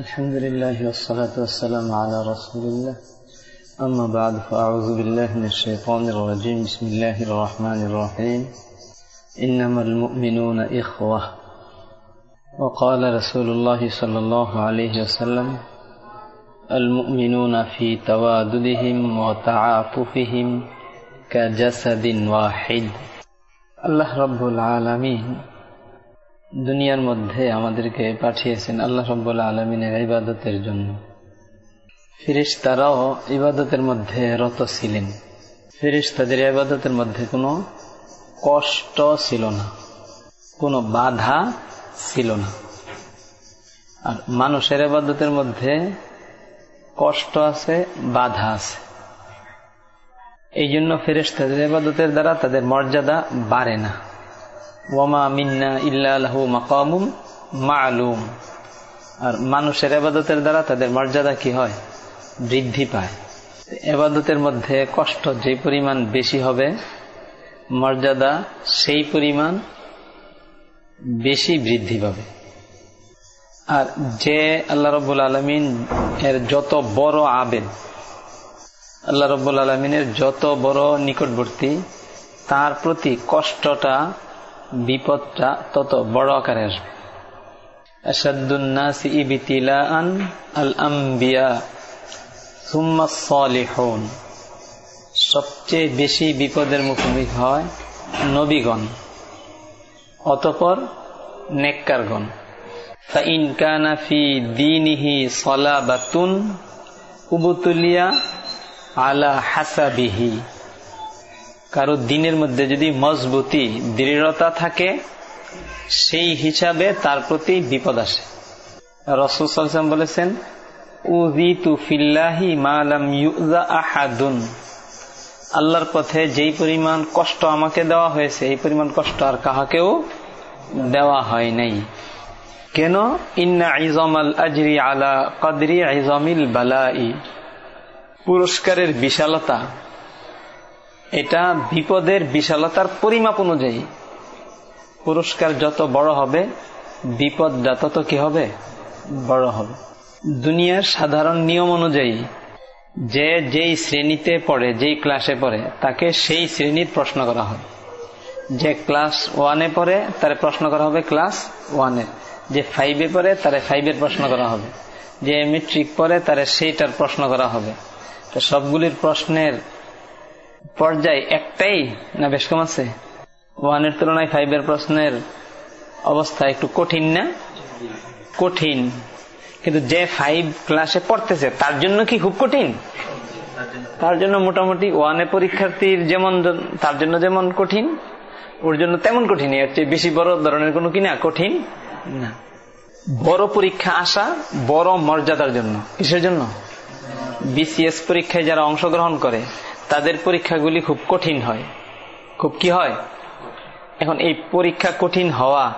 الحمد لله والصلاة والسلام على رسول الله. أما بعد فأعوذ بالله من الشيطان الرجيم. بسم الله الرحمن الرحيم. إنما المؤمنون إخوة. وقال رسول الله صلى الله عليه وسلم المؤمنون في تواددهم وتعاطفهم كجسد واحد. الله رب العالمين দুনিয়ার মধ্যে আমাদেরকে পাঠিয়েছেন আল্লাহ রব্বুল আলমিনের ইবাদতের জন্য। ফিরিস তারাও ইবাদতের মধ্যে রত ছিলেন। ফিরিস তাদের ইবাদতের মধ্যে কোনো কষ্ট ছিল না, কোনো বাধা ছিল না। আর মানুষের ইবাদতের মধ্যে কষ্ট আছে, বাধা আছে। এই জন্য ফেরেস্তাদের ইবাদতের দ্বারা তাদের মর্যাদা বাড়ে না। ওয়ামা মিন্না ইল্লাহু মাকামুম মালুম। আর মানুষের এবাদতের দ্বারা তাদের মর্যাদা কি হয়? বৃদ্ধি পায়। এবাদতের মধ্যে কষ্ট যে পরিমাণ বেশি হবে, মর্যাদা সেই পরিমাণ বেশি বৃদ্ধি পাবে। আর যে আল্লাহ রব্বুল আলমিন এর যত বড় আবেদ, আল্লাহ রব্বুল আলমিনের যত বড় নিকটবর্তী, তার প্রতি কষ্টটা বিপদটা তত বড় আকারে আসবে। সবচেয়ে বেশি বিপদের মুখোমুখি হয় নবীগণ, অতপর নেককারগণ। ফাইন কানা ফি দীনিহি সলাবাতুন উবুতুলিয়া আলা হাসাবিহি। কারও দিনের মধ্যে যদি মজবুতি, দৃঢ়তা থাকে, সেই হিসাবে তার প্রতি বিপদ আসে। রসুল বলেছেন আল্লাহর পথে যেই পরিমাণ কষ্ট আমাকে দেওয়া হয়েছে, এই পরিমাণ কষ্ট আর কাহাকেও দেওয়া হয় নাই। কেন? ইন্না ইজম আল আজরি আলা কদরি ইজমিল বালাই পুরস্কারের বিশালতা এটা বিপদের বিশালতার পরিমাপ অনুযায়ী। পুরস্কার যত বড় হবে বিপদটা তত কি হবে? বড় হবে। দুনিয়ার সাধারণ নিয়ম অনুযায়ী, যে যেই শ্রেণীতে পড়ে, যেই ক্লাসে পড়ে, তাকে সেই শ্রেণির প্রশ্ন করা হয়। যে ক্লাস ওয়ানে পড়ে, তার প্রশ্ন করা হবে ক্লাস ওয়ানে। যে ফাইভে পড়ে, তারে ফাইভের প্রশ্ন করা হবে। যে মেট্রিক পড়ে, তারে সেইটার প্রশ্ন করা হবে। সবগুলির প্রশ্নের পর্যায় একটাই না বেশ কম আছে। ওয়ানের তুলনায় ফাইভের প্রশ্নের অবস্থা একটু কঠিন না? কঠিন। কিন্তু যে ফাইভ ক্লাসে পড়তেছে, তার জন্য কি খুব কঠিন? তার জন্য মোটামুটি ওয়ানে পরীক্ষার্থীর যেমন তার জন্য যেমন কঠিন, ওর জন্য তেমন কঠিন। এর চেয়ে বেশি বড় ধরনের কোনো কিনা কঠিন না। বড় পরীক্ষা আসা বড় মর্যাদার জন্য। কিসের জন্য? বিসিএস পরীক্ষায় যারা অংশগ্রহণ করে তাদের পরীক্ষাগুলি খুব কঠিন হয়। খুব কি হয়? এখন এই পরীক্ষা কঠিন হওয়া,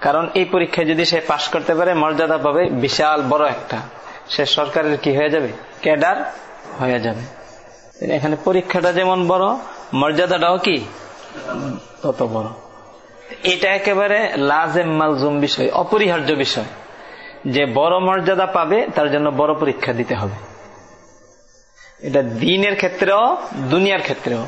কারণ এই পরীক্ষায় যদি সে পাশ করতে পারে, মর্যাদা পাবে বিশাল বড় একটা। সে সরকারের কি হয়ে যাবে? ক্যাডার হয়ে যাবে। এখানে পরীক্ষাটা যেমন বড়, মর্যাদাটাও কি? তত বড়। এটা একেবারে লাজেম মালজুম বিষয়, অপরিহার্য বিষয়। যে বড় মর্যাদা পাবে, তার জন্য বড় পরীক্ষা দিতে হবে। এটা দিনের ক্ষেত্রেও, দুনিয়ার ক্ষেত্রেও।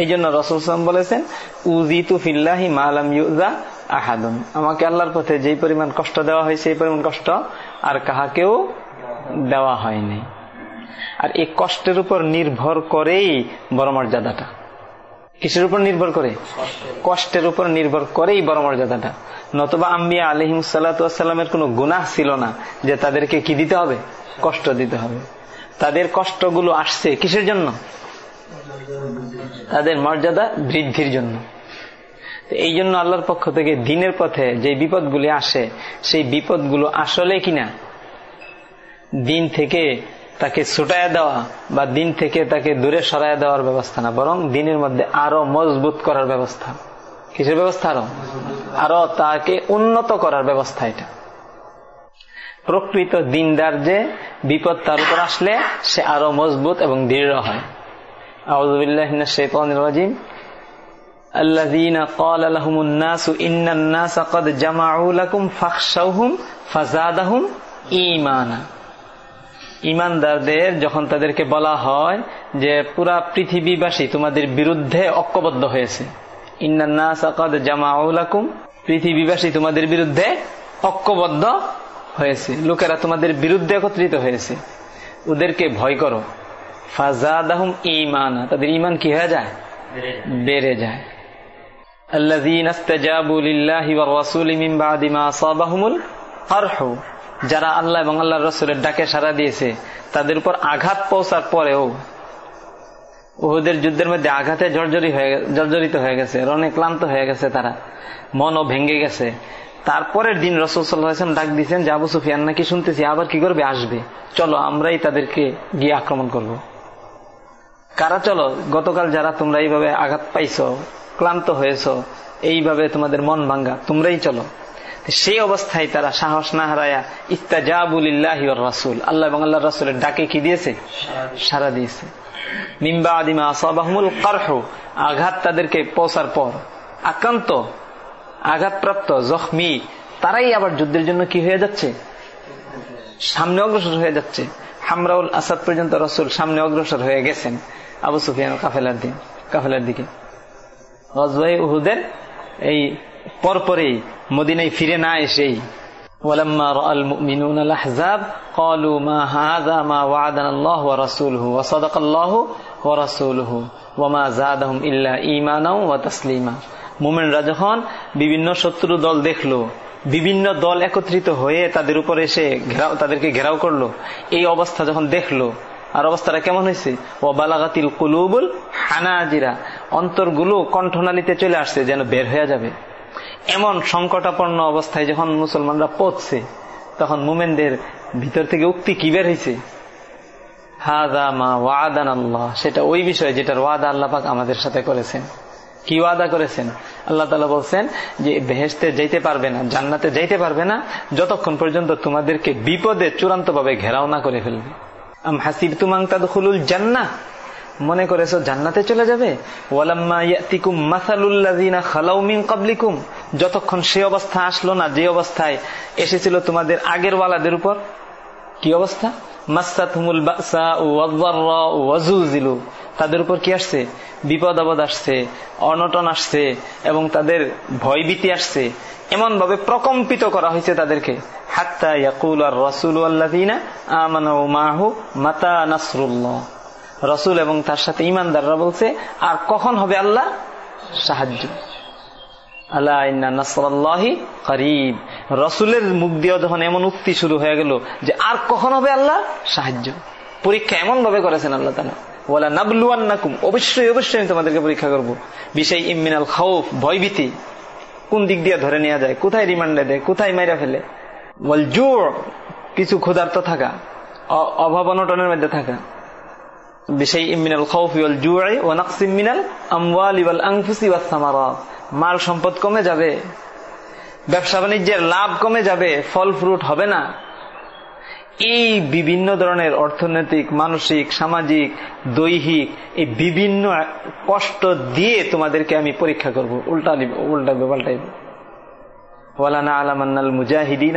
এই জন্য রসুলাম বলেছেন উজিতু ফিল্লাহি মালাম ইউজা আহাদুন। আমাকে আল্লাহর পথে যেই পরিমাণ কষ্ট দেওয়া হয়েছে এই পরিমাণ কষ্ট আর কাহাকেও দেওয়া হয়নি। আর এই কষ্টের উপর নির্ভর করেই বড় মর্যাদাটা কিসের উপর নির্ভর করে? কষ্টের উপর নির্ভর করেই বড় মর্যাদাটা নতবা আম্বিয়া আলহিম সাল্লাতামের কোন গুনাহ ছিল না যে তাদেরকে কি দিতে হবে? কষ্ট দিতে হবে। তাদের কষ্টগুলো আসছে কিসের জন্য? তাদের মর্যাদা বৃদ্ধির জন্য। এই জন্য আল্লাহর পক্ষ থেকে দিনের পথে যে বিপদগুলি আসে, সেই বিপদগুলো আসলে কিনা? দিন থেকে তাকে ছুটায় দেওয়া বা দিন থেকে তাকে দূরে সরায় দেওয়ার ব্যবস্থা না, বরং দিনের মধ্যে আরও মজবুত করার ব্যবস্থা। কিসের ব্যবস্থা আরও? আরও তাকে উন্নত করার ব্যবস্থা এটা। প্রকৃত দিনদার যে বিপদ তার উপর আসলে সে আরো মজবুত এবং দৃঢ় হয় আউজবিল্লাহিম الذين قال لهم الناس إن الناس قد جمعوا لكم فاخشوهم فزادهم ইমানা ইমানদারদের যখন তাদেরকে বলা হয় যে পুরা পৃথিবীবাসী তোমাদের বিরুদ্ধে ঐক্যবদ্ধ হয়েছে ইন্নান্না সাকাদ জামাউলাকুম পৃথিবীবাসী তোমাদের বিরুদ্ধে ঐক্যবদ্ধ হয়েছে। লোকেরা তোমাদের বিরুদ্ধে একত্রিত হয়েছে। ওদেরকে ভয় করো। ফাজাদাহুম ইমান তাদের ইমান কি হয়ে যায়? বেড়ে যায়। যারা আল্লাহ এবং আল্লাহ রসুলের ডাকে সারা দিয়েছে তাদের উপর আঘাত পৌঁছার পরেও ওদের যুদ্ধের মধ্যে আঘাতে জর্জরি হয়ে জর্জরিত হয়ে গেছে। অনেক ক্লান্ত হয়ে গেছে তারা। মনও ভেঙে গেছে। তারপরের দিন রসুল সাল্লাহাম ডাক দিয়েছেন যে, আবু সুফিয়ান, নাকি শুনতেছি আবার কি করবে? আসবে। চলো, আমরাই তাদেরকে গিয়ে আক্রমণ করব। কারা, চলো, গতকাল যারা তোমরা এইভাবে আঘাত পাইছ, ক্লান্ত হয়েছ, এইভাবে তোমাদের মন ভাঙ্গা, তোমরাই চলো। সেই অবস্থায় তারা সাহস না হারায়া ইস্তাজাবুল্লাহ রাসুল। আল্লাহ এবং আল্লাহ রাসুলের ডাকে কি দিয়েছে? সারা দিয়েছে। নিম্বা আদিমা আসাবাহমুল কারহ। আঘাত তাদেরকে পৌঁছার পর আক্রান্ত আঘাতপ্রাপ্ত জখমি তারাই আবার যুদ্ধের জন্য কি হয়ে যাচ্ছে সামনে অগ্রসর হয়ে যাচ্ছে হামরাউল আসাদ পর্যন্ত রসুল সামনে অগ্রসর হয়ে গেছেন আবু সুফিয়ান কাফেলার দিন কাফেলার দিকে গজবাই উহুদের এই পরপরেই মদিনায় ফিরে না এসেই ولما راى المؤمنون الاحزاب قالوا ما هذا ما وعدنا الله ورسوله وصدق الله ورسوله وما زادهم الا ايمانا وتسليما মুমিনরা যখন বিভিন্ন শত্রু দল দেখল। বিভিন্ন দল একত্রিত হয়ে তাদের উপর এসে ঘেরাও, তাদেরকে ঘেরাও করল। এই অবস্থা যখন দেখল, আর অবস্থাটা কেমন হয়েছে? ও বালাগাতিল কুলুবুল হানাজিরা। অন্তরগুলো কণ্ঠনালীতে চলে আসছে, যেন বের হয়ে যাবে। এমন সংকটাপন্ন অবস্থায় যখন মুসলমানরা পড়ছে তখন মুমেনদের ভিতর থেকে উক্তি কি বের হয়েছে? হাদা মা ওয়াদান আল্লাহ সেটা ওই বিষয় যেটার ওয়াদা আল্লাহ পাক আমাদের সাথে করেছেন। কি ওয়াদা করেছেন? আল্লাহ তালা বলছেন যে বেহেস্তে যাইতে পারবে না, জান্নাতে যাইতে পারবে না, যতক্ষণ পর্যন্ত তোমাদেরকে বিপদে চূড়ান্ত ভাবে ঘেরাও না করে ফেলবে। আম হাসিব তুমাং তাদুল জান্না, মনে করেছ জান্নাতে চলে যাবে? যতক্ষণ সে অবস্থা আসলো না, যে অবস্থায় এসেছিল তোমাদের আগের ওয়ালাদের উপর, কি অবস্থা? তাদের উপর কি আসছে? বিপদ আপদ আসছে, অনটন আসছে এবং তাদের ভয়ভীতি আসছে। এমন ভাবে প্রকম্পিত করা হয়েছে তাদেরকে। ইয়াকুল আর রসুল আল্লাহ আমানু মাতা রসুল এবং তার সাথে ইমানদাররা বলছে, আর কখন হবে আল্লাহ সাহায্য? আল্লাহ করিব। রসুলের মুখ দিয়ে যখন এমন উক্তি শুরু হয়ে গেল যে আর কখন হবে আল্লাহ? সাহায্য। পরীক্ষা এমন ভাবে করেছেন আল্লাহ তালা বলা নাবলুয়ান্নাকুম, অবশ্যই অবশ্যই আমি তোমাদেরকে পরীক্ষা করব। বিষয় ইমিনাল খাউফ, ভয়ভীতি। কোন দিক দিয়ে ধরে নেওয়া যায়? কোথায় রিমান্ডে দেয়? কোথায় মাইরা ফেলে? বল জোর কিছু ক্ষুধার্ত থাকা। অভাব অনটনের মধ্যে থাকা। বিষয় মিনাল খৌফি ওয়াল আনফুসি ওয়াস মাল সম্পদ কমে যাবে। ব্যবসা বাণিজ্যের লাভ কমে যাবে, ফল ফ্রুট হবে না। এই বিভিন্ন ধরনের অর্থনৈতিক, মানসিক, সামাজিক, দৈহিক এই বিভিন্ন কষ্ট দিয়ে তোমাদেরকে আমি পরীক্ষা করব। উল্টা উল্টাবে পাল্টাইব ওয়ালানা আলামান্নাল মুজাহিদিন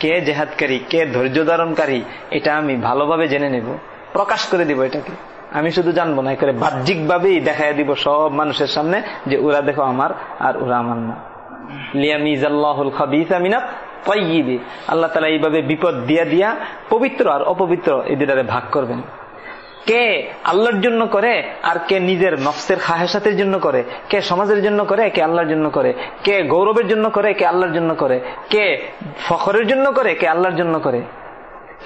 কে জেহাদকারী, কে ধৈর্য ধারণকারী, এটা আমি ভালোভাবে জেনে নেব। প্রকাশ করে দিব এটাকে। আমি শুধু জানব না করে বাহ্যিক ভাবেই দেখাই দিব সব মানুষের সামনে যে ওরা দেখো আমার আর ওরা আমার না। লিয়ামিজাল্লাহুল খাবিস আমিনাত তৈবে আল্লাহ তালা এইভাবে বিপদ দিয়া দিয়া পবিত্র আর অপবিত্র এই দুটারে ভাগ করবেন। কে আল্লাহর জন্য করে আর কে নিজের নফসের খাহেসাতের জন্য করে, কে সমাজের জন্য করে, কে আল্লাহর জন্য করে, কে গৌরবের জন্য করে, কে আল্লাহর জন্য করে, কে ফখরের জন্য করে, কে আল্লাহর জন্য করে।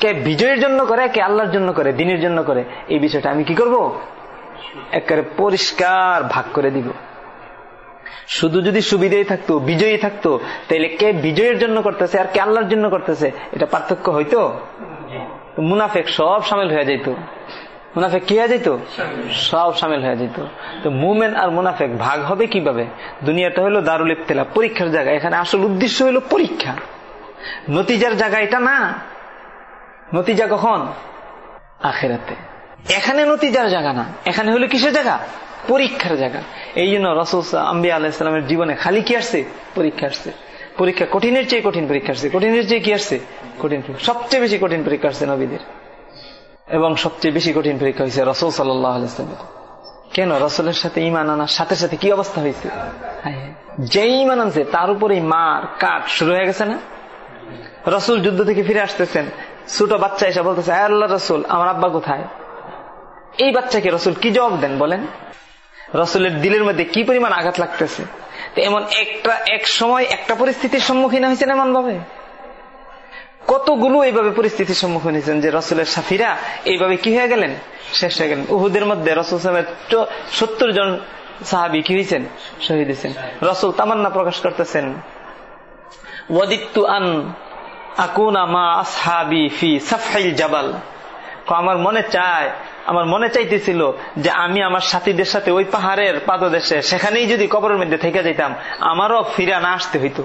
কে বিজয়ের জন্য করে কে আল্লাহর জন্য করে দিনের জন্য করে এই বিষয়টা আমি কি করব? একেবারে পরিষ্কার ভাগ করে দিব। শুধু যদি সুবিধাই থাকতো বিজয়ী থাকতো তাইলে কে বিজয়ের জন্য করতেছে আর কে আল্লাহর জন্য করতেছে এটা পার্থক্য হইতো? মুনাফেক সব সামিল হয়ে যাইত। মুনাফেক কি হয়ে যেত সব সামিল হয়ে যেত তো মুমেন আর মুনাফেক ভাগ হবে কীভাবে? দুনিয়াটা হলো দারুল ইফতেলা পরীক্ষার জায়গা। এখানে আসল উদ্দেশ্য হলো পরীক্ষা। নতিজার জায়গা এটা না। নতিজা কখন? আখেরাতে। এখানে নতিজার জায়গা না। এখানে হলো কিসের জায়গা? পরীক্ষার জায়গা। এই জন্য রসুল আম্বিয়া আলাহিসামের জীবনে খালি কি আসছে? পরীক্ষা আসছে। পরীক্ষা কঠিনের চেয়ে কঠিন পরীক্ষা আসছে। কঠিনের চেয়ে কি আসছে? কঠিন সবচেয়ে বেশি কঠিন পরীক্ষা আসছে নবীদের। এবং সবচেয়ে বেশি কঠিন পরীক্ষা হয়েছে রসুল আলাইসলামের কেন? রসুলের সাথে ইমান আনার সাথে সাথে কি অবস্থা হয়েছে? হায় হায়। যে ইমান আনছে, তার উপরে মার, কাঠ শুরু হয়ে গেছে না? রসুল যুদ্ধ থেকে ফিরে আসতেছেন। ছোট বাচ্চা এসে বলতেছে আল্লাহ রসুল, আমার আব্বা কোথায়? এই বাচ্চাকে রসুল কি জবাব দেন বলেন? রসুলের দিলের মধ্যে কি পরিমাণ আঘাত লাগতেছে? এমন একটা, এক সময় একটা পরিস্থিতির সম্মুখীন হয়েছেন এমন ভাবে কতগুলো এইভাবে পরিস্থিতির সম্মুখীন হয়েছেন যে রসুলের সাথীরা এইভাবে কি হয়ে গেলেন? শেষ হয়ে গেলেন। উহুদের মধ্যে রসুল সাহেবের সত্তর জন সাহাবি কি হয়েছেন? শহীদ হয়েছেন। রসুল তামান্না প্রকাশ করতেছেন। ওয়াদিত্তু আন আকুনা মা আসহাবি ফি সাফাইল জাবাল। আমার মনে চায়, আমার মনে চাইতেছিল যে আমি আমার সাথীদের সাথে ওই পাহাড়ের পাদদেশে, সেখানেই যদি কবরের মধ্যে থেকে যেতাম আমারও ফিরে না আসতে হইতো।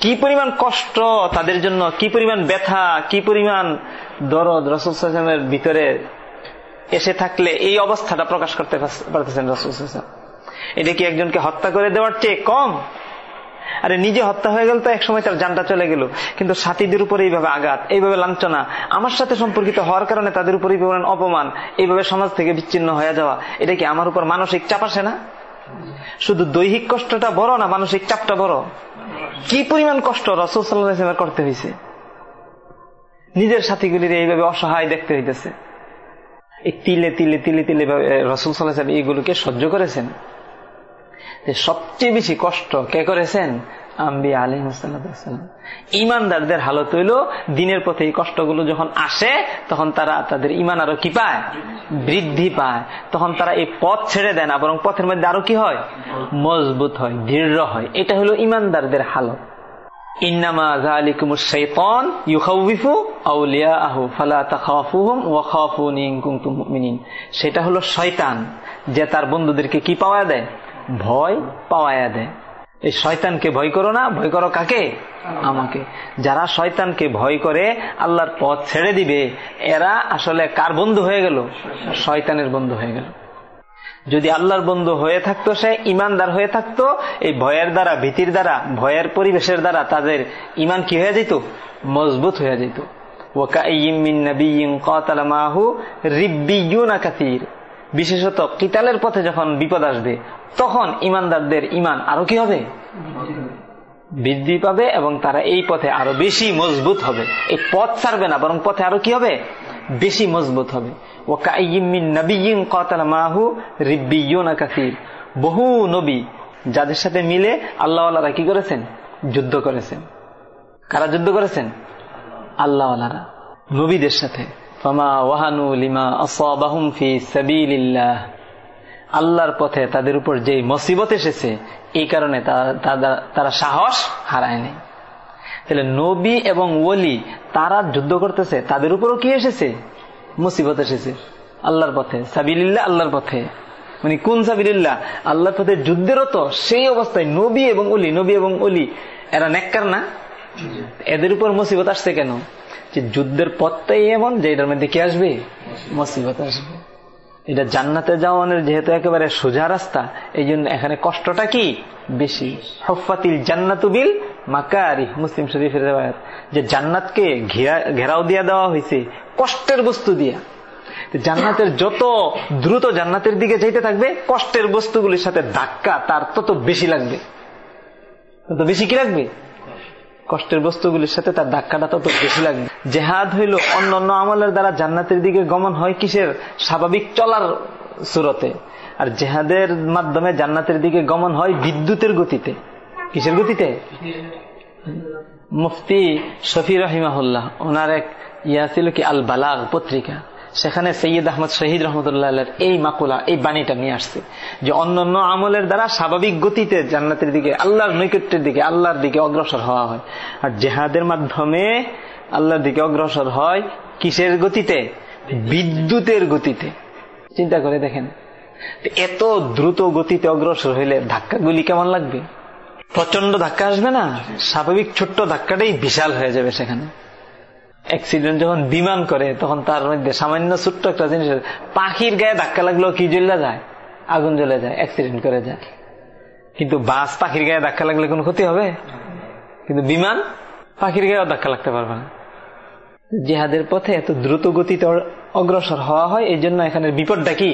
কি পরিমাণ কষ্ট তাদের জন্য, কি পরিমাণ ব্যথা, কি পরিমাণ দরদ রসুল সাল্লামের ভিতরে এসে থাকলে এই অবস্থাটা প্রকাশ করতে পারতেছেন রসুল এটা কি একজনকে হত্যা করে দেওয়ার চেয়ে কম? আরে নিজে হত্যা হয়ে গেল তো একসময় তার জানটা চলে গেল। কিন্তু সাথীদের উপরে এইভাবে আঘাত, এইভাবে লাঞ্ছনা, আমার সাথে সম্পর্কিত হওয়ার কারণে তাদের উপর অপমান, এইভাবে সমাজ থেকে বিচ্ছিন্ন হয়ে যাওয়া, এটা কি আমার উপর মানসিক চাপ আসে না? শুধু দৈহিক কষ্টটা বড় না মানসিক চাপটা বড়? কি পরিমাণ কষ্ট রসুল সাল্লাহ করতে হয়েছে নিজের সাথীগুলির এইভাবে অসহায় দেখতে হইতেছে। এই তিলে তিলে তিলে তিলে রসুল সাল্লাহ এইগুলোকে সহ্য করেছেন। সবচেয়ে বেশি কষ্ট কে করেছেন? আম্বি আলী হাসালাম ইমানদারদের হালত হইল, দিনের পথে এই কষ্টগুলো যখন আসে, তখন তারা তাদের ইমান আরও কি পায়? বৃদ্ধি পায়। তখন তারা এই পথ ছেড়ে দেয় না, বরং পথের মধ্যে আরও কি হয়? মজবুত হয়, দৃঢ় হয়। এটা হলো ইমানদারদের হালত। সেটা হলো শয়তান, যে তার বন্ধুদেরকে কি পাওয়া দেয়? ভয় পাওয়ায়া দেয়। এই শয়তানকে ভয় করো না, ভয় করো কাকে? আমাকে। যারা শয়তানকে ভয় করে, আল্লাহর পথ ছেড়ে দিবে, এরা আসলে কার বন্ধু হয়ে গেল? শয়তানের বন্ধু হয়ে গেল। যদি আল্লাহর বন্ধু হয়ে থাকতো, সে ইমানদার হয়ে থাকতো, এই ভয়ের দ্বারা, ভীতির দ্বারা, ভয়ের পরিবেশের দ্বারা তাদের ইমান কি হয়ে যেত? মজবুত হয়ে যেত। বিশেষত কিতালের পথে যখন বিপদ আসবে তখন ইমানদারদের ইমান আরও কি হবে? বৃদ্ধি পাবে এবং তারা এই পথে আরও বেশি মজবুত হবে। এই পথ ছাড়বে না, বরং পথে আরও কি হবে? বেশি মজবুত হবে। বহু নবী যাদের সাথে মিলে আল্লাহওয়ালারা কি করেছেন? যুদ্ধ করেছেন। কারা যুদ্ধ করেছেন? আল্লাহওয়ালারা। নবীদের সাথে। আল্লাহর পথে তাদের উপর যে মসিবত এসেছে, এই কারণে তারা সাহস হারায়নি। তাহলে নবী এবং ওলি তারা যুদ্ধ করতেছে, তাদের উপরও কি এসেছে? মুসিবত এসেছে। আল্লাহর পথে সাবিল্লাহ আল্লাহর পথে। মানে কোন সাবিল্লাহ আল্লাহর পথে যুদ্ধেরও তো সেই অবস্থায় নবী এবং অলি নবী এবং অলি এরা নেককার না? এদের উপর মুসিবত আসছে কেন? যে যুদ্ধের পথটাই এমন যে এটার মধ্যে কি আসবে? মুসিবত আসবে। এটা জান্নাতে যাওয়ানের যেহেতু একেবারে সোজা রাস্তা এই জন্য এখানে কষ্টটা কি? বেশি। হফাতিল জান্নাতুবিল মাকারি মুসলিম শরীফের যে জান্নাতকে ঘেরাও দিয়া দেওয়া হয়েছে, কষ্টের বস্তু দিয়া। জান্নাতের যত দ্রুত জান্নাতের দিকে যাইতে থাকবে, কষ্টের বস্তুগুলির সাথে ধাক্কা তার তত বেশি লাগবে। তত বেশি কি লাগবে? কষ্টের বস্তুগুলির সাথে তার ধাক্কাটা তত বেশি লাগবে। জেহাদ হইল অন্য অন্য আমলের দ্বারা জান্নাতের দিকে গমন হয় কিসের? স্বাভাবিক চলার সুরতে। আর জেহাদের মাধ্যমে জান্নাতের দিকে গমন হয় বিদ্যুতের গতিতে। কিসের গতিতে? মুফতি শফি রহিমাহুল্লাহ, ওনার এক ইয়া ছিল কি আল বালাগ পত্রিকা। সেখানে সৈয়দ আহমদ শহীদ রহমতুল্লাহ এই মাকুলা, এই বাণীটা নিয়ে আসছে। যে অন্য অন্য আমলের দ্বারা স্বাভাবিক গতিতে জান্নাতের দিকে, আল্লাহর নৈকট্যের দিকে, আল্লাহর দিকে অগ্রসর হওয়া হয়। আর জেহাদের মাধ্যমে আল্লাহর দিকে অগ্রসর হয় কিসের গতিতে? বিদ্যুতের গতিতে। চিন্তা করে দেখেন এত দ্রুত গতিতে অগ্রসর হইলে ধাক্কাগুলি কেমন লাগবে? প্রচণ্ড ধাক্কা আসবে না? স্বাভাবিক ছোট্ট ধাক্কাটাই বিশাল হয়ে যাবে সেখানে। অ্যাক্সিডেন্ট যখন বিমান করে, তখন তার মধ্যে সামান্য ছোট্ট একটা জিনিস, পাখির গায়ে ধাক্কা লাগলেও কি জ্বলে যায়? আগুন জ্বলে যায় অ্যাক্সিডেন্ট করে যায়। কিন্তু বাস পাখির গায়ে ধাক্কা লাগলে কোনো ক্ষতি হবে? কিন্তু বিমান পাখির গায়েও ধাক্কা লাগতে পারবে না। জেহাদের পথে এত দ্রুত গতিতে অগ্রসর হওয়া হয়, এই জন্য এখানে বিপদটা কি?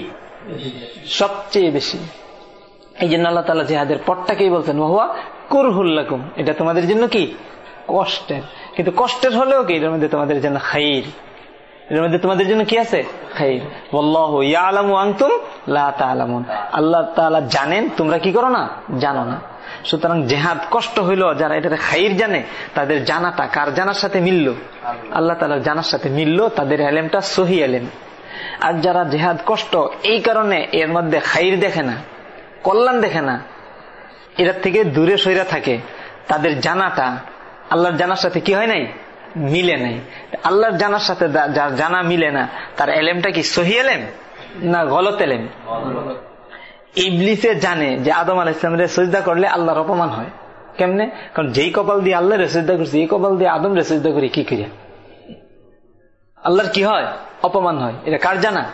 সবচেয়ে বেশি। এই জন্য আল্লাহ তালা জেহাদের পথটাকেই বলছেন মহুয়া কুরহুল্লাকুম এটা তোমাদের জন্য কি? কষ্টের। কিন্তু কষ্টের হলেও কি? এটার মধ্যে তোমাদের জন্য খাইর। এর মধ্যে তোমাদের জন্য কি আছে? খাইর। আল্লাহ তালা জানেন, তোমরা কি করো না? জানো না। সুতরাং জেহাদ কষ্ট হইল, যারা এটা খাইর জানে, তাদের জানাটা কার জানার সাথে মিলল? আল্লাহ তালার জানার সাথে মিলল, তাদের এলেমটা সহি এলেম। আর যারা জেহাদ কষ্ট, এই কারণে এর মধ্যে খাইর দেখে না, কল্যাণ দেখে না এটার থেকে দূরে সইরা থাকে। তাদের জানাটা আল্লাহর জানার সাথে কি হয় নাই? মিলে নাই। আল্লাহর জানার সাথে যার জানা মিলে না। তার এলেমটা কি সহি এলেম? না গলত এলেম? ইবলিসে জানে যে আদম আল ইসলামের সজদা করলে আল্লাহর অপমান হয়। কেমনে? কারণ যেই কপাল দিয়ে আল্লাহ রেসিদা করছি, এই কপাল দিয়ে আদম রেসিদা করি কি করে আল্লাহর কি হয়? অপমান হয়। এটা কার জানা?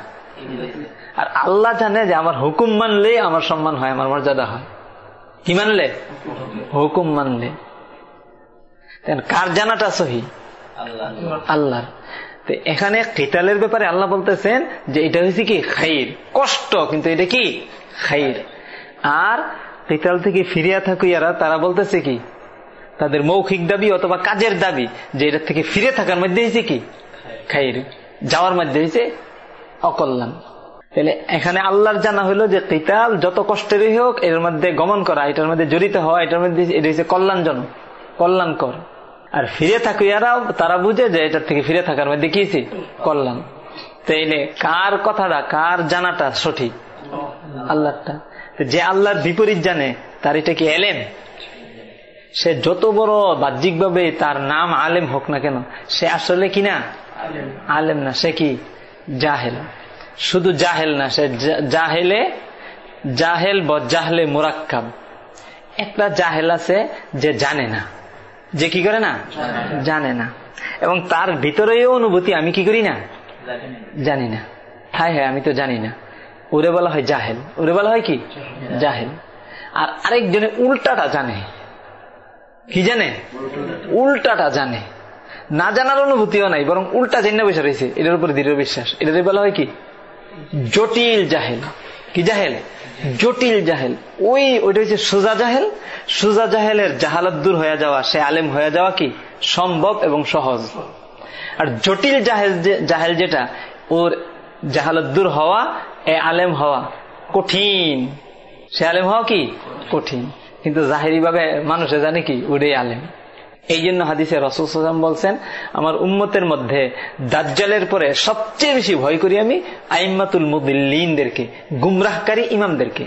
আর আল্লাহ জানে যে আমার হুকুম মানলে আমার সম্মান হয়, আমার মর্যাদা হয়। কি মানলে? হুকুম মানলে। কার জানাটা সহি? আল্লাহর। তো এখানে কিতালের ব্যাপারে আল্লাহ বলতেছেন যে এটা হয়েছে কি? খাইর। কষ্ট কিন্তু এটা কি? খাইর। আর কিতাল থেকে ফিরিয়া থাকুইয়ারা তারা বলতেছে কি? তাদের মৌখিক দাবি অথবা কাজের দাবি যে এটা থেকে ফিরে থাকার মধ্যে হয়েছে কি? খাইর। যাওয়ার মধ্যে হয়েছে অকল্যাণ। তাহলে এখানে আল্লাহর জানা হলো যে কিতাল যত কষ্টেরই হোক এর মধ্যে গমন করা এটার মধ্যে জড়িত হওয়া এটার মধ্যে এটা হচ্ছে কল্যাণজনক কল্যাণকর। আর ফিরে থাকুয়ারাও তারা বুঝে যে এটার থেকে ফিরে থাকার মধ্যে কি কল্যাণ। তাইলে কার কথাটা, কার জানাটা সঠিক? আল্লাহটা যে আল্লাহর বিপরীত জানে, তার এটা কি এলেম? সে যত বড় বাহ্যিক ভাবে তার নাম আলেম হোক না কেন, সে আসলে কি না? আলেম না। সে কি? জাহেল। শুধু জাহেল না, সে জাহেলে, জাহেল ব জাহলে মোরাক্কাব। একটা জাহেল আছে যে জানে না। যে কি করে না? জানে না। এবং তার ভিতরেও অনুভূতি আমি কি করি না? জানি না। হ্যাঁ হ্যাঁ আমি তো জানি না। ওরে বলা হয় জাহেল। ওরে বলা হয় কি? জাহেল। আর আরেকজনে উল্টাটা জানে। কি জানে? উল্টাটা জানে। না জানার অনুভূতিও নাই, বরং উল্টা জেনে বসে রয়েছে। এটার উপরে দৃঢ় বিশ্বাস। এটাতে বলা হয় কি? জটিল জাহেল। কি জাহেল? জটিল জাহেল। ওই, ওইটা হচ্ছে সোজা জাহেল। সোজা জাহেলের জাহালত দূর হয়ে যাওয়া, সে আলেম হয়ে যাওয়া কি? সম্ভব এবং সহজ। আর জটিল জাহেল জাহেল যেটা, ওর জাহালত দূর হওয়া, এ আলেম হওয়া কঠিন। সে আলেম হওয়া কি? কঠিন। কিন্তু জাহেরি ভাবে মানুষে জানে কি? ওটাই আলেম। এই জন্য হাদিসে রসুল সাল্লাম বলছেন, আমার উম্মতের মধ্যে দাজ্জালের পরে সবচেয়ে বেশি ভয় করি আমি আইম্মাতুল মুদিল্লিনদেরকে, গুমরাহকারী ইমামদেরকে।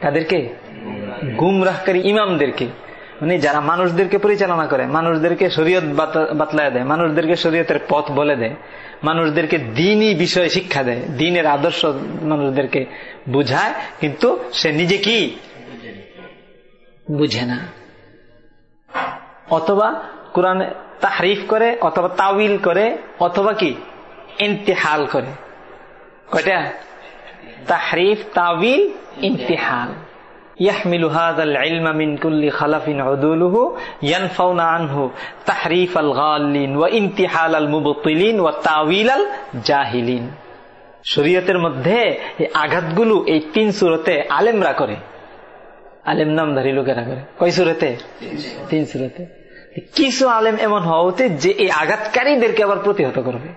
তাদেরকে গুমরাহকারী ইমামদেরকে। মানে যারা মানুষদেরকে পরিচালনা করে, মানুষদেরকে শরীয়ত বাতলায় দেয়, মানুষদেরকে শরীয়তের পথ বলে দেয়, মানুষদেরকে দিনই বিষয়ে শিক্ষা দেয়, দিনের আদর্শ মানুষদেরকে বুঝায়, কিন্তু সে নিজে কি? বুঝে না। অথবা কোরআন তাহরিফ করে অথবা তাবিল করে অথবা কি ইন্তেহাল করে কয়টা তাহরিফ তাবিল ইন্তেহাল يحمل هذا العلم من كل خلف عدوله ينفون عنه تحريف الغالين وانتحال المبطلين وتاويل الجاهلين শরীয়তের মধ্যে এই আঘাতগুলো এই তিন সুরতে আলেমরা করে আলেম নামধারী লোকেরা করে কয় সুরতে তিন সুরতে কিছু আলেম এমন হওয়া উচিত যে এই আঘাতকারীদেরকে আবার প্রতিহত করবে।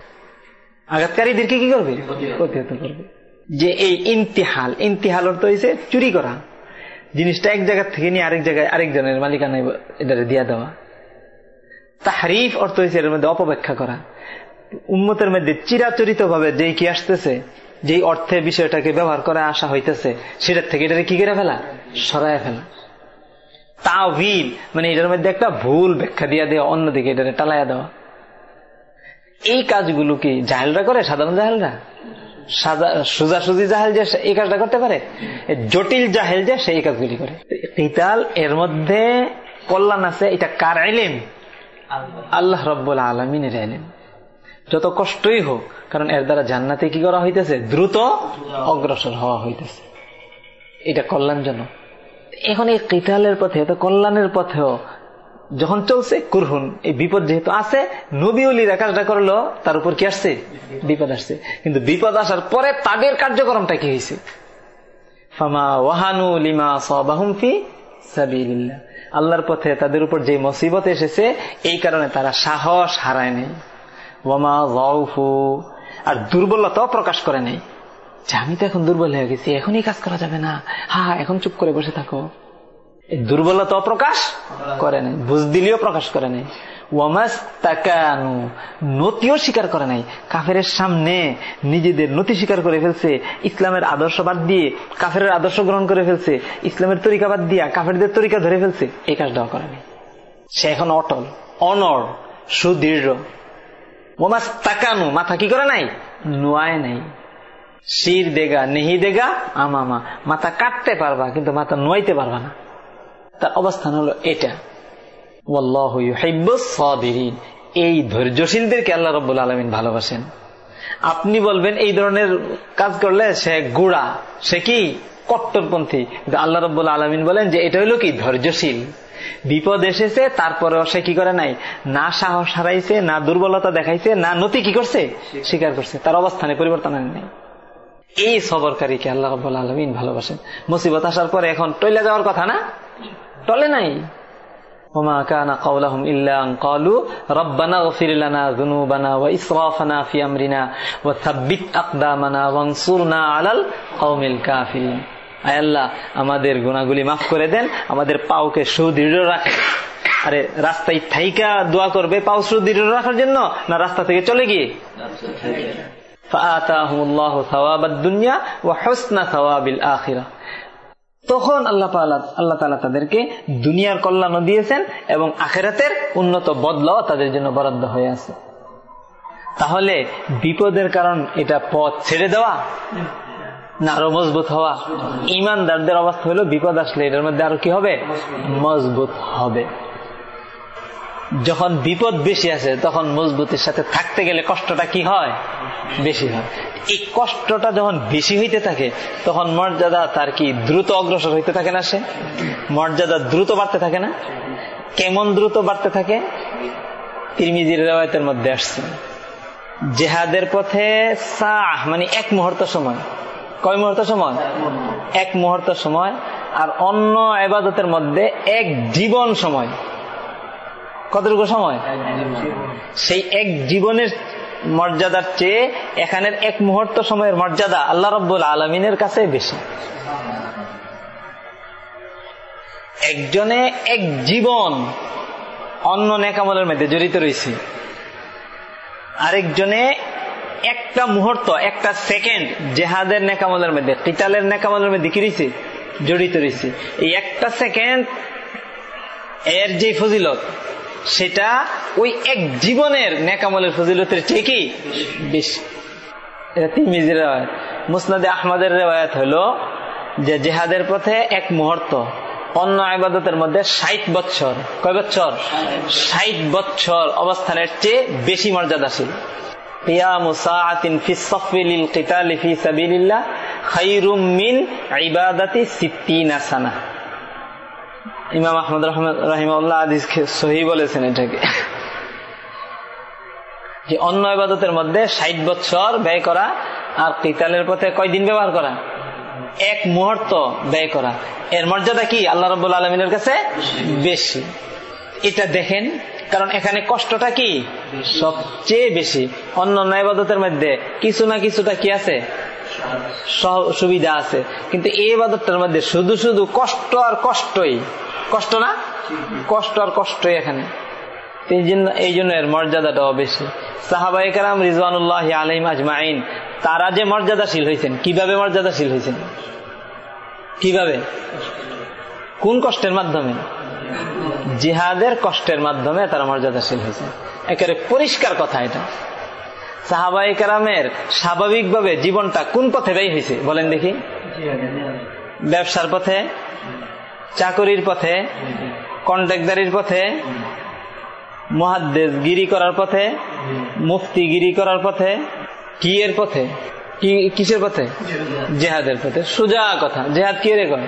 আঘাতকারীদেরকে কি করবে? প্রতিহত করবে। যে এই ইন্তিহাল ইন্তিহাল অর্থ হয়েছে চুরি করা। জিনিসটা এক জায়গা থেকে নিয়ে আরেক জায়গায় আরেকজনের মালিকানায় এটা দিয়া দেওয়া। তাহারিফ অর্থ হয়েছে এর মধ্যে অপব্যাখ্যা করা। উন্মতের মধ্যে চিরাচরিত ভাবে যেই কি আসতেছে, যেই অর্থে বিষয়টাকে ব্যবহার করে আসা হইতেছে, সেটার থেকে এটাকে কি করে ফেলা? সরাই ফেলা। তাওভিল মানে এটার মধ্যে একটা ভুল ব্যাখ্যা দিয়া দেওয়া অন্যদিকে এটা টালাইয়া দেওয়া। এই কাজগুলো কি জাহেলরা করে, সাধারণ জাহেলরা? সোজাসুজি জাহেল যে এই কাজটা করতে পারে? জটিল জাহেল যে সেই কাজগুলি করে। কিতাল, এর মধ্যে কল্যাণ আছে, এটা কার এলেম আল্লাহ রব্বুল আলমিনের এলেম যত কষ্টই হোক, কারণ এর দ্বারা জান্নাতে কি করা হইতেছে? দ্রুত অগ্রসর হওয়া হইতেছে। এটা কল্যাণজনক। এখন এই কিতালের পথে এত কল্যাণের পথেও যখন চলছে, কুরহুন, এই বিপদ যেহেতু আছে, নবী অলিরা কাজটা করল, তার উপর কি আসছে? বিপদ আসছে। কিন্তু বিপদ আসার পরে তাদের কার্যক্রমটা কি হয়েছে? ফামা ওয়াহানু লিমা সাবাহুম ফি সাবিলিল্লাহ। আল্লাহর পথে তাদের উপর যে মুসিবত এসেছে, এই কারণে তারা সাহস হারায় নেই। ওয়ামা জাউফু আর দুর্বলতাও প্রকাশ করে নেই। যে আমি তো এখন দুর্বল হয়ে গেছি এখনই কাজ করা যাবে না। হা এখন চুপ করে বসে থাকো। দুর্বলতা প্রকাশ করে নাই। বুঝ দিলেও প্রকাশ করে নাই। নতিও স্বীকার করে নাই। কাফের সামনে নিজেদের নতি স্বীকার করে ফেলছে ইসলামের আদর্শ বাদ দিয়ে কাফের আদর্শ গ্রহণ করে ফেলছে ইসলামের তরিকা বাদ দিয়া কাফেরদের তরিকা ধরে ফেলছে এই কাজটাও করে নাই। সে এখন অটল অনর সুদৃঢ়। ওমাস্তাকানু মাথা কি করে নাই? নোয়ায় নাই। শির দেগা নেহি দেগা আমামা মাথা কাটতে পারবা কিন্তু মাথা নোয়াইতে পারবা না। তার অবস্থান হলো এটা। এই ধৈর্যশীলদেরকে আল্লাহ রব্বুল আলমিন ভালোবাসেন। আপনি বলবেন এই ধরনের কাজ করলে সে গুড়া সে কি? কট্টরপন্থী। কিন্তু আল্লাহ রব্বুল আলমিন বলেন যে এটা হলো কি? ধৈর্যশীল। বিপদ এসেছে তারপরেও সে কি করে নাই? না সাহস হারাইছে না দুর্বলতা দেখাইছে না নতি কি করছে? স্বীকার করছে। তার অবস্থানে পরিবর্তন আনে নাই এই সবরকারীকে আল্লাহ রব্বুল আলমিন ভালোবাসেন মুসিবত আসার পরে এখন টইলে যাওয়ার কথা না টলে নাই وما كان قولهم إلا أن قالوا ربنا اغفر لنا ذنوبنا وإسرافنا في أمرنا وثبت أقدامنا وانصرنا على القوم الكافرين আয় আল্লাহ আমাদের গুণাগুলি মাফ করে দেন আমাদের পাওকে সুদৃঢ় রাখেন আরে রাস্তায় থাইকা দোয়া করবে পাও সুদৃঢ় রাখার জন্য না রাস্তা থেকে চলে গিয়ে তখন আল্লাহ তাদেরকে দুনিয়ার কল্যাণও দিয়েছেন এবং আখেরাতের উন্নত বদলাও তাদের জন্য বরাদ্দ হয়ে আছে। তাহলে বিপদের কারণ এটা পথ ছেড়ে দেওয়া না আরও মজবুত হওয়া? ইমানদারদের অবস্থা হলো বিপদ আসলে এটার মধ্যে আরও কি হবে? মজবুত হবে। যখন বিপদ বেশি আছে তখন মজবুতির সাথে থাকতে গেলে কষ্টটা কি হয়? বেশি হয়। এই কষ্টটা যখন বেশি হইতে থাকে, তখন মর্যাদা তার কি দ্রুত অগ্রসর হইতে থাকে না সে? মর্যাদা দ্রুত বাড়তে থাকে না? কেমন দ্রুত বাড়তে থাকে? তিরমিজির রেওয়ায়তের মধ্যে আসছে। জেহাদের পথে সাহ মানে এক মুহূর্ত সময়। কয় মুহূর্ত সময়? এক মুহূর্ত সময়। আর অন্য এবাদতের মধ্যে এক জীবন সময়। কতটুকু সময়? সেই এক জীবনের মর্যাদার চেয়ে এখানের এক মুহূর্ত সময়ের মর্যাদা আল্লাহ রব্বুল আলমিনের কাছে বেশি। একজনে এক জীবন অন্য নেকামলের মধ্যে জড়িত রয়েছে। আরেকজনে একটা মুহূর্ত একটা সেকেন্ড জেহাদের নেকামলের মধ্যে কিতালের নেকামলের মধ্যে কি রয়েছে? জড়িত রয়েছে। এই একটা সেকেন্ড এর যে ফজিলত সেটা ওই এক জীবনের নেকামলের ফজিলতের কি বেশি। এটা তিমিজির মুসনাদে আহমদের রেওয়ায়ত হলো যে জেহাদের পথে এক মুহূর্ত, অন্য আবাদতের মধ্যে ষাট বছর কয় বছর ষাট বছর অবস্থানের চেয়ে বেশি মর্যাদাশীল। ইমাম আহমদ রহিমউল্লাহ আদিস সহি বলেছেন এটাকে। যে অন্য ইবাদতের মধ্যে ষাট বছর ব্যয় করা আর কিতালের পথে কয়দিন ব্যবহার করা? এক মুহূর্ত ব্যয় করা। এর মর্যাদা কি? আল্লাহ রব আলমিনের কাছে বেশি। এটা দেখেন কারণ এখানে কষ্টটা কি? সবচেয়ে বেশি। অন্য ইবাদতের মধ্যে কিছু না কিছুটা কি আছে? সুবিধা আছে। কিন্তু এই ইবাদতটার মধ্যে শুধু শুধু কষ্ট আর কষ্টই। কষ্ট না? কষ্ট আর কষ্টই এখানে। এই জন্য এর মর্যাদাটাও বেশি। সাহাবাই কালাম রিজওয়ানুল্লাহ আলহিম আজমাইন তারা যে মর্যাদাশীল হয়েছেন কীভাবে মর্যাদাশীল হয়েছেন কীভাবে? কোন কষ্টের মাধ্যমে? জিহাদের কষ্টের মাধ্যমে তারা মর্যাদাশীল হয়েছে একেবারে পরিষ্কার কথা এটা। সাহাবাই কারামের স্বাভাবিকভাবে জীবনটা কোন পথে ব্যয় হয়েছে? বলেন দেখি। ব্যবসার পথে, চাকরির পথে কন্ট্রাক্টারির পথে মহাদ্দেশ গিরি করার পথে মুফতি গিরি করার পথে, কি এর পথে? কিসের পথে? জেহাদের পথে। সোজা কথা, জেহাদ কি রে করে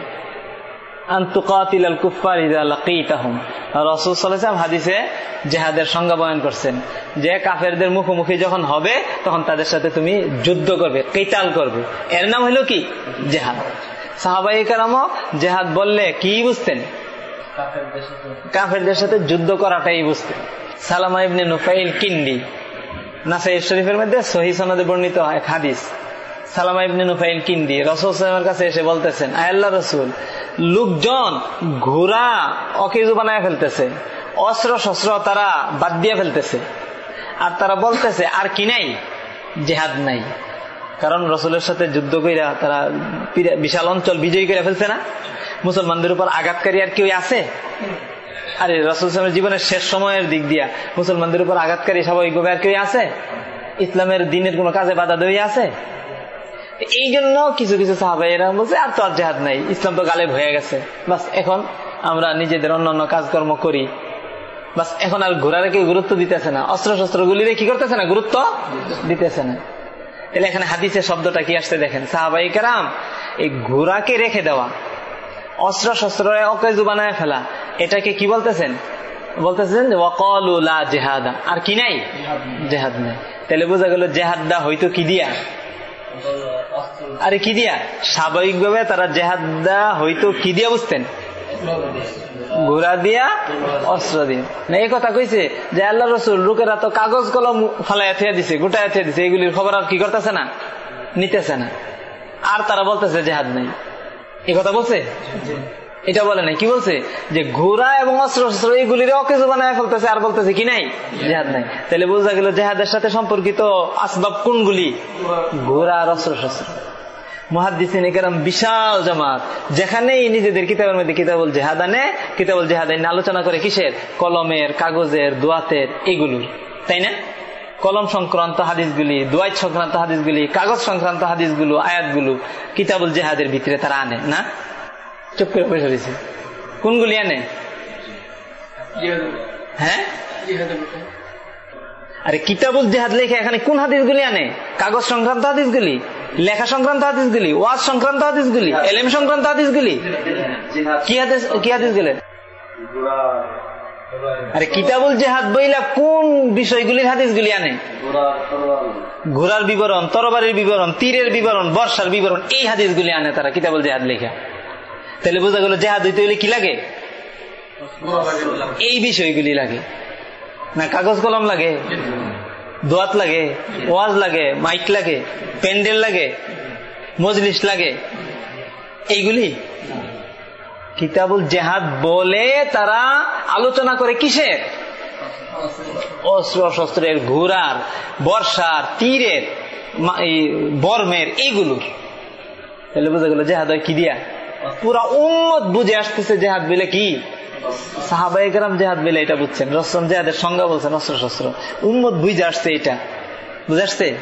হাদিসে জেহাদের সংজ্ঞা বয়ন করছেন যে কাফেরদের মুখোমুখি যখন হবে তখন তাদের সাথে তুমি যুদ্ধ করবে কেতাল করবে। এর নাম হলো কি? জেহাদ। সাহাবাই কারামও জেহাদ বললে কি বুঝতেন? কাফেরদের সাথে। যুদ্ধ করাটাই বুঝতেন। সালামা ইবনে নুফাইল কিন্ডি নাসাই শরীফের মধ্যে সহি সনদে বর্ণিত এক হাদিস। সালামা ইবনে নুফাইল কিন্দি, রসুল সালামের কাছে এসে বলতেছেন আয়াল্লাহ রসুল, লোকজন ঘোড়া অকেজু বানায় ফেলতেছে অস্ত্র শস্ত্র তারা বাদ দিয়ে ফেলতেছে। আর তারা বলতেছে, আর কি নাই? জেহাদ নাই। কারণ রসুলের সাথে যুদ্ধ কইরা তারা বিশাল অঞ্চল বিজয়ী করে ফেলছে না? মুসলমানদের উপর আঘাতকারী আর কেউ আছে? আরে, রসুল সালামের জীবনের শেষ সময়ের দিক দিয়া মুসলমানদের উপর আঘাতকারী, স্বাভাবিকভাবে আর কেউ আছে? ইসলামের দিনের কোন কাজে বাধা দেওয়া আছে? এই জন্য কিছু কিছু সাহাবাই এরা বলছে, আর তো আর জেহাদ নাই, ইসলাম তো গালেব হয়ে গেছে। বাস এখন আমরা নিজেদের অন্যান্য কাজকর্ম করি। বাস এখন আর ঘোড়ারে কেউ গুরুত্ব দিতেছে না। অস্ত্র শস্ত্র গুলিরে কি করতেছে না? গুরুত্ব দিতেছে না। তাহলে এখানে হাদিসের শব্দটা কি আসতে দেখেন? সাহাবাই কারাম, এই ঘোড়াকে রেখে দেওয়া অস্ত্র শস্ত্র অকেজু বানায় ফেলা, এটাকে কি বলতেছেন? বলতেছেন জেহাদা। আর কি নাই? জেহাদ নাই। তাহলে বোঝা গেল জেহাদটা হয়তো কি দিয়া? আরে কি দিয়া? স্বাভাবিকভাবে তারা জেহাদা হয়তো কি দিয়া বুঝতেন? ঘোড়া দিয়া অস্ত্র দিয়ে। না, এই কথা কইছে যে আল্লাহ রসুল লোকেরা তো কাগজ কলম ফালাই থিয়া দিছে গোটায় থিয়া দিছে, এগুলির খবর আর কি করতেছে না? নিতেছে না। আর তারা বলতেছে জেহাদ নাই। এ কথা বলছে? এটা বলে নাই। কি বলছে? যে ঘোড়া এবং অস্ত্র শস্ত্র এইগুলির অকেজু বানায় ফেলতেছে, আর বলতেছে কি নাই? জেহাদ নাই। তাহলে বোঝা গেল জেহাদের সাথে সম্পর্কিত আসবাব কোনগুলি? ঘোড়া আর অস্ত্র শস্ত্র বিশাল জামাত, যেখানেই নিজেদের কিতাবের মধ্যে কিতাবুল জেহাদ আনে, কিতাবুল জেহাদ আলোচনা করে কিসের? কলমের, কাগজের, দোয়াতের, এগুলোর। তাই না? কলম সংক্রান্ত হাদিসগুলি দোয়াইত সংক্রান্ত হাদিসগুলি, কাগজ সংক্রান্ত হাদিসগুলো, আয়াতগুলো কিতাবুল জেহাদের ভিতরে তারা আনে, না? চুপ করে বসে রয়েছে। কোনগুলি আনে? হ্যাঁ? আরে কিতাবুল জেহাদ লেখে এখানে কোন হাদিসগুলি আনে? কাগজ সংক্রান্ত হাদিসগুলি? লেখা সংক্রান্ত হাদিসগুলি? ওয়াজ সংক্রান্ত হাদিসগুলি? এলএম সংক্রান্ত হাদিসগুলি? কি হাদিস কি হাদিস গেলে আরে কিতাবুল জেহাদ বইলা কোন বিষয়গুলির হাদিসগুলি আনে? ঘোড়ার বিবরণ, তরবারির বিবরণ, তীরের বিবরণ, বর্ষার বিবরণ, এই হাদিসগুলি আনে তারা কিতাবুল জেহাদ লেখা। তাহলে বোঝা গেল জেহাদ হইতে হইলে কি লাগে? এই বিষয়গুলি লাগে। না, কাগজ কলম লাগে, দোয়াত লাগে, ওয়াজ লাগে, মাইক লাগে, প্যান্ডেল লাগে, মজলিস লাগে। এইগুলি? কিতাবুল জেহাদ বলে তারা আলোচনা করে কিসের? অস্ত্র শস্ত্রের ঘোড়ার, বর্ষার, তীরের বর্মের, এইগুলো। তাহলে বোঝা গেল জেহাদ হয় কি দিয়া? পুরা উন্মত বুঝে আসতেছে জেহাদ বলে কি? সাহাবাহাম জেহাদ বলে এটা বুঝছেন। রসম জেহাদের সংজ্ঞা বলছেন, অস্ত্র শস্ত্র। উন্মত বুঝে আসছে এটা। বুঝাচ্ছে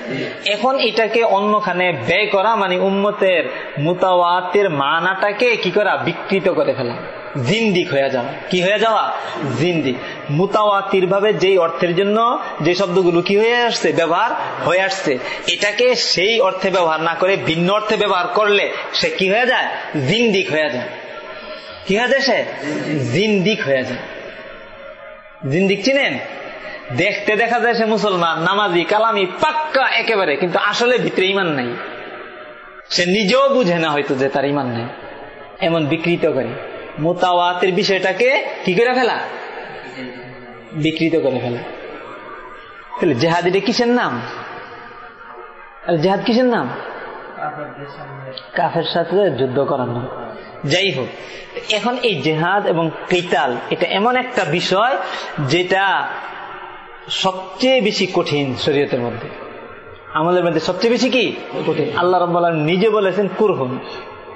এখন এটাকে অন্যখানে ব্যয় করা মানে উম্মতের মুতাওয়াতের মানাটাকে কি করা? বিকৃত করে ফেলা। জিন্দিক হয়ে যাওয়া কি হয়ে যাওয়া? জিন্দিক। মুতাওয়াতির ভাবে যেই অর্থের জন্য যে শব্দগুলো কি হয়ে আসছে? ব্যবহার হয়ে আসছে। এটাকে সেই অর্থে ব্যবহার না করে ভিন্ন অর্থে ব্যবহার করলে সে কি হয়ে যায়? জিন্দিক হয়ে যায়। কি হয়ে যায় সে? জিন্দিক হয়ে যায়। জিন্দিক চিনেন? দেখতে দেখা যায় সে মুসলমান, নামাজি, কালামি, পাক্কা একেবারে, কিন্তু আসলে ভিতরে ইমান নাই। সে নিজেও বুঝে না হয়তো যে তার ইমান নাই। এমন বিকৃত করে। মোতাওয়াতের বিষয়টাকে কি করে ফেলা? বিকৃত করে ফেলা। তাহলে জেহাদ এটা কিসের নাম? জেহাদ কিসের নাম? কাফের সাথে যুদ্ধ করার নাম। যাই হোক, এখন এই জেহাদ এবং কেতাল এটা এমন একটা বিষয় যেটা সবচেয়ে বেশি কঠিন শরীয়তের মধ্যে। আমাদের মধ্যে সবচেয়ে বেশি কি? কঠিন। আল্লাহ রব্বাল নিজে বলেছেন, কুরহুন।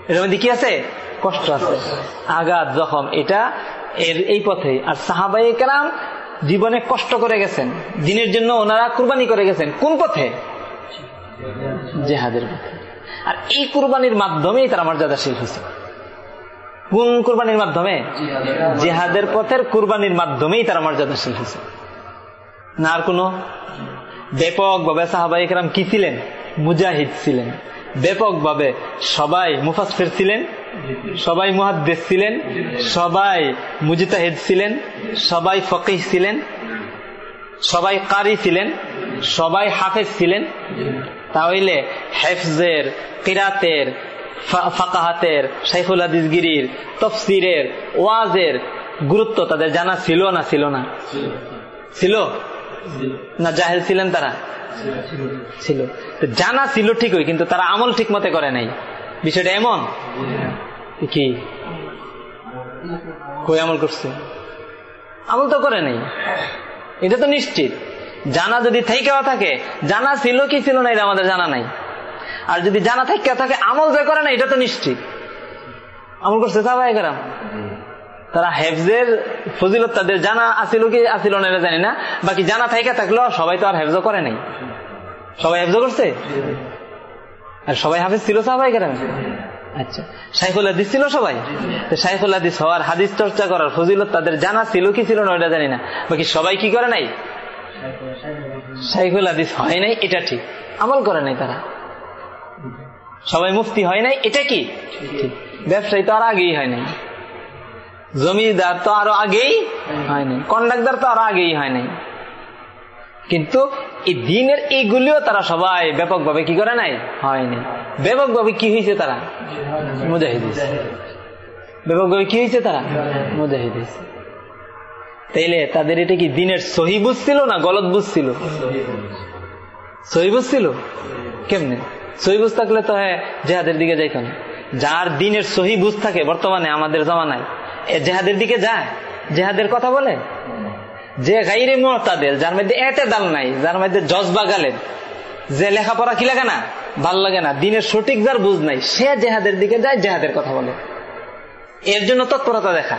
এর মধ্যে কি আছে? কষ্ট আছে। আঘাত, জখম। এটা এর এই পথে। আর সাহাবাই কেরাম জীবনে কষ্ট করে গেছেন। দিনের জন্য ওনারা কুরবানি করে গেছেন। কোন পথে? জেহাদের পথে। আর এই কুরবানির মাধ্যমেই তারা মর্যাদাশীল হয়েছে কোন কুরবানির মাধ্যমে? জেহাদের পথের কুরবানির মাধ্যমেই তারা মর্যাদাশীল হয়েছে না আর কোন? ব্যাপকভাবে সাহাবাহিকরাম কি ছিলেন? মুজাহিদ ছিলেন। ব্যাপকভাবে সবাই মুফাসফির ছিলেন সবাই মুহাদ্দেস ছিলেন সবাই মুজিতাহেদ ছিলেন সবাই ফকিহ ছিলেন সবাই কারি ছিলেন সবাই হাফেজ ছিলেন। তাহলে হেফজের কিরাতের ফাকাহাতের শাইখুল হাদিসগিরির তফসিরের ওয়াজের গুরুত্ব তাদের জানা ছিল না ছিল না? ছিল? না জাহেল ছিলেন তারা? ছিল। জানা ছিল ঠিকই, কিন্তু তারা আমল ঠিক মতে করে নাই। বিষয়টা এমন? কি? কই আমল করছে? আমল তো করে নাই। এটা তো নিশ্চিত। জানা যদি থাইকেও থাকে, জানা ছিল কি ছিল না এটা আমাদের জানা নাই। আর যদি জানা থাইকে থাকে, আমল যে করে না, এটা তো নিশ্চিত। আমল করছে তা ভাই করাম। তারা হেফজের ফজিলত তাদের জানা আসিল কি আসিল না এটা জানি না। বাকি জানা থাইকে থাকলেও সবাই তো আর হেফজ করে নাই। সবাই হেফজ করছে? আর সবাই হাফিজ ছিল সাহাবাই কেরামে? আচ্ছা। হাদিস ছিল সবাই? হাদিস হওয়ার হাদিস চর্চা করার ফজিলত তাদের জানা ছিল কি ছিল না জানি না। বাকি সবাই কি করে নাই? হয় নাই, এটা ঠিক। আমল করে নাই তারা। সবাই মুফতি হয় নাই, এটা কি? ব্যবসায়ী তো আর আগেই হয় নাই। জমিদার তো আরও আগেই হয় নাই, কন্ডাক্টার তো আরও আগেই হয় নাই। কিন্তু এই দিনের এইগুলিও তারা সবাই ব্যাপকভাবে কি করে নাই? হয়নি ব্যাপকভাবে কি হয়েছে তারা? মুজাহিদ ব্যাপকভাবে কি হয়েছে তারা? মুজাহিদ তাইলে তাদের এটা কি দিনের সহি বুঝছিল না গলত বুঝছিল? সহি বুঝছিল? কেমনে? সহি বুঝ থাকলে তো হ্যাঁ জেহাদের দিকে যাইত না। যার দিনের সহি বুঝ থাকে বর্তমানে আমাদের জমানায় জেহাদের দিকে যায়, জেহাদের কথা বলে? যে গাইরে মতাদের যার মধ্যে এতে দাল নাই, যার মধ্যে জজবা গালেন যে লেখাপড়া কি লাগে না? ভালো লাগে না, দিনের সঠিক যার বুঝ নাই, সে জেহাদের দিকে যায়, জেহাদের কথা বলে। এর জন্য তৎপরতা দেখা।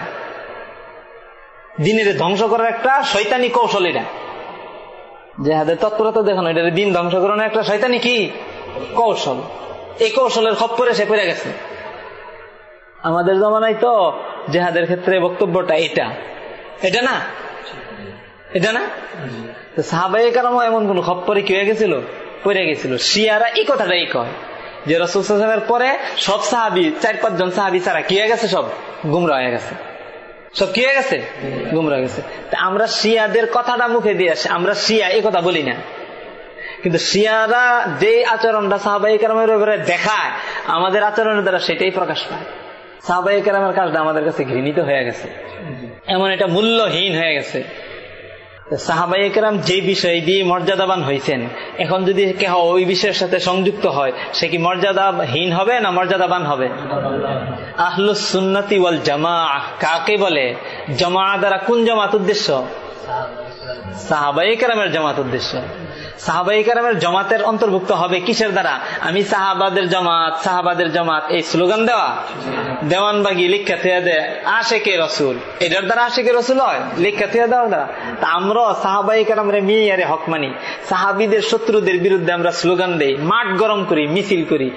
দিনের ধ্বংস করার একটা শৈতানি কৌশল এটা। জেহাদের তৎপরতা দেখানো এটা দিন ধ্বংস করানোর একটা শৈতানি কি? কৌশল। এই কৌশলের খপ্পরে সে পড়ে গেছে। আমাদের জমানায় তো জেহাদের ক্ষেত্রে বক্তব্যটা এটা। এটা না? এটা না? সাহাবাই কারণ এমন কোন খপ্পরে কি হয়ে গেছিল? পড়ে গেছিল। শিয়ারা এই কথাটাই কয় যে রসুলের পরে সব সাহাবি, চার পাঁচজন সাহাবি ছাড়া কি হয়ে গেছে সব? গুমরা হয়ে গেছে। সব কি হয়ে গেছে? গুমরা গেছে। আমরা শিয়াদের কথাটা মুখে দিয়ে আসি। আমরা শিয়া এই কথা বলি না। কিন্তু শিয়ারা যে আচরণটা ব্যাপারে দেখায়, আমাদের আচরণের দ্বারা সেটাই প্রকাশ পায়। সাহাবাই কারামের কাজটা আমাদের কাছে ঘৃণিত হয়ে গেছে। এমন এটা মূল্যহীন হয়ে গেছে। সাহাবাই একরাম যে বিষয় দিয়ে মর্যাদাবান হয়েছেন এখন যদি কেহ ওই বিষয়ের সাথে সংযুক্ত হয়, সে কি মর্যাদাহীন হবে না মর্যাদাবান হবে? আহলুস সুন্নতি ওয়াল জামা কাকে বলে? জমা দ্বারা কোন জামাত উদ্দেশ্য? সাহাবাই কেরামের জামাত উদ্দেশ্য। সাহাবাই কেরামের জমাতের অন্তর্ভুক্ত হবে কিসের দ্বারা? আমি সাহাবাদের জমাত সাহাবাদের জমাত, এই স্লোগান দেওয়া? দেওয়ানবাগি, লিখা থেয়া দে, আশেকে রসুল। এটার দ্বারা আশেকে রসুল হয়? লিখা থিয়া দেওয়ার দ্বারা। তা আমরা সাহাবাই কেরামের মিয়ারে হক মানি। সাহাবিদের শত্রুদের বিরুদ্ধে আমরা স্লোগান দেই, মাঠ গরম করি, মিছিল করি।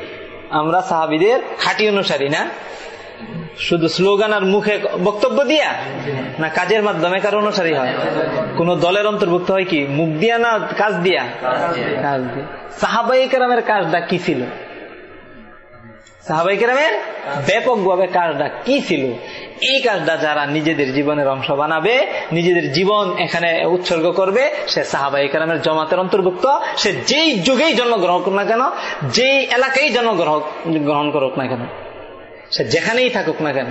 আমরা সাহাবিদের খাটি অনুসারী, না? শুধু স্লোগান আর মুখে বক্তব্য দিয়া? না, কাজের মাধ্যমে? কার অনুসারী হয়? কোন দলের অন্তর্ভুক্ত হয় কি? মুখ দিয়া না কাজ দিয়া? কাজ দিয়া। সাহাবাই কেরামের কাজটা কি ছিল? সাহাবাই কেরামের ব্যাপক ভাবে কাজটা কি ছিল? এই কাজটা যারা নিজেদের জীবনের অংশ বানাবে, নিজেদের জীবন এখানে উৎসর্গ করবে, সে সাহাবাই কেরামের জমাতের অন্তর্ভুক্ত। সে যেই যুগেই জন্মগ্রহণ করুক না কেন, যেই এলাকায় জন্মগ্রহণ গ্রহণ করুক না কেন সে যেখানেই থাকুক না কেন,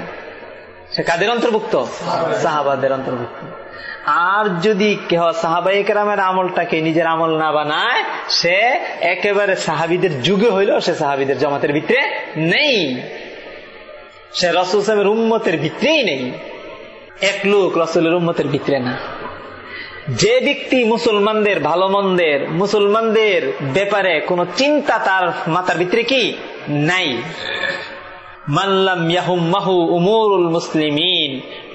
সে কাদের অন্তর্ভুক্ত? সাহাবাদের অন্তর্ভুক্ত। আর যদি কেহ সাহাবাই কেরামের আমলটাকে নিজের আমল না বানায়, সে একেবারে সাহাবিদের যুগে হইলেও সে সাহাবিদের জমাতের ভিতরে নেই। সে রসুল সাহেবের উম্মতের ভিতরেই নেই। এক লোক রসুলের উম্মতের ভিতরে না। যে ব্যক্তি মুসলমানদের ভালো মন্দের মুসলমানদের ব্যাপারে কোনো চিন্তা তার মাথার ভিতরে কি? নাই।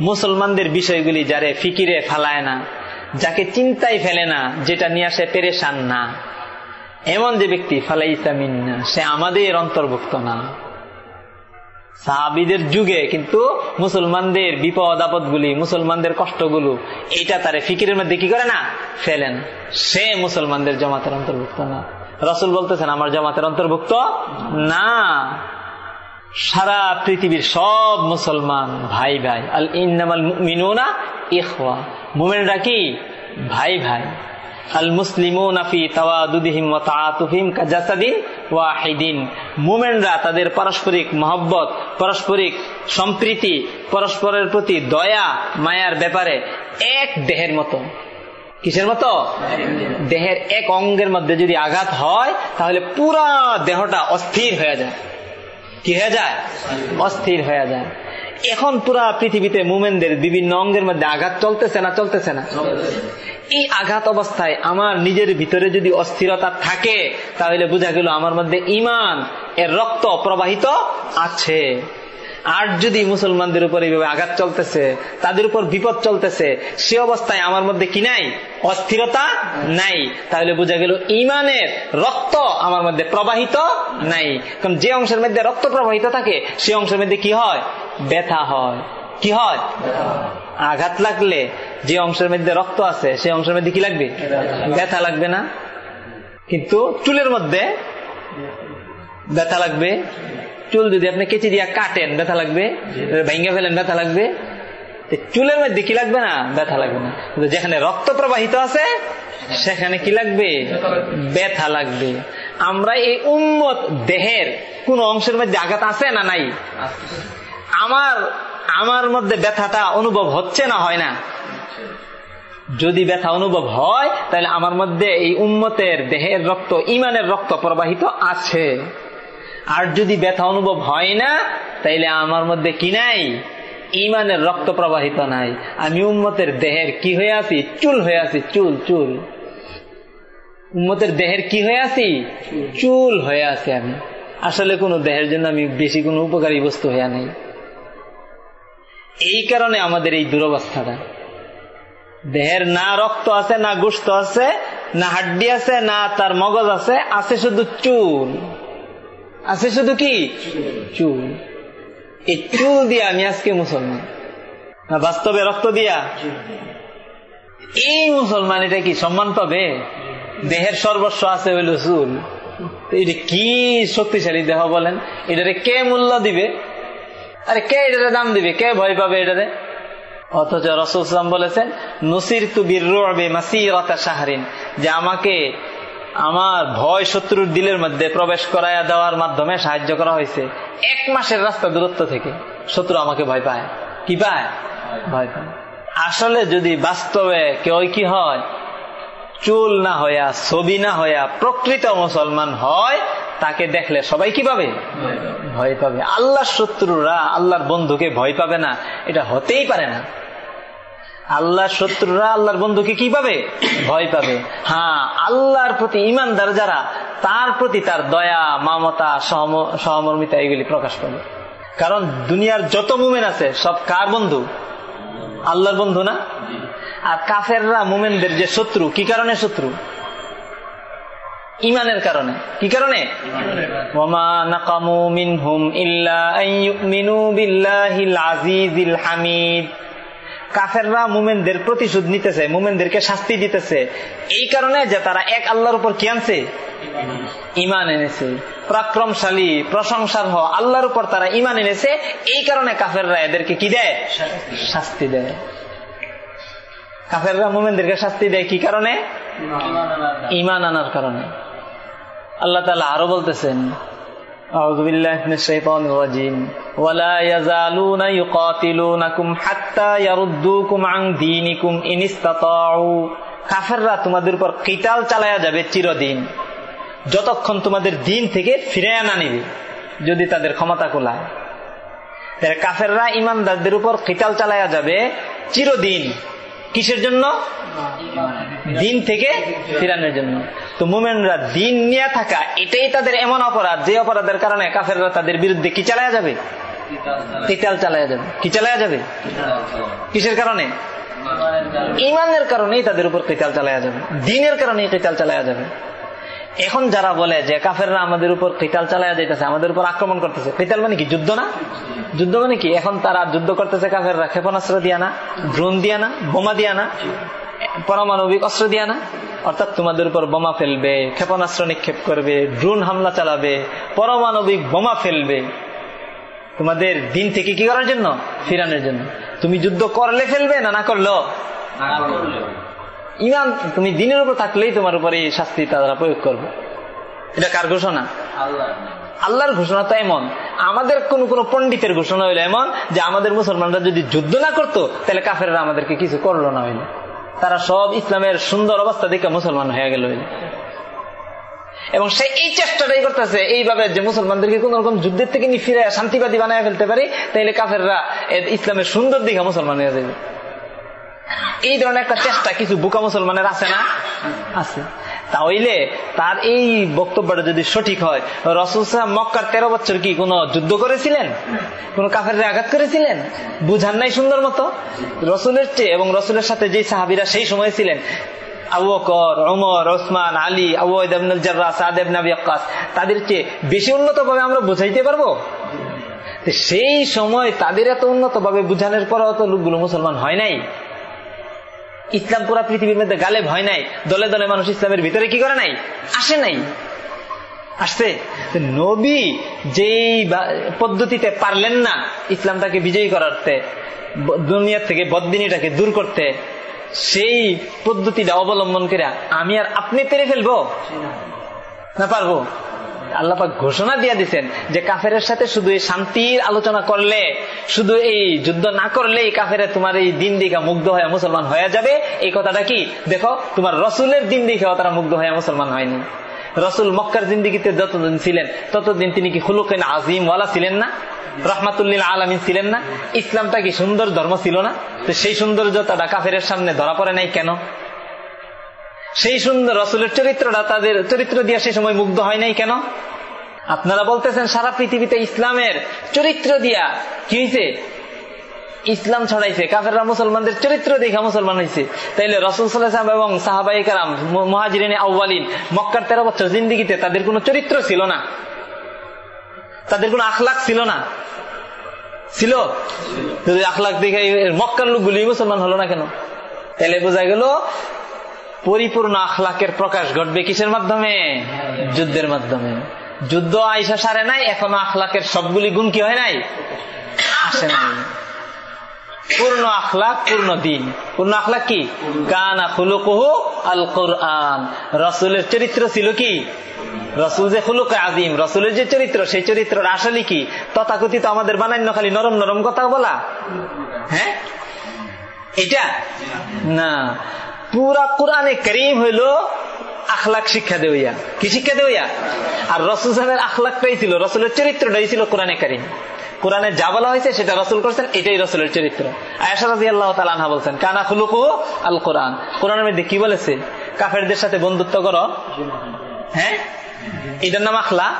মুসলমানদের বিষয়গুলি যারে ফিকিরে ফালায় না, যাকে চিন্তায় ফেলে না, যেটা নিয়ে আসে পেরেশান না। এমন যে ব্যক্তি ফালাইসামিন না সে আমাদের অন্তর্ভুক্ত না। সাহাবিদের যুগে কিন্তু মুসলমানদের বিপদ আপদ গুলি মুসলমানদের কষ্টগুলো, এটা তারে ফিকিরের মধ্যে কি করে না? ফেলেন সে মুসলমানদের জমাতের অন্তর্ভুক্ত না। রসুল বলতেছেন, আমার জমাতের অন্তর্ভুক্ত না। সারা পৃথিবীর সব মুসলমান ভাই ভাই। আল ইন্নামাল মিনুনা ইখওয়া। মুমেনরা কি? ভাই ভাই। আল মুসলিমুন ফি তাওয়াদুদিহিম ওয়া তাআতুফিহিম কাজাসাদিন ওয়াহিদিন। মুমেনরা তাদের পারস্পরিক মহব্বত, পারস্পরিক সম্প্রীতি, পরস্পরের প্রতি দয়া, মায়ার ব্যাপারে এক দেহের মতো। কিসের মতো? দেহের এক অঙ্গের মধ্যে যদি আঘাত হয়, তাহলে পুরা দেহটা অস্থির হয়ে যায়। কি হয়ে যায়? অস্থির হয়ে যায়। এখন পুরা পৃথিবীতে মুমেনদের বিভিন্ন অঙ্গের মধ্যে আঘাত চলতেছে না চলতেছে না? এই আঘাত অবস্থায় আমার নিজের ভিতরে যদি অস্থিরতা থাকে, তাহলে বোঝা গেল আমার মধ্যে ইমান, এর রক্ত প্রবাহিত আছে। আর যদি মুসলমানদের উপর এইভাবে আঘাত চলতেছে, তাদের উপর বিপদ চলতেছে, সে অবস্থায় আমার মধ্যে কি নাই? অস্থিরতা নাই। তাহলে বোঝা গেল ইমানের রক্ত আমার মধ্যে প্রবাহিত নাই। কারণ যে অংশের মধ্যে রক্ত প্রবাহিত থাকে, সে অংশের মধ্যে কি হয়? ব্যথা হয়। কি হয়? আঘাত লাগলে যে অংশের মধ্যে রক্ত আছে, সে অংশের মধ্যে কি লাগবে? ব্যথা লাগবে না। কিন্তু চুলের মধ্যে ব্যথা লাগবে? চুল যদি আপনি কেচি দিয়া কাটেন ব্যথা লাগবে ভেঙে ফেলেন ব্যথা লাগবে চুলের মধ্যে কি লাগবে না? ব্যথা লাগবে না। যেখানে রক্ত প্রবাহিত আছে সেখানে কি লাগবে? ব্যথা লাগবে। আমরা এই উন্মত দেহের কোন অংশের মধ্যে আঘাত আছে না নাই? আমার আমার মধ্যে ব্যথাটা অনুভব হচ্ছে না হয় না? যদি ব্যথা অনুভব হয় তাহলে আমার মধ্যে এই উন্মতের দেহের রক্ত ইমানের রক্ত প্রবাহিত আছে। আর যদি ব্যথা অনুভব হয় না, তাইলে আমার মধ্যে কি নাই? ইমানের রক্ত প্রবাহিত নাই। আমি উম্মতের দেহের কি হয়ে আছি? চুল হয়ে আছি, চুল চুল। উম্মতের দেহের কি হয়ে আছি? চুল হয়ে আছি আমি। আসলে কোন দেহের জন্য আমি বেশি কোনো উপকারী বস্তু হয়ে নেই এই কারণে আমাদের এই দুরবস্থাটা। দেহের না রক্ত আছে, না গোস্ত আছে, না হাড্ডি আছে, না তার মগজ আছে আছে শুধু চুল। আছে শুধু কি? চুল। এই চুল দিয়া আমি আজকে মুসলমান। না বাস্তবে রক্ত দিয়া? এই মুসলমান এটা কি সম্মান পাবে? দেহের সর্বস্ব আছে হইল চুল। এটা কি শক্তিশালী দেহ বলেন? এটারে কে মূল্য দিবে? আরে কে এটারে দাম দিবে? কে ভয় পাবে এটারে? অথচ রসুলাম বলেছেন নসির তু বীর মাসিরতা শাহরিন যে আমাকে আমার ভয় শত্রুর দিলের মধ্যে প্রবেশ করাইয়া দেওয়ার মাধ্যমে সাহায্য করা হয়েছে। এক মাসের রাস্তা দূরত্ব থেকে শত্রু আমাকে ভয় পায়। কি পায়? ভয় পায়। আসলে যদি বাস্তবে কেউ কি হয়, চুল না হইয়া, ছবি না হইয়া প্রকৃত মুসলমান হয়, তাকে দেখলে সবাই কি পাবে? ভয় পাবে। আল্লাহর শত্রুরা আল্লাহর বন্ধুকে ভয় পাবে না। এটা হতেই পারে না। আল্লাহর শত্রুরা, আল্লাহর বন্ধুকে কি পাবে? ভয় পাবে। হ্যাঁ আল্লাহর প্রতি ইমানদার যারা, তার প্রতি তার দয়া, মামতা সহমর্মিতা এগুলি প্রকাশ পাবে কারণ দুনিয়ার যত মুমেন আছে, সব কার বন্ধু? আল্লাহর বন্ধু না? আর কাফেররা মুমেনদের যে শত্রু, কি কারণে শত্রু? ইমানের কারণে। কি কারণে? হামিদ। কাফেররা মুমেনদের প্রতিশোধ নিতেছে মুমেনদেরকে শাস্তি দিতেছে। এই কারণে যে তারা এক আল্লাহর উপর কি আনছে? ইমান এনেছে। পরাক্রমশালী প্রশংসার হ আল্লাহর উপর তারা ইমান এনেছে। এই কারণে কাফেররা এদেরকে কি দেয়? শাস্তি দেয়। কাফেররা মোমেনদেরকে শাস্তি দেয় কি কারণে? ইমান আনার কারণে। আল্লাহ তালা আরও বলতেছেন أعوذ بالله من الشيطان الرجيم ولا يزالون يقاتلونكم حتى يردوكم عن دينكم إن استطاعوا কাফেররা তোমাদের উপর কিতাল চালায়া যাবে চিরদিন যতক্ষণ তোমাদের দিন থেকে ফিরে আনা নিবে যদি তাদের ক্ষমতা কোলায় কাফেররা ইমানদারদের উপর কিতাল চালায়া যাবে চিরদিন কিসের জন্য? দিন থেকে ফিরানোর জন্য। তো মোমেনরা দিন নিয়ে থাকা, এটাই তাদের এমন অপরাধ, যে অপরাধের কারণে কাফেররা তাদের বিরুদ্ধে কি চালায়া যাবে? কিতাল চালায়া যাবে। কি চালায়া যাবে? কিসের কারণে? ইমানের কারণেই তাদের উপর কিতাল চালায়া যাবে। দিনের কারণেই কিতাল চালায়া যাবে। এখন যারা বলে যে কাফেররা আমাদের উপর কিতাল চালায়া যাইতেছে, আমাদের উপর আক্রমণ করতেছে কিতাল মানে কি? যুদ্ধ না? যুদ্ধ মানে কি? এখন তারা যুদ্ধ করতেছে কাফেররা, ক্ষেপণাস্ত্র দিয়া না ড্রোন দিয়া না, বোমা দিয়া না, পারমাণবিক অস্ত্র দিয়া না? অর্থাৎ তোমাদের উপর বোমা ফেলবে, ক্ষেপণাস্ত্র নিক্ষেপ করবে ড্রোন হামলা চালাবে, পারমাণবিক বোমা ফেলবে। তোমাদের দিন থেকে কি করার জন্য? ফিরানোর জন্য। তুমি যুদ্ধ করলে ফেলবে না না করল। ইমান তুমি দিনের উপর থাকলেই তোমার উপরে এই শাস্তি তারা প্রয়োগ করবে। এটা কার ঘোষণা? আল্লাহর ঘোষণা তো এমন। আমাদের কোন কোন পণ্ডিতের ঘোষণা হইল এমন যে আমাদের মুসলমানরা যদি যুদ্ধ না করতো তাহলে কাফেররা আমাদেরকে কিছু করল না হইলে। তারা সব ইসলামের সুন্দর অবস্থা দেখে মুসলমান হয়ে গেল এবং সে এই চেষ্টাটাই করতেছে এইভাবে যে মুসলমানদেরকে কোন রকম যুদ্ধের থেকে নিয়ে ফিরে শান্তিবাদী বানায় ফেলতে পারি তাইলে কাফেররা ইসলামের সুন্দর দিকে মুসলমান হয়ে যাবে। এই ধরনের একটা চেষ্টা কিছু বুকা মুসলমানের আছে না? আছে। তাহলে তার এই বক্তব্যটা যদি সঠিক হয় রসুল সাহেব মক্কার তেরো বছর কি কোন যুদ্ধ করেছিলেন? কোন কাফের আঘাত করেছিলেন? বুঝান নাই সুন্দর মতো? রসুলের চেয়ে এবং রসুলের সাথে যে সাহাবিরা সেই সময় ছিলেন আবু বকর ওমর ওসমান আলী আবু আবনুল জার্রা সাদেব নাবি আক্কাস তাদের চেয়ে বেশি উন্নত ভাবে আমরা বুঝাইতে পারব? সেই সময় তাদের এত উন্নত ভাবে বুঝানোর পরও তো লোকগুলো মুসলমান হয় নাই। ইসলাম পুরা পৃথিবীর মধ্যে গালে ভয় নাই, দলে দলে মানুষ ইসলামের ভিতরে কি করে নাই? আসে নাই। আসছে। নবী যেই পদ্ধতিতে পারলেন না ইসলামটাকে বিজয়ী করাতে দুনিয়ার থেকে বদিনীটাকে দূর করতে, সেই পদ্ধতিটা অবলম্বন করে আমি আর আপনি পেরে ফেলব? না পারব। আল্লাপাক ঘোষণা দিয়ে দিচ্ছেন যে কাফের সাথে শুধু এই শান্তির আলোচনা করলে, শুধু এই যুদ্ধ না করলে এই কাফের তোমার এই দিন দিঘা মুগ্ধ হয়ে মুসলমান হয়ে যাবে। এই কথাটা কি? দেখো, তোমার রসুলের দিন দিঘা তারা মুগ্ধ হয়ে মুসলমান হয়নি। রসুল মক্কার জিন্দিগিতে যতদিন ছিলেন, ততদিন তিনি কি হুলুকেন আজিম ওয়ালা ছিলেন না? রহমাতুল্লিল আলমিন ছিলেন না? ইসলামটা কি সুন্দর ধর্ম ছিল না? তো সেই সৌন্দর্যতাটা কাফের সামনে ধরা পড়ে নাই কেন? সেই সুন্দর রসুলের চরিত্রটা তাদের চরিত্র দিয়ে সেই সময় মুগ্ধ হয় নাই কেন? আপনারা বলতেছেন সারা পৃথিবীতে ইসলামের চরিত্র দিয়া কি হয়েছে ইসলাম ছড়াইছে কাফেররা মুসলমানদের চরিত্র দেখা মুসলমান হয়েছে তাইলে রসুল সাল্লাম এবং সাহাবাই কারাম মহাজিরিন আউ্বালিন মক্কার তেরো বছর জিন্দিগিতে তাদের কোনো চরিত্র ছিল না। তাদের কোনো আখলাখ ছিল না। ছিল? আখলাখ দেখে মক্কার লোকগুলি মুসলমান হলো না কেন? তাহলে বোঝা গেল পরিপূর্ণ আখলাকের প্রকাশ ঘটবে কিসের মাধ্যমে? যুদ্ধের মাধ্যমে। যুদ্ধ আইসা সারে নাই, এখনও আখলাকের সবগুলি গুণ কি হয় নাই? আসে নাই। পূর্ণ আখলাক, পূর্ণ দিন। পূর্ণ আখলাক কি? কানা আল কোরআন রসুলের চরিত্র ছিল কি? রসুল যে খুলুক আজিম, রসুলের যে চরিত্র, সেই চরিত্র আসলে কি? তথাকথিত আমাদের বানান্য খালি নরম নরম কথা বলা। হ্যাঁ? এটা? না। পুরা কোরআনে করিম হইল আখলাক শিক্ষা দেওয়া। কি শিক্ষা দেওয়া? আর রসুল সাহেবের আখলাকটাই ছিল, রসুলের চরিত্রটাই ছিল কোরআনে করিম। কোরআনে যা বলা হয়েছে সেটা রসুল করছেন, এটাই রসুলের চরিত্র। আয়াসা আল্লাহ তালা বলছেন, কানা খুলুকু আল কোরআন কোরআনের মধ্যে কি বলেছে? কাফেরদের সাথে বন্ধুত্ব করো। হ্যাঁ? এটার নাম আখলা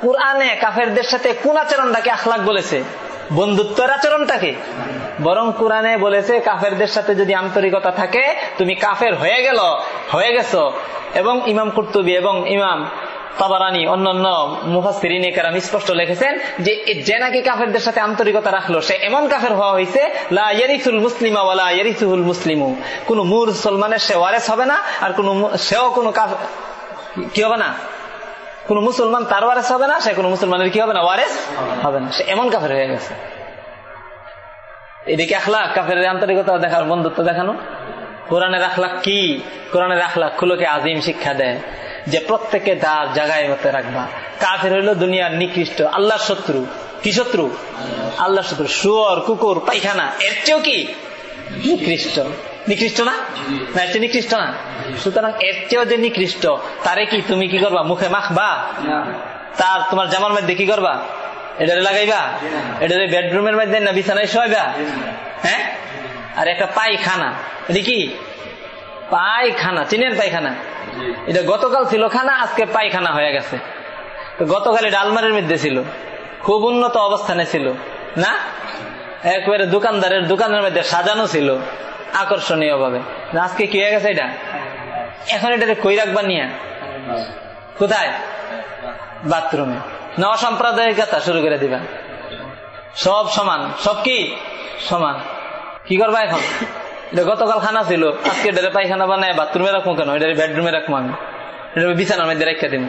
কোরআনে কাফেরদের সাথে কোন আচরণটাকে আখলাক বলেছে। বন্ধুত্বের আচরণটাকে। বরং কোরআনে বলেছে, কাফেরদের সাথে যদি আন্তরিকতা থাকে, তুমি কাফের হয়ে গেল, হয়ে গেছো। এবং ইমাম কুর্তুবি এবং ইমাম তাবারানি, অন্যান্য মুফাসিরিনে কারাম স্পষ্ট লিখেছেন যে যে নাকি কাফেরদের সাথে আন্তরিকতা রাখল, সে এমন কাফের হওয়া হয়েছে লা ইয়ারিসুল মুসলিমা ওয়ালা ইয়ারিসুল মুসলিমু। কোন মুসলমানের সে ওয়ারেস হবে না, আর কোন সেও কোনো কি হবে না? কোন মুসলমান তার ওয়ারেস হবে না, সে কোন মুসলমানের কি হবে না, ওয়ারেস হবে না। সে এমন কাফের হয়ে গেছে। এদিকে আখলাখ কাফের আন্তরিকতা দেখার বন্ধুত্ব দেখানো। কোরআনের আখলাখ কি? কোরআনের আখলাখ খুলোকে আজিম শিক্ষা দেয় যে প্রত্যেকে তার জায়গায় মতে রাখবা। কাফের হইল দুনিয়ার নিকৃষ্ট, আল্লাহর শত্রু। কি শত্রু? আল্লাহ শত্রু। শুয়র, কুকুর, পায়খানা। এর চেয়েও কি? নিকৃষ্ট। নিকৃষ্ট না? না এর চেয়ে নিকৃষ্ট না। সুতরাং এর চেয়েও যে নিকৃষ্ট তারে কি তুমি কি করবা? মুখে মাখবা? তার তোমার জামার মধ্যে কি করবা? এটারে লাগাইবা? এটারে বেডরুমের মধ্যে না বিছানায় শোয়াইবা? হ্যাঁ? আর একটা পায়খানা। এটা কি? পায়খানা চিনেন পায়খানা। এটা গতকাল ছিল খানা আজকে পায়খানা হয়ে গেছে। তো গতকাল এটা আলমারের মধ্যে ছিল। খুব উন্নত অবস্থানে ছিল। না? একবারে দোকানদারের দোকানের মধ্যে সাজানো ছিল আকর্ষণীয় ভাবে আজকে কি হয়ে গেছে এটা? এখন এটাতে কই রাখবা নিয়ে? কোথায়? বাথরুমে। না অসাম্প্রদায়িকতা শুরু করে দিবা। সব সমান। সব কি? সমান। কি করবা এখন? এটা গতকাল খানা ছিল। আজকে এটারে পায়খানা বানায় বাথরুমে রাখব কেন? এটারে বেডরুমে রাখব আমি। এটা বিছানার মধ্যে রেখে দিব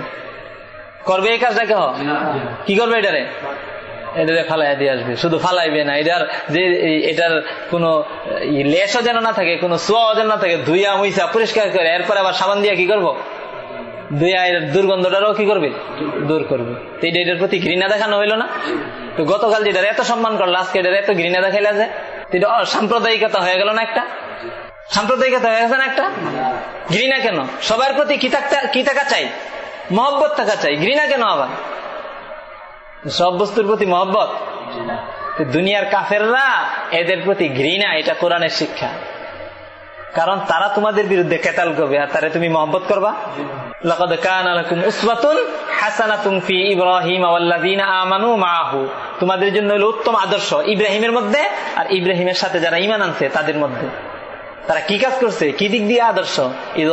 করবে এই কাজটা কেহ কি করবে এটারে? এটারে ফালাই দিয়ে আসবে। শুধু ফালাইবে না, এটার যে এটার কোনো লেসও যেন না থাকে, কোনো সোয়াও যেন না থাকে, ধুইয়া মুইসা পরিষ্কার করে, এরপর আবার সাবান দিয়ে কি করব? ধুইয়া দুর্গন্ধটারও কি করবে? দূর করবে। এটা এটার প্রতি ঘৃণা দেখানো হইল না? তো গতকাল যেটার এত সম্মান করল, আজকে এটার এত ঘৃণা দেখাইলা যে এটা সাম্প্রদায়িকতা হয়ে গেল না একটা? সাম্প্রদায়িকতা হয়ে গেছে না একটা? ঘৃণা কেন? সবার প্রতি কি থাকা চাই? মহব্বত থাকা চাই, ঘৃণা কেন আবার? সব বস্তুর প্রতি মহব্বত? দুনিয়ার কাফেররা এদের প্রতি ঘৃণা এটা কোরআনের শিক্ষা। কারণ তারা তোমাদের বিরুদ্ধে কেতাল করবে আর তারা তুমি মহব্বত করবা? তোমাদের জন্য উত্তম আদর্শ ইব্রাহিমের মধ্যে আর ইব্রাহিমের সাথে যারা ইমান আনছে তাদের মধ্যে। তারা কি কাজ করছে? কি দিক দিয়ে আদর্শ? ইদ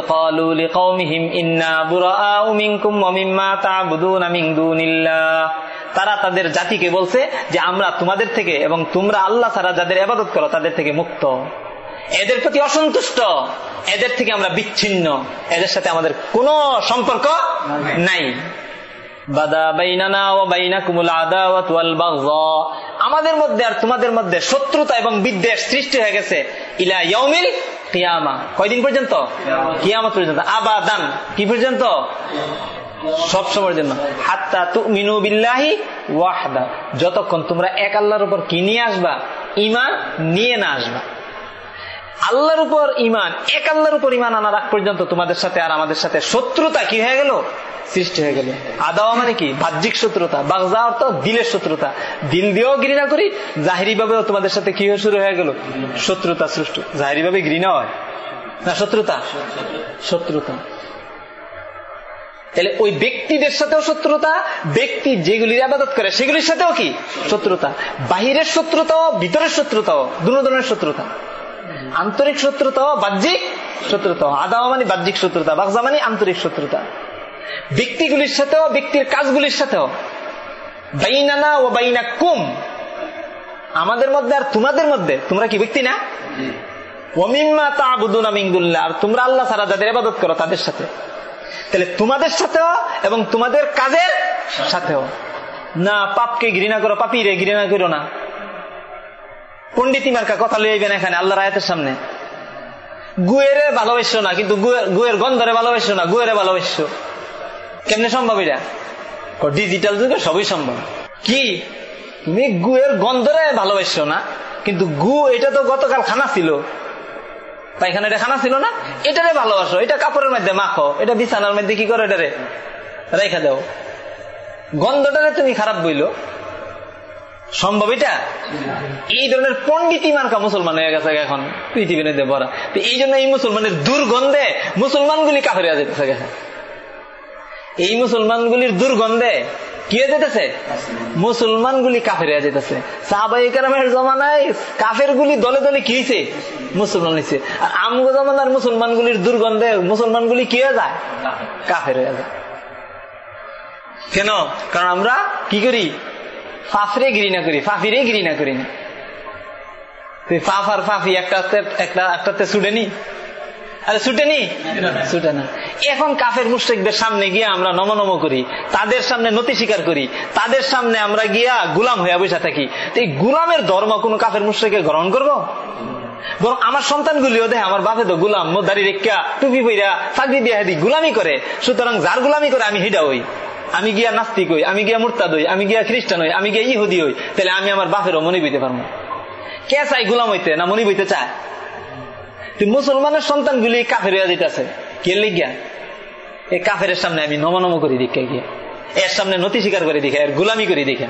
লিকাওমিহিম ইন্না তারা তাদের জাতিকে বলছে যে আমরা তোমাদের থেকে এবং তোমরা আল্লাহ ছাড়া যাদের ইবাদত করো তাদের থেকে মুক্ত। এদের প্রতি অসন্তুষ্ট। এদের থেকে আমরা বিচ্ছিন্ন। এদের সাথে আমাদের কোনো সম্পর্ক নাই। আমাদের মধ্যে আর তোমাদের মধ্যে শত্রুতা এবং বিদ্বেষ সৃষ্টি হয়ে গেছে ইলা ইয়মিল কিয়ামা। কয়দিন পর্যন্ত? কিয়ামত। পর্যন্ত। আবাদান। কি পর্যন্ত? সব সময়ের জন্য। হাত্তা তু মিনু বিল্লাহি ওয়াহদা। যতক্ষণ তোমরা এক আল্লাহর উপর কি নিয়ে আসবা ইমান নিয়ে না আসবা। আল্লাহর উপর ইমান এক আল্লাহর উপর ইমান আনার আগ পর্যন্ত তোমাদের সাথে আর আমাদের সাথে শত্রুতা কি হয়ে গেল? সৃষ্টি হয়ে গেল। আদাওয়া মানে কি? বাহ্যিক শত্রুতা। বাগজা অর্থ দিলের শত্রুতা। দিল দিয়েও ঘৃণা করি, জাহিরি ভাবেও তোমাদের সাথে কি হয়ে শুরু হয়ে গেল? শত্রুতা সৃষ্টি। জাহিরি ভাবে ঘৃণা হয়? না, শত্রুতা? শত্রুতা। তাহলে ওই ব্যক্তিদের সাথেও শত্রুতা, ব্যক্তি যেগুলির আবাদত করে, সেগুলির সাথেও কি? শত্রুতা। বাহিরের শত্রুতাও, ভিতরের শত্রুতাও দু ধরনের শত্রুতা। আন্তরিক শত্রুতা বাহ্যিক শত্রুতা। আদাওয়া মানে বাহ্যিক শত্রুতা বাগজা মানে আন্তরিক শত্রুতা। ব্যক্তিগুলির সাথেও ব্যক্তির কাজগুলির সাথেও। বাইনানা ও বাইনা কুম আমাদের মধ্যে আর তোমাদের মধ্যে তোমরা কি ব্যক্তি না? ওমিম্মা তা আর তোমরা আল্লাহ সারা যাদের আবাদত করো তাদের সাথে। তাহলে তোমাদের সাথেও এবং তোমাদের কাজের সাথেও। না পাপকে ঘৃণা করো পাপি রে ঘৃণা করো না। পন্ডিতি মার্কা কথা লইবেন এখানে, আল্লাহর আয়াতের সামনে। গুয়েরে ভালোবাসো না, কিন্তু গুয়ের গন্ধরে ভালোবাসো না, গুয়েরে ভালোবাসো। কেমনে সম্ভব এটা? ডিজিটাল যুগে সবই সম্ভব। কি? তুমি গুয়ের গন্ধরে ভালোবাসো না, কিন্তু গু, এটা তো গতকাল খানা ছিল। পায়খানা এটা খানা ছিল না? এটারে ভালোবাসো, এটা কাপড়ের মধ্যে মাখো, এটা বিছানার মধ্যে কি করো এটারে? রেখা দাও। গন্ধটারে তুমি খারাপ বইলো। সম্ভব এটা? এই ধরনের পন্ডিতি মার্কা মুসলমান হয়ে গেছে এখন, পৃথিবীর মধ্যে ভরা তো এই জন্য এই মুসলমানের দুর্গন্ধে মুসলমানগুলি কাফের হয়ে যেতেছে গেছে এই মুসলমানগুলির দুর্গন্ধে কি হয়ে যেতেছে? মুসলমানগুলি কাফের হয়ে যেতেছে। সাহাবাহিকের জমানায় কাফের গুলি দলে দলে কি হয়েছে মুসলমান হয়েছে আর আমগো জমানার মুসলমানগুলির দুর্গন্ধে মুসলমানগুলি কি হয়ে যায়? কাফের হয়ে যায়। কেন? কারণ আমরা কি করি? ফাফরে ঘৃণা করি, ফাফিরে ঘৃণা করি তুই ফাফ আর ফাফি, একটা একটা একটাতে ছুটেনি আরে ছুটেনি ছুটে না এখন কাফের মুশ্রিকদের সামনে গিয়ে আমরা নমনম করি, তাদের সামনে নতি স্বীকার করি, তাদের সামনে আমরা গিয়া গুলাম হইয়া বসে থাকি। এই গুলামের ধর্ম কোন কাফের মুশ্রিকে গ্রহণ করব? বরং আমার সন্তানগুলিও দেখে, আমার বাপে তো গুলাম মোদারি রেখা টুপি বইরা চাকরি দিয়ে গুলামি করে, সুতরাং যার গুলামি করে আমি হিডা হই আমি গিয়া নাস্তিক হই, আমি গিয়া মুরতাদ হই, আমি গিয়া খ্রিস্টান হই, আমি গিয়া ইহুদি হই, তাহলে আমি আমার বাপেরও মনে বইতে পারব। কে চাই গুলাম হইতে না মনে বইতে চায়? মুসলমানের সন্তানগুলি কাফের হইয়া দিতেছে কে লিখিয়া এই কাফের সামনে আমি নমনম করি দীক্ষা গিয়া। এর সামনে নথি স্বীকার করে দেখে, এর গুলামি করে দেখে।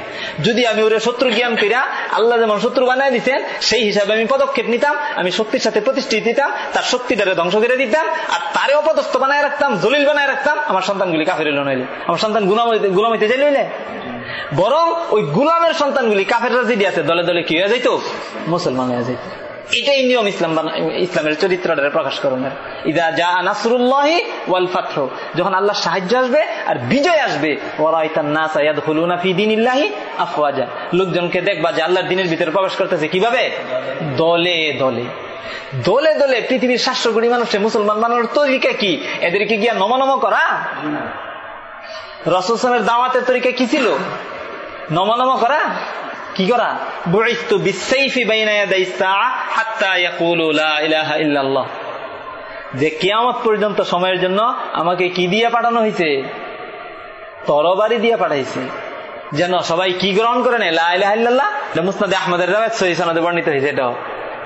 যদি আমি ওরে শত্রু জ্ঞান করিয়া আল্লাহ যেমন শত্রু বানায় দিতেন, সেই হিসাবে আমি পদক্ষেপ নিতাম, আমি শক্তির সাথে প্রতিষ্ঠিত দিতাম তার শক্তিটারে ধ্বংস করে দিতাম, আর তারে অপদস্থ বানায় রাখতাম, জলিল বানায় রাখতাম, আমার সন্তানগুলি কাফের হইল নইলে। আমার সন্তান গুলাম হইতে চাই লইলে বরং ওই গুলামের সন্তানগুলি কাফের রাজি আছে, দলে দলে কি হয়ে যাইতো? মুসলমান হয়ে যাইতো। এটাই নিয়ম ইসলাম ইসলামের চরিত্রটা প্রকাশ করণের ইদা যা নাসরুল্লাহি ওয়াল ফাত্র যখন আল্লাহ সাহায্য আসবে আর বিজয় আসবে আফওয়াজা। লোকজনকে দেখবা যে আল্লাহর দিনের ভিতরে প্রবেশ করতেছে কীভাবে? দলে দলে। দলে দলে পৃথিবীর সাতশো কোটি মানুষের মুসলমান মানুষের তরিকা কি? এদেরকে গিয়া নমনম করা? রসুলের দাওয়াতের তরিকা কি ছিল? নমনম করা? কি করা? বুইস্তু বিসাইফি বাইনা হাত্তা যে কেয়ামত পর্যন্ত সময়ের জন্য আমাকে কি দিয়ে পাঠানো হয়েছে তরবারি দিয়ে পাঠাইছে। যেন সবাই কি গ্রহণ করে নেয়? লাহ মুসনাদ আহমদের বর্ণিত হয়েছে এটাও।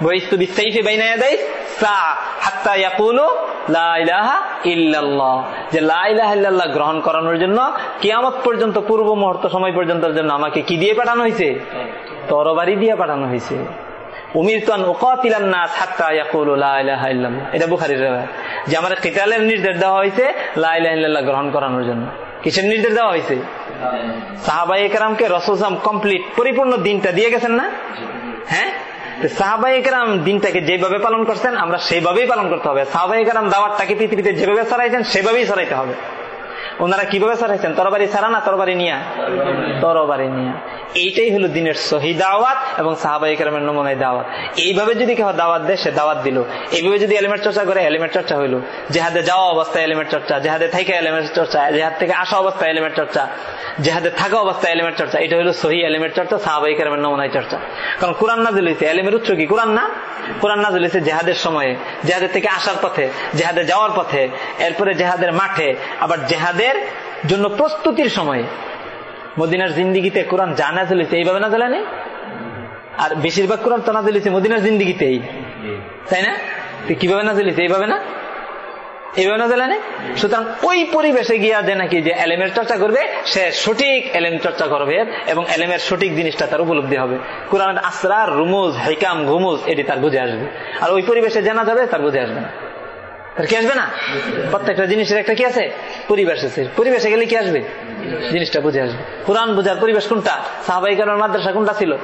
বুইস্তু বিসাইফি বাইনা ইয়াদাই সাআ হাত্তা ইয়াকুলু লা ইল্লাল্লাহ। যে গ্রহণ করানোর জন্য পর্যন্ত, পূর্ব মুহূর্ত সময় পর্যন্তের জন্য আমাকে কি দিয়ে পাঠানো হয়েছে? তরবারি দিয়ে পাঠানো হয়েছে। এটা বুখারীর যে আমার কিতালের নির্দেশ দেওয়া হয়েছে লা ইলাহা ইল্লাল্লাহ গ্রহণ করানোর জন্য। কিসের নির্দেশ দেওয়া হয়েছে? সাহাবাই একরামকে রসুলাম কমপ্লিট পরিপূর্ণ দিনটা দিয়ে গেছেন না? হ্যাঁ? সাহাবাই দিনটাকে যেভাবে পালন করছেন, আমরা সেইভাবেই পালন করতে হবে। সাহবাহিকরাম দাওয়ারটাকে পৃথিবীতে যেভাবে ছড়াইছেন, সেভাবেই ছড়াইতে হবে। ওনারা কীভাবে ছড়াইছেন তরবারি ছাড়া না তরবারি নিয়া? তরবারি নিয়া। এইটাই হলো দিনের সহি দাওয়াত এবং সাহাবাই কেরামের নমুনায় দাওয়াত। এইভাবে যদি কেউ দাওয়াত দেয়, সে দাওয়াত দিল। এইভাবে যদি এলিমেন্ট চর্চা করে এলিমেন্ট চর্চা হইল। জেহাদে যাওয়া অবস্থায় এলিমেন্ট চর্চা, জেহাদে থেকে এলিমেন্ট চর্চা, জেহাদ থেকে আসা অবস্থায় এলিমেন্ট চর্চা, জেহাদে থাকা অবস্থায় এলিমেন্ট চর্চা, এটা হলো সহি এলিমেন্ট চর্চা সাহাবাই কেরামের নমুনায় চর্চা। কারণ কোরআন না দিলেছে এলিমের উচ্চ কি? কোরআন না? কোরআন না দিলেছে জেহাদের সময়ে। জেহাদের থেকে আসার পথে, জেহাদে যাওয়ার পথে, এরপরে জেহাদের মাঠে, আবার জেহাদের জন্য প্রস্তুতির সময়ে। মদিনার জিন্দিগিতে কোরআন জানা চলেছে এইভাবে না জ্বালানি আর বেশিরভাগ কোরআন তো না চলেছে মদিনার জিন্দিগিতেই। তাই না? কীভাবে না চলেছে এইভাবে না? এইভাবে না জ্বালানি সুতরাং ওই পরিবেশে গিয়া যে নাকি যে এলেমের চর্চা করবে সে সঠিক এলেম চর্চা করবে এবং এলেমের সঠিক জিনিসটা তার উপলব্ধি হবে। কোরআনের আসরার রুমুজ হেকাম ঘুমুজ এটি তার বুঝে আসবে। আর ওই পরিবেশে জানা যাবে তার বুঝে আসবে না। তার কি আসবে না? প্রত্যেকটা জিনিসের একটা কি আছে? পরিবেশ আছে। পরিবেশে গেলে কি আসবে? জিনিসটা বুঝে আসবে। কোরআন বুঝার পরিবেশ কোনটা? সাহাবাহিকার মাদ্রাসা কোনটা ছিল?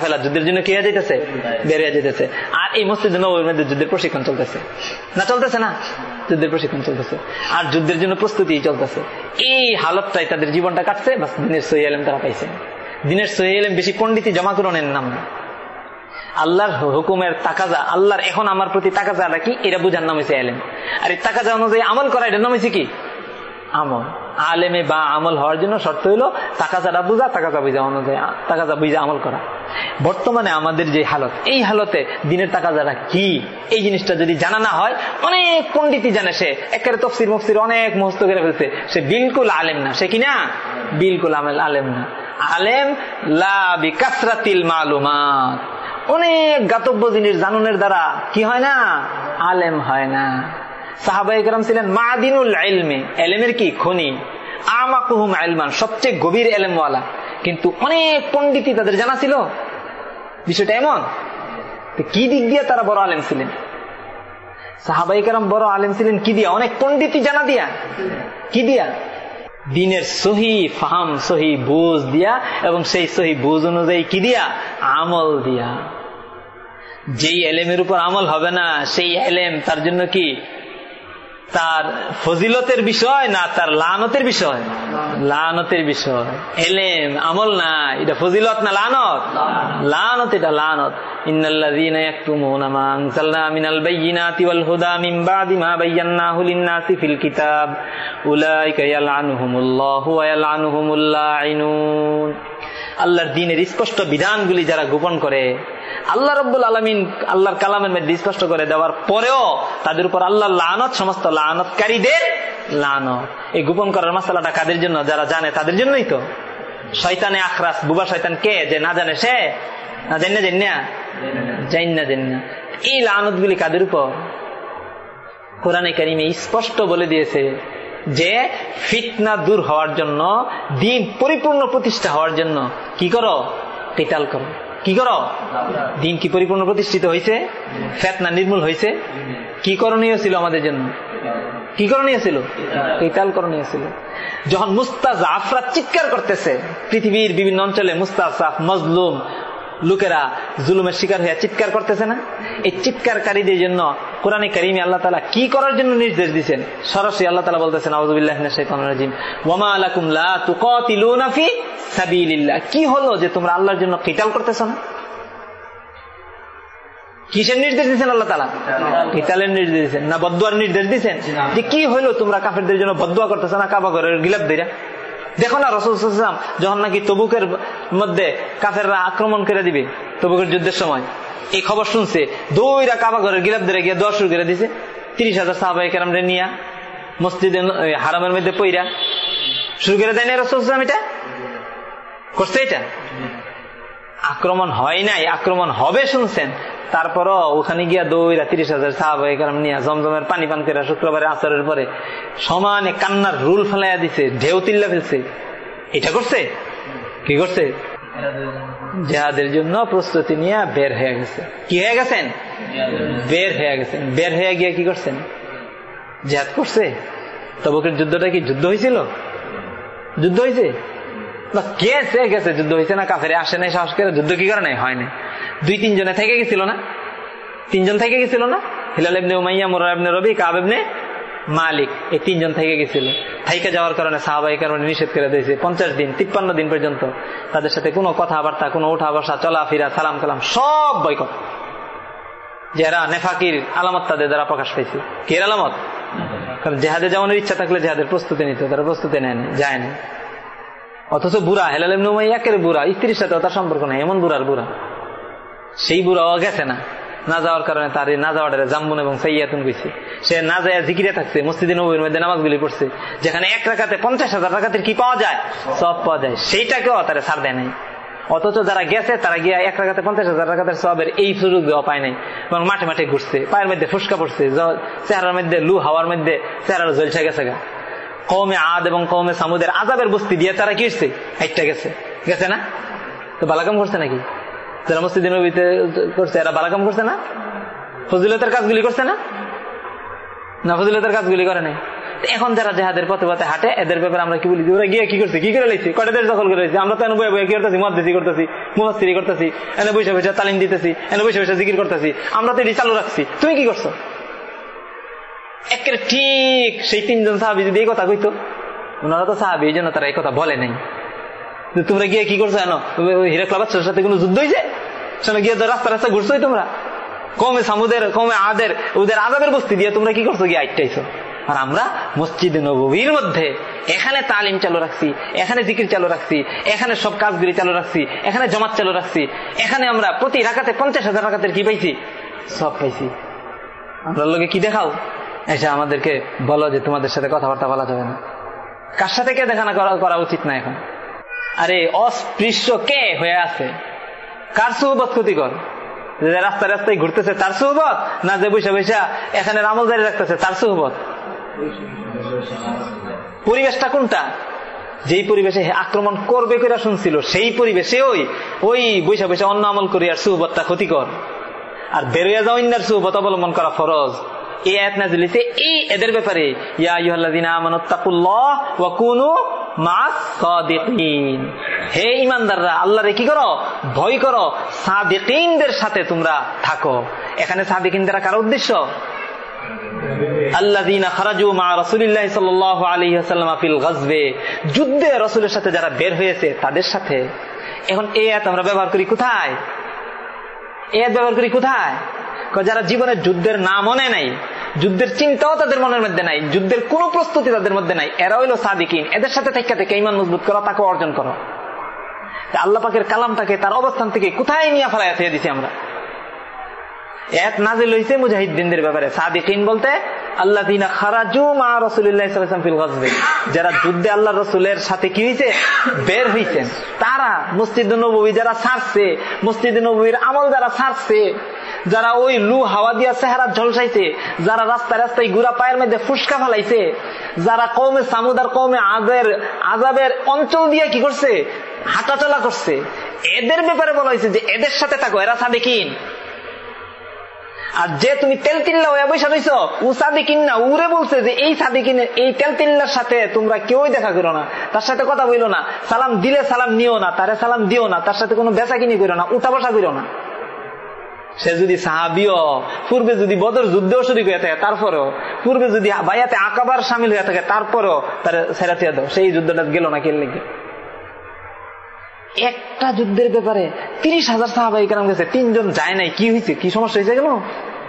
আর যুদ্ধের জন্য প্রস্তুতি চলতেছে। এই হালতটাই তাদের জীবনটা কাটছে। বাস দিনের সহি আলেম তারা পাইছে। দিনের সহি বেশি পন্ডিতি জমাকরণের নাম না। আল্লাহর হুকুমের তাকাজা, আল্লাহর এখন আমার প্রতি তাকাজা কি এটা বুঝার নাম হয়েছে আলেম। আর এই তাকাজা অনুযায়ী আমল করা এটার নাম কি? আমল। আলেমে বা আমল হওয়ার জন্য শর্ত হইল তাকাজাটা বুঝা, তাকাজা বুঝা অনুযায়ী, তাকাজা বুঝা আমল করা। বর্তমানে আমাদের যে হালত, এই হালতে দিনের তাকাজাটা কি? এই জিনিসটা যদি জানা না হয়, অনেক পন্ডিতই জানে সে। একেবারে তফসির মফসির অনেক মুহস্ত করে ফেলছে। সে বিলকুল আলেম না। সে কিনা বিলকুল আমেল আলেম না। আলেম লা বিকাসরাতিল মালুমাত। অনেক গাতব্য জিনিস জানুনের দ্বারা কি হয় না? আলেম হয় না। সাহাবাহিকরাম ছিলেন মা মাদিনুল এলমে এলেমের কি? খনি। আমাকুহুম আলমান সবচেয়ে গভীর এলেমওয়ালা কিন্তু অনেক পন্ডিতই তাদের জানা ছিল। বিষয়টা এমন কি দিক দিয়ে তারা বড় আলেম ছিলেন? সাহাবাহিকরাম বড় আলেম ছিলেন কি দিয়া? অনেক পন্ডিতই জানা দিয়া। কি দিয়া? দিনের সহি ফাহাম, সহি বুঝ দিয়া এবং সেই সহি বুঝ অনুযায়ী কি দিয়া? আমল দিয়া। যেই এলেমের উপর আমল হবে না, সেই এলেম তার জন্য কি? তার ফজিলতের বিষয় না তার লানতের বিষয়? লানতের বিষয়। এলেম, আমল না, এটা ফজিলত না লানত? লানত, এটা লানত। কিতাব। আল্লাহর দিনের স্পষ্ট বিধানগুলি যারা গোপন করে, আল্লাহ রব্বুল আলমিন আল্লাহর কালামের মধ্যে স্পষ্ট করে দেওয়ার পরেও তাদের উপর আল্লাহ লানত, সমস্ত লানতকারীদের লানত। এই গোপন করার মশলাটা কাদের জন্য? যারা জানে তাদের জন্যই তো। শয়তানে আখরাস, বুবা শয়তান কে? যে না জানে সে? না জানি না জানি? না জানি না জানি। না এই লানত গুলি কাদের উপর? কোরআনে কারিমে স্পষ্ট বলে দিয়েছে যে ফিতনা দূর হওয়ার জন্য, দিন পরিপূর্ণ প্রতিষ্ঠা হওয়ার জন্য কি করো? কেটাল করো। কি করো? দিন কি পরিপূর্ণ প্রতিষ্ঠিত হয়েছে ফেতনা নির্মূল হয়েছে কি করণীয় ছিল আমাদের জন্য? কি করণীয় ছিল? কেটাল করণীয় ছিল। যখন মুস্তাজ আফরা চিৎকার করতেছে, পৃথিবীর বিভিন্ন অঞ্চলে মুস্তাজাফ, মজলুম লোকেরা জুলুমের শিকার হয়ে চিৎকার করতেছে না? এই চিৎকারকারীদের জন্য কোরআনে কারিমে আল্লাহ তালা কি করার জন্য নির্দেশ দিচ্ছেন সরাসরি আল্লাহ তালা বলতেছেন কি হলো যে তোমরা আল্লাহর জন্য কিতাল করতেছ না? কিসের নির্দেশ দিচ্ছেন আল্লাহ তালা কিতালের নির্দেশ দিচ্ছেন না বদুয়ার নির্দেশ দিচ্ছেন যে কি হলো তোমরা কাফেরদের জন্য বদুয়া করতেছ না কাবা ঘরের গিলাপ দিরা দেখো না রসুলাম যখন নাকি তবুকের মধ্যে কাফেররা আক্রমণ করে দিবে, তবুকের যুদ্ধের সময়, এই খবর শুনছে, দইরা কাবা ঘরের গিরাপ ধরে গিয়ে দশ শুরু করে দিছে। তিরিশ হাজার সাহাবাই কেরামরে নিয়া, মসজিদে হারামের মধ্যে পইরা, শুরু করে দেয় না রসুলাম এটা? করছে এটা? আক্রমণ হয় নাই, আক্রমণ হবে শুনছেন। তারপরও ওখানে গিয়া দৌড়া তিরিশ হাজার সাহাবাই কারণ নিয়ে জমজমের পানি পান করে শুক্রবারে আসরের পরে সমানে কান্নার রুল ফেলাইয়া দিছে, ঢেউ তিল্লা ফেলছে। এটা করছে? কি করছে? জেহাদের জন্য প্রস্তুতি নিয়ে বের হয়ে গেছে। কি হয়ে গেছেন? বের হয়ে গেছেন। বের হয়ে গিয়ে কি করছেন? জেহাদ করছে? তবুকের যুদ্ধটা কি যুদ্ধ হয়েছিল যুদ্ধ হয়েছে গেছে গেছে? যুদ্ধ হয়েছে না কাফেরে আসে নাই, সাহস করে? যুদ্ধ কি করে নাই? হয় না দুই তিনজনে থেকে গেছিল না? তিনজন থেকে গেছিল না? হিলাল ইবনে উমাইয়া মোরা ইবনে রবি, কাব ইবনে মালিক, এই তিনজন থেকে গেছিল। থাইকে যাওয়ার কারণে সাহাবাই কারণে নিষেধ করে দিয়েছে। পঞ্চাশ দিন, তিপ্পান্ন দিন পর্যন্ত তাদের সাথে কোনো কথাবার্তা, কোনো উঠা বসা চলাফেরা, সালাম কালাম, সব বয়কট। যারা নেফাকির আলামত তাদের দ্বারা প্রকাশ পেয়েছে। কে আলামত? কারণ জেহাদে যাওয়ানোর ইচ্ছা থাকলে জেহাদের প্রস্তুতি নিত, তারা প্রস্তুতি নেয় না যায় না অথচ বুড়া, হেলাল একের বুড়া, স্ত্রীর সাথে তার সম্পর্ক নেই, এমন বুড়ার বুড়া। সেই বুড়াও গেছে না। না যাওয়ার কারণে তার না যাওয়াটা জাম্বুন এবং সাইয়াতুন গেছে সে না যায় জিকিরে থাকছে, মসজিদে নবীর মধ্যে নামাজগুলি পড়ছে, যেখানে এক রাখাতে পঞ্চাশ হাজার রাখাতের কি পাওয়া যায়? সব পাওয়া যায়। সেইটাকেও তারা ছাড় দেয় নাই। অথচ যারা গেছে, তারা গিয়া এক রাখাতে পঞ্চাশ হাজার রাখাতের সবের এই সুযোগ দেওয়া পায় নাই। এবং মাঠে মাঠে ঘুরছে, পায়ের মধ্যে ফুসকা পড়ছে চেহারার মধ্যে লু, হাওয়ার মধ্যে চেহারার জলছে গেছে গা। কৌমে আদ এবং কৌমে সামুদের আজাবের বস্তি দিয়ে তারা কি হচ্ছে হাইটটা গেছে। গেছে না? তো বালাকাম করছে নাকি? যারা মসজিদ নবীতে করছে, এরা বালাকাম করছে না? ফজিলতের কাজগুলি করছে না? না, ফজিলতের কাজগুলি করে নাই। এখন যারা জেহাদের পথে পথে হাঁটে, এদের ব্যাপারে আমরা কি বলি? ওরা গিয়ে কি করছে? কি করে লাইছি? কটা দেশ দখল করে আমরা তো এনে বয়ে বয়ে কি করতেছি? মদ্দেশি করতেছি মুহাস্তিরি করতেছি, এনে বসে বসে তালিম দিতেছি, এনে বসে বসে জিকির করতেছি। আমরা তো এটি চালু রাখছি। তুমি কি করছ? একের ঠিক সেই তিনজন সাহাবি যদি এই কথা কইতো। ওনারা তো সাহাবি, এই জন্য তারা এই কথা বলে নাই। তোমরা গিয়ে কি করছ জানো? হিরাকলা বাচ্চার সাথে কোনো যুদ্ধ হয়েছে শোনো, গিয়ে তো রাস্তা রাস্তা ঘুরছোই তোমরা। কমে সামুদের, কমে আদের, ওদের আজাবের বস্তি দিয়ে তোমরা কি করছ? গিয়ে আইটাইছো আর আমরা মসজিদ নবীর মধ্যে এখানে তালিম চালু রাখছি, এখানে জিকির চালু রাখছি, এখানে সব কাজগুলি চালু রাখছি, এখানে জমাত চালু রাখছি। এখানে আমরা প্রতি রাখাতে পঞ্চাশ হাজার রাখাতের কি পাইছি? সব পাইছি। আমরা লোকে কি দেখাও? এসে আমাদেরকে বলো যে তোমাদের সাথে কথাবার্তা বলা যাবে না। কার সাথে কে দেখানা করা উচিত না এখন? আরে, অস্পৃশ্য কে হয়ে আছে? কার সুহবত ক্ষতিকর? যে রাস্তায় রাস্তায় ঘুরতেছে, তার সুহবত না যে বৈশা বৈশা এখানে আমল জারি রাখতেছে, তার সুহবত পরিবেশটা কোনটা? যেই পরিবেশে আক্রমণ করবে করে শুনছিল, সেই পরিবেশে ওই ওই বৈশা বৈশা অন্য আমল করি আর সুহবতটা ক্ষতিকর। আর বেরোয়া যাও ইন্দার সুহবত অবলম্বন করা ফরজ। এই আয়াত নাজিল হয়েছে এই এদের ব্যাপারে, ইয়া ইউহাল্লাযিনা আমানুত্তাকুল্লাহ ওয়া কুনু হে ইমানদাররা, আল্লাহরে কি করো? ভয় করো। সাদিকিনদের সাথে তোমরা থাকো। এখানে সাদিকিন দ্বারা কার উদ্দেশ্য? যুদ্ধে রাসূলের সাথে যারা বের হয়েছে, তাদের সাথে। এখন আয়াত আমরা ব্যবহার করি কোথায়? আয়াত ব্যবহার করি কোথায়? যারা জীবনের যুদ্ধের নামও নেয় নাই যুদ্ধের চিন্তাও তাদের মনের মধ্যে নাই, যুদ্ধের কোন প্রস্তুতি তাদের মধ্যে নাই। এরা হইল সাদিকিন, এদের সাথে থেকে থেকে ইমান মজবুত করো, তাকে অর্জন করো। আল্লাহ পাকের কালামটাকে তার অবস্থান থেকে কোথায় নিয়ে ফেলাইয়া থেকে দিছি আমরা? এক নাজিল হয়েছে মুজাহিদ্দিনদের ব্যাপারে। সাদিকিন বলতে আল্লাহ খারাজু মা রসুল্লাহ যারা যুদ্ধে আল্লাহ রসুলের সাথে কি হয়েছে বের হয়েছেন তারা মসজিদ নবী যারা ছাড়ছে মসজিদ নবীর আমল যারা ছাড়ছে যারা ওই লু হাওয়া দিয়া চেহারা ঝলসাইছে, যারা রাস্তায় রাস্তায় গুড়া পায়ের মধ্যে ফুসকা ফেলাইছে, যারা কমে সামুদার কমে আজের আজাবের অঞ্চল দিয়ে কি করছে? হাঁটাচলা করছে। এদের ব্যাপারে বলা হয়েছে যে এদের সাথে থাকো, এরা সাদেকিন। আর যে তুমি তেল তিল্লা হয়ে বৈশা রইছ, ও সাদিকিন না, উরে বলছে যে এই সাদিকিনের এই তেল তিল্লার সাথে তোমরা কেউই দেখা করো না, তার সাথে কথা বইলো না। সালাম দিলে সালাম নিও না, তারে সালাম দিও না, তার সাথে কোনো বেচা কিনি করো না, উঠা বসা করো না। সে যদি সাহাবিও, পূর্বে যদি বদর যুদ্ধেও শরিক হয়ে থাকে, তারপরেও। পূর্বে যদি বাইয়াতে আকাবার সামিল হয়ে থাকে, তারপরেও তার সেরাতিয়া দাও। সেই যুদ্ধটা গেল না কেন লেগে? একটা যুদ্ধের ব্যাপারে তিরিশ হাজার সাহাবাই কেন গেছে, তিনজন যায় নাই, কি হয়েছে কি সমস্যা হয়েছে গেল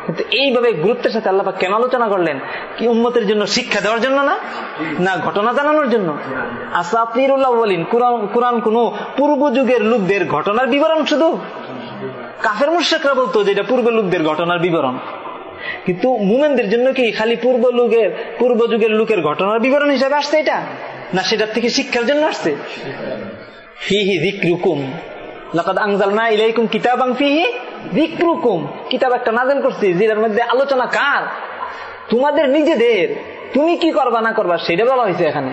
কিন্তু এইভাবে গুরুত্বের সাথে আল্লাহ কেন আলোচনা করলেন? কি উন্মতের জন্য শিক্ষা দেওয়ার জন্য না? না, ঘটনা জানানোর জন্য? আসা বলিন কোরআন কোন পূর্ব যুগের লোকদের ঘটনার বিবরণ শুধু? কাফের মুর্শেকরা বলতো যেটা পূর্ব লোকদের ঘটনার বিবরণ। কিন্তু মুমেনদের জন্য কি খালি পূর্ব যুগের পূর্ব যুগের লোকের ঘটনার বিবরণ হিসাবে আসছে এটা? না সেটার থেকে শিক্ষার জন্য আসছে? কিতাব একটা করছি, যেটার মধ্যে আলোচনা কার? তোমাদের নিজেদের। তুমি কি করবা না করবা, সেটা বলা হয়েছে এখানে।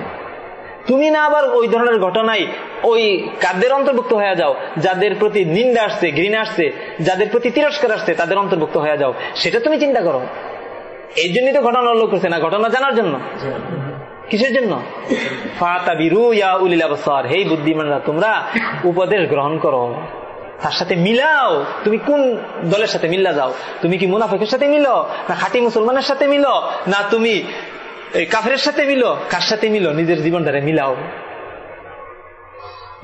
তুমি না আবার ওই ধরনের ঘটনায় ওই কাদের অন্তর্ভুক্ত হয়ে যাও? যাদের প্রতি নিন্দা আসছে, ঘৃণা আসছে, যাদের প্রতি তিরস্কার আসছে, তাদের অন্তর্ভুক্ত হয়ে যাও। সেটা তুমি চিন্তা করো। এই জন্যই তো ঘটনা উল্লেখ করছে না, ঘটনা জানার জন্য? কিসের জন্য? হে বুদ্ধিমানরা, তোমরা উপদেশ গ্রহণ করো। তার সাথে মিলাও। তুমি কোন দলের সাথে মিল্লা যাও? তুমি কি মুনাফেকের সাথে মিলো? না খাঁটি মুসলমানের সাথে মিলো? না তুমি কাফের সাথে মিলো? কার সাথে মিলো? নিজের জীবনটারে মিলাও।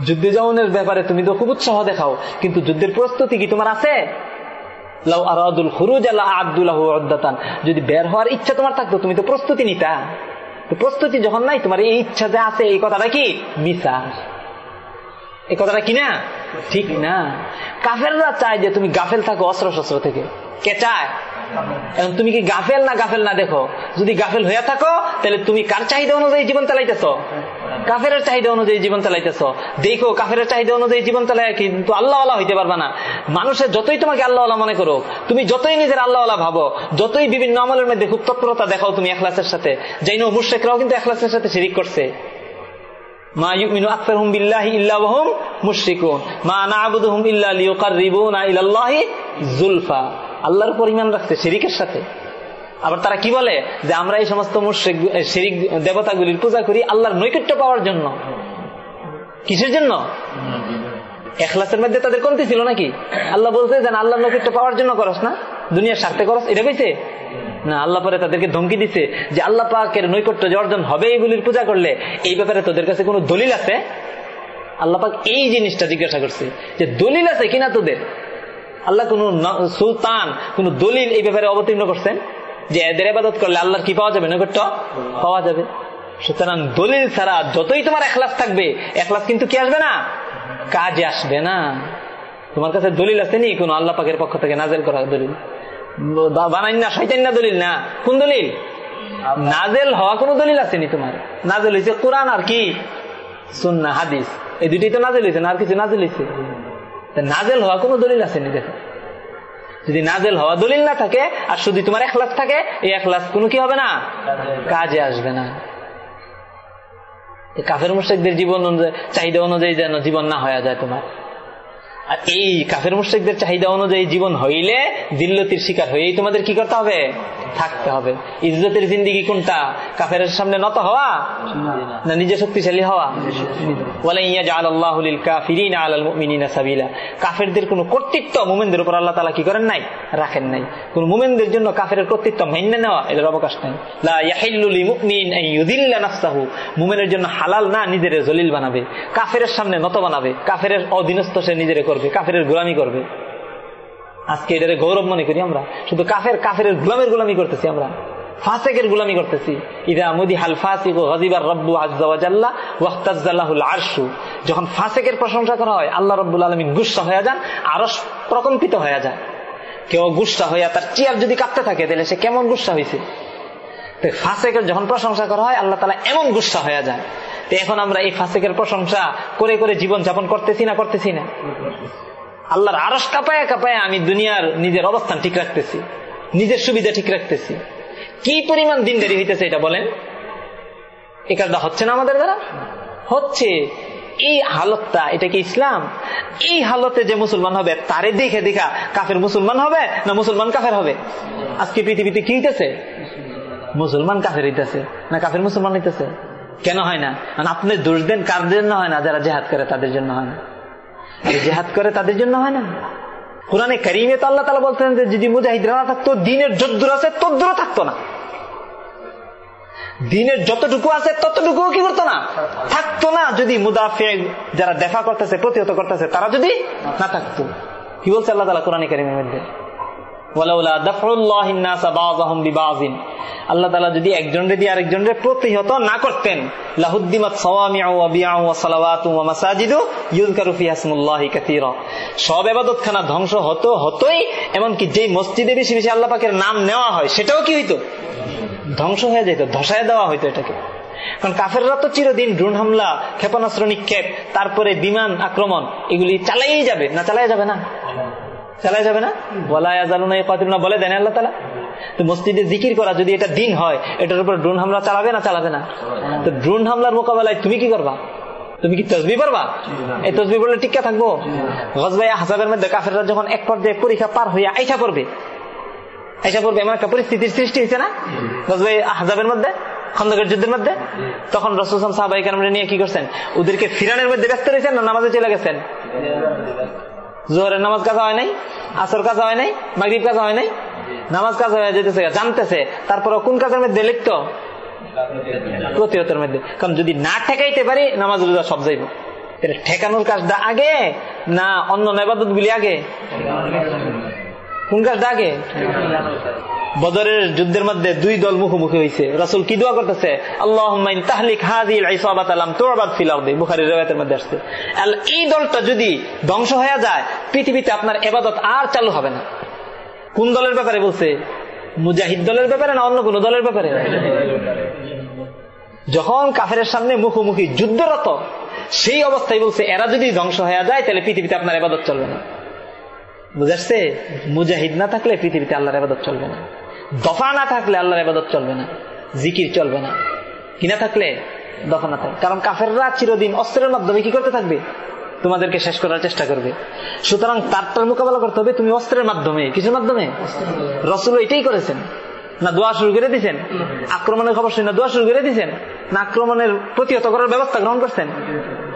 যুদ্ধে যাওয়ানের ব্যাপারে তুমি তো খুব উৎসাহ দেখাও, কিন্তু যুদ্ধের প্রস্তুতি কি তোমার আছে? যদি বের হওয়ার ইচ্ছা তোমার থাকতো, তুমি তো প্রস্তুতি নিতা। প্রস্তুতি যখন নাই, তোমার এই ইচ্ছা যে আছে, এই কথাটা কি? মিসা এই কথাটা কি না? ঠিক না। কাফেররা চায় যে তুমি গাফেল থাকো অস্ত্র শস্ত্র থেকে। কে চায়? এখন তুমি কি গাফেল না গাফেল না দেখো? যদি গাফেল হয়ে থাকো, তাহলে তুমি কার চাহিদা অনুযায়ী জীবন চালাইতেছ? কাফের চাহিদা অনুযায়ী জীবন চালাইতেছ। দেখো কাফের চাহিদা অনুযায়ী জীবন চালাই কিন্তু আল্লাহ আল্লাহ হইতে পারবে না। মানুষের যতই তোমাকে আল্লাহ মনে করো তুমি যতই নিজের আল্লাহ আল্লাহ ভাবো, যতই বিভিন্ন আমলের মধ্যে খুব তৎপরতা দেখাও তুমি এখলাসের সাথে। যাই না মুর্শেকরাও কিন্তু এখলাসের সাথে শিরিক করছে। মা ইউমিনু আকসারহুম বিল্লাহি ইল্লা ওয়াহুম মুশরিকুন। মা না'বুদুহুম ইল্লা লিয়ুকাররিবুনা ইলাল্লাহি আল্লাহর পরিমাণ রাখছে শিরিকের সাথে। আবার তারা কি বলে? যে আমরা এই সমস্ত শিরিক দেবতাগুলির পূজা করি আল্লাহর নৈকট্য পাওয়ার জন্য। কিসের জন্য? এখলাসের মধ্যে তাদের কমতি ছিল নাকি? আল্লাহ বলছে যে আল্লাহর নৈকট্য পাওয়ার জন্য করস না। দুনিয়ার স্বার্থে করস। এটা কইছে? না, আল্লাহ পরে তাদেরকে ধমকি দিচ্ছে যে, আল্লাহ পাকের নৈকট্য যে অর্জন হবে এইগুলির পূজা করলে, এই ব্যাপারে তোদের কাছে কোনো দলিল আছে? আল্লাহ পাক এই জিনিসটা জিজ্ঞাসা করছে যে, দলিল আছে কিনা তোদের? আল্লাহ কোন সুলতান, কোন দলিল এই ব্যাপারে অবতীর্ণ করছেন? যে এদের আবাদত করলে আল্লাহর কি পাওয়া যাবে? নৈকট্য পাওয়া যাবে। সুতরাং দলিল ছাড়া যতই তোমার একলাস থাকবে একলাস কিন্তু কি আসবে না? কাজে আসবে না। তোমার কাছে দলিল আছে নি? কোন আল্লাহ পাকের পক্ষ থেকে নাজেল করা দলিল? বানাই না শৈতান না দলিল না? কোন দলিল? নাজেল হওয়া কোন দলিল আসেনি তোমার? নাজেল হয়েছে কোরআন আর কি? সুন্না হাদিস। এই দুটি তো নাজেল হয়েছে না? আর কিছু নাজেল হয়েছে নাজেল হওয়া কোনো দলিল আসেনি দেখো যদি নাজেল হওয়া দলিল না থাকে, আর শুধু তোমার একলাস থাকে, এই একলাস কোনো কি হবে না? কাজে আসবে না। কাফের মুশেকদের জীবন অনুযায়ী, চাহিদা অনুযায়ী যেন জীবন না হয়ে যায় তোমার। আর এই কাফের মুশ্রিকদের চাহিদা অনুযায়ী জীবন হইলে দিল্লতির শিকার হয়েই তোমাদের কি করতে হবে? থাকতে হবে। ইজ্জতের জিন্দিগি কোনটা? কাফের সামনে নত হওয়া? না, নিজে শক্তিশালী হওয়া? কাফেরদের কোন কর্তৃত্ব মুমেনদের উপর আল্লাহ তালা কি করেন নাই? রাখেন নাই। কোন মুমেনদের জন্য কাফের কর্তৃত্ব মান্য নেওয়া এটার অবকাশ নাই। মুমেনের জন্য হালাল না, নিজের জলিল বানাবে। কাফের সামনে নত বানাবে। কাফের অধীনস্থ সে নিজের কাফের গোলামি করবে। আজকে এটারে গৌরব মনে করি আমরা। শুধু কাফের কাফের গুলামের গুলামি করতেছি আমরা। ফাসেকের গুলামি করতেছি। ইদা মুদি হাল ফাসিক ও হজিবার রব্বু আজ্লাহ ওয়াক্তাজ্লাহুল আরশু। যখন ফাসেকের প্রশংসা করা হয়, আল্লাহ রব্বুল আলমিন গুসা হয়ে যান আরস প্রকম্পিত হয়ে যায়। কেউ গুসা হইয়া তার চেয়ার যদি কাঁপতে থাকে, তাহলে সে কেমন গুসা হয়েছে ফাসেকের যখন প্রশংসা করা হয়, আল্লাহ তালা এমন গুসা হয়ে যায়। এখন আমরা এই ফাসেকের প্রশংসা করে করে জীবন যাপন করতেছি না করতেছি না? আল্লাহর আরস কাপায় কাপায় আমি দুনিয়ার নিজের অবস্থান ঠিক রাখতেছি, নিজের সুবিধা ঠিক রাখতেছি। কি পরিমাণ দিন দেরি হইতেছে এটা বলেন? এ কাজটা হচ্ছে না আমাদের দ্বারা? হচ্ছে। এই হালতটা, এটা কি ইসলাম? এই হালতে যে মুসলমান হবে, তারে দেখে দেখা কাফের মুসলমান হবে না মুসলমান কাফের হবে? আজকে পৃথিবীতে কি হইতেছে? মুসলমান কাফের হইতেছে না কাফের মুসলমান হইতেছে? কেন হয় না? আপনি দোষ দেন কার জন্য হয় না যারা জেহাদ করে তাদের জন্য হয় না? জেহাদ করে তাদের জন্য হয় না? কোরআনে কারিমে তো আল্লাহ তালা বলতেন যে যদি মুজাহিদরা না থাকতো, দিনের যদ্দুর আছে, তদ্দুরও থাকতো না। দিনের যতটুকু আছে ততটুকু কি করতো না? থাকতো না। যদি মুদাফে যারা দেখা করতেছে, প্রতিহত করতেছে, তারা যদি না থাকতো। কি বলছে আল্লাহ তালা কোরআন কারিমের মধ্যে? আল্লাহ যদি একজনরে দিয়ে আরেকজনরে প্রতিহত না করতেন সব ধ্বংস হতো, হতোই, এমনকি যে মসজিদে বেশি বেশি আল্লাহ পাকের নাম নেওয়া হয়, সেটাও কি হইতো? ধ্বংস হয়ে যেত ধসায় দেওয়া হইতো এটাকে। কারণ কাফেররা তো চিরদিন ড্রোন হামলা, ক্ষেপণাস্ত্র নিক্ষেপ, তারপরে বিমান আক্রমণ, এগুলি চালাই যাবে, না চালাই যাবে না? চালাই যাবে না? না বলে দেন আল্লাহ তালা তো মসজিদে জিকির করা, যদি এটা দিন হয়, এটার উপর ড্রোন হামলা চালাবে না চালাবে না? তো ড্রোন হামলার মোকাবেলায় তুমি কি করবা? তুমি কি তসবি পারবা এই তসবি বললে টিকা থাকব? গজবাই হাসাবের মধ্যে কাফেররা যখন এক পর্যায়ে পরীক্ষা পার হইয়া আইসা পড়বে আইসা পড়বে, এমন একটা পরিস্থিতির সৃষ্টি হয়েছে না? গজবাই হাজাবের মধ্যে, খন্দকের যুদ্ধের মধ্যে? তখন রসুলাম সাহাবাই কারণে নিয়ে কি করছেন? ওদেরকে ফিরানের মধ্যে ব্যস্ত রয়েছেন না নামাজে চলে গেছেন? জোহরের নামাজ কাজা হয় নাই? আসর কাজা হয় নাই? মাগরীব কাজা হয় নাই? নামাজ কাজ হয়ে যেতেছে জানতেছে। তারপর কোন কাজের মধ্যে লিখতো প্রতিহতের মধ্যে। কারণ যদি না ঠেকাইতে পারি, নামাজ রোজা সব যাইব। ঠেকানোর কাজটা আগে না অন্য নেবাদত গুলি আগে? কাজটা আগে বদরের যুদ্ধের মধ্যে দুই দল মুখোমুখি হয়েছে রাসুল কি দোয়া করতেছে? আল্লাহ এই দলটা যদি ধ্বংস হয়ে যায়, পৃথিবীতে আপনার এবাদত আর চালু হবে না। কোন দলের ব্যাপারে বলছে? মুজাহিদ দলের ব্যাপারে না অন্য কোন দলের ব্যাপারে? যখন কাফের সামনে মুখোমুখি যুদ্ধরত, সেই অবস্থায় বলছে, এরা যদি ধ্বংস হয়ে যায়, তাহলে পৃথিবীতে আপনার এবাদত চলবে না। বুঝাচ্ছে মুজাহিদ না থাকলে পৃথিবীতে আল্লাহর এবাদত চলবে না। দফা না থাকলে আল্লাহর এবাদত চলবে না। জিকির চলবে না। কিনা থাকলে? দফা না থাকলে কারণ কাফেররা চিরদিন অস্ত্রের মাধ্যমে কি করতে থাকবে? তোমাদেরকে শেষ করার চেষ্টা করবে। সুতরাং তারটার মোকাবেলা করতে হবে তুমি অস্ত্রের মাধ্যমে। কিছুর মাধ্যমে? রসুল এটাই করেছেন। না, দোয়া শুরু করে দিচ্ছেন আক্রমণের খবর শুনে দোয়া শুরু করে দিচ্ছেন না, আক্রমণের প্রতিহত করার ব্যবস্থা গ্রহণ করছেন।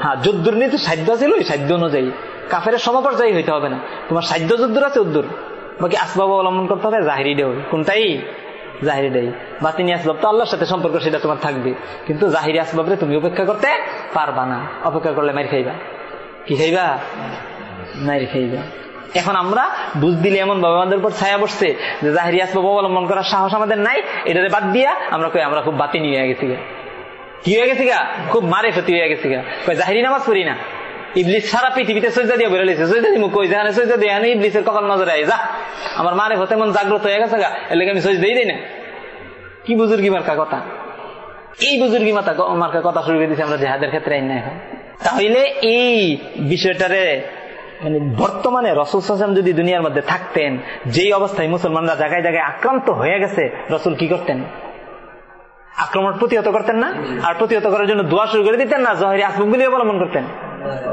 হ্যাঁ যুদ্ধের নীতি সাধ্য ছিল সাধ্য অনুযায়ী। কাফের সমপর্যায়ী হইতে হবে না। তোমার সাধ্য যুদ্ধর আছে উদ্দুর। বাকি আসবাব অবলম্বন করতে হবে, জাহিরি ডে কোনটাই? জাহিরি দেয় বাতিনি আসবাব তো আল্লাহর সাথে সম্পর্ক, সেটা তোমার থাকবে। কিন্তু জাহিরি আসবাবরে তুমি অপেক্ষা করতে পারবা না। অপেক্ষা করলে মারি খাইবা। কি খাইবা? মারি খাইবা। এখন আমরা বুঝ দিলে এমন ভাবে আমাদের উপর ছায়া বসছে যে জাহিরি আসবাব অবলম্বন করার সাহস আমাদের নাই। এটাতে বাদ দিয়া আমরা কই, আমরা খুব বাতি নিয়ে গেছি কি হয়ে গেছি খুব মারে ক্ষতি হয়ে গেছি গা। জাহিরি নামাজ পড়ি না? ইবলিস সারা পৃথিবীতে সজ্জা দিয়ে বেরো লিছে সজ্জা দিমু কই? যেখানে সজ্জা দিয়ে ইবলিসের কখন নজরে আই। যা, আমার মারে হতে মন জাগ্রত হয়ে গেছে গা। এলে আমি সজ দিই না। কি বুজুর্গি মার্কা কথা? এই বুজুর্গি মাতা মার্কা কথা শুরু করে দিচ্ছি আমরা জেহাদের ক্ষেত্রে আইন না এখন। তাহলে এই বিষয়টারে মানে বর্তমানে রসুল হাসান যদি দুনিয়ার মধ্যে থাকতেন, যেই অবস্থায় মুসলমানরা জায়গায় জায়গায় আক্রান্ত হয়ে গেছে, রসুল কি করতেন? আক্রমণ প্রতিহত করতেন না? আর প্রতিহত করার জন্য দোয়া শুরু করে দিতেন না? জহেরি আসবকগুলি অবলম্বন করতেন?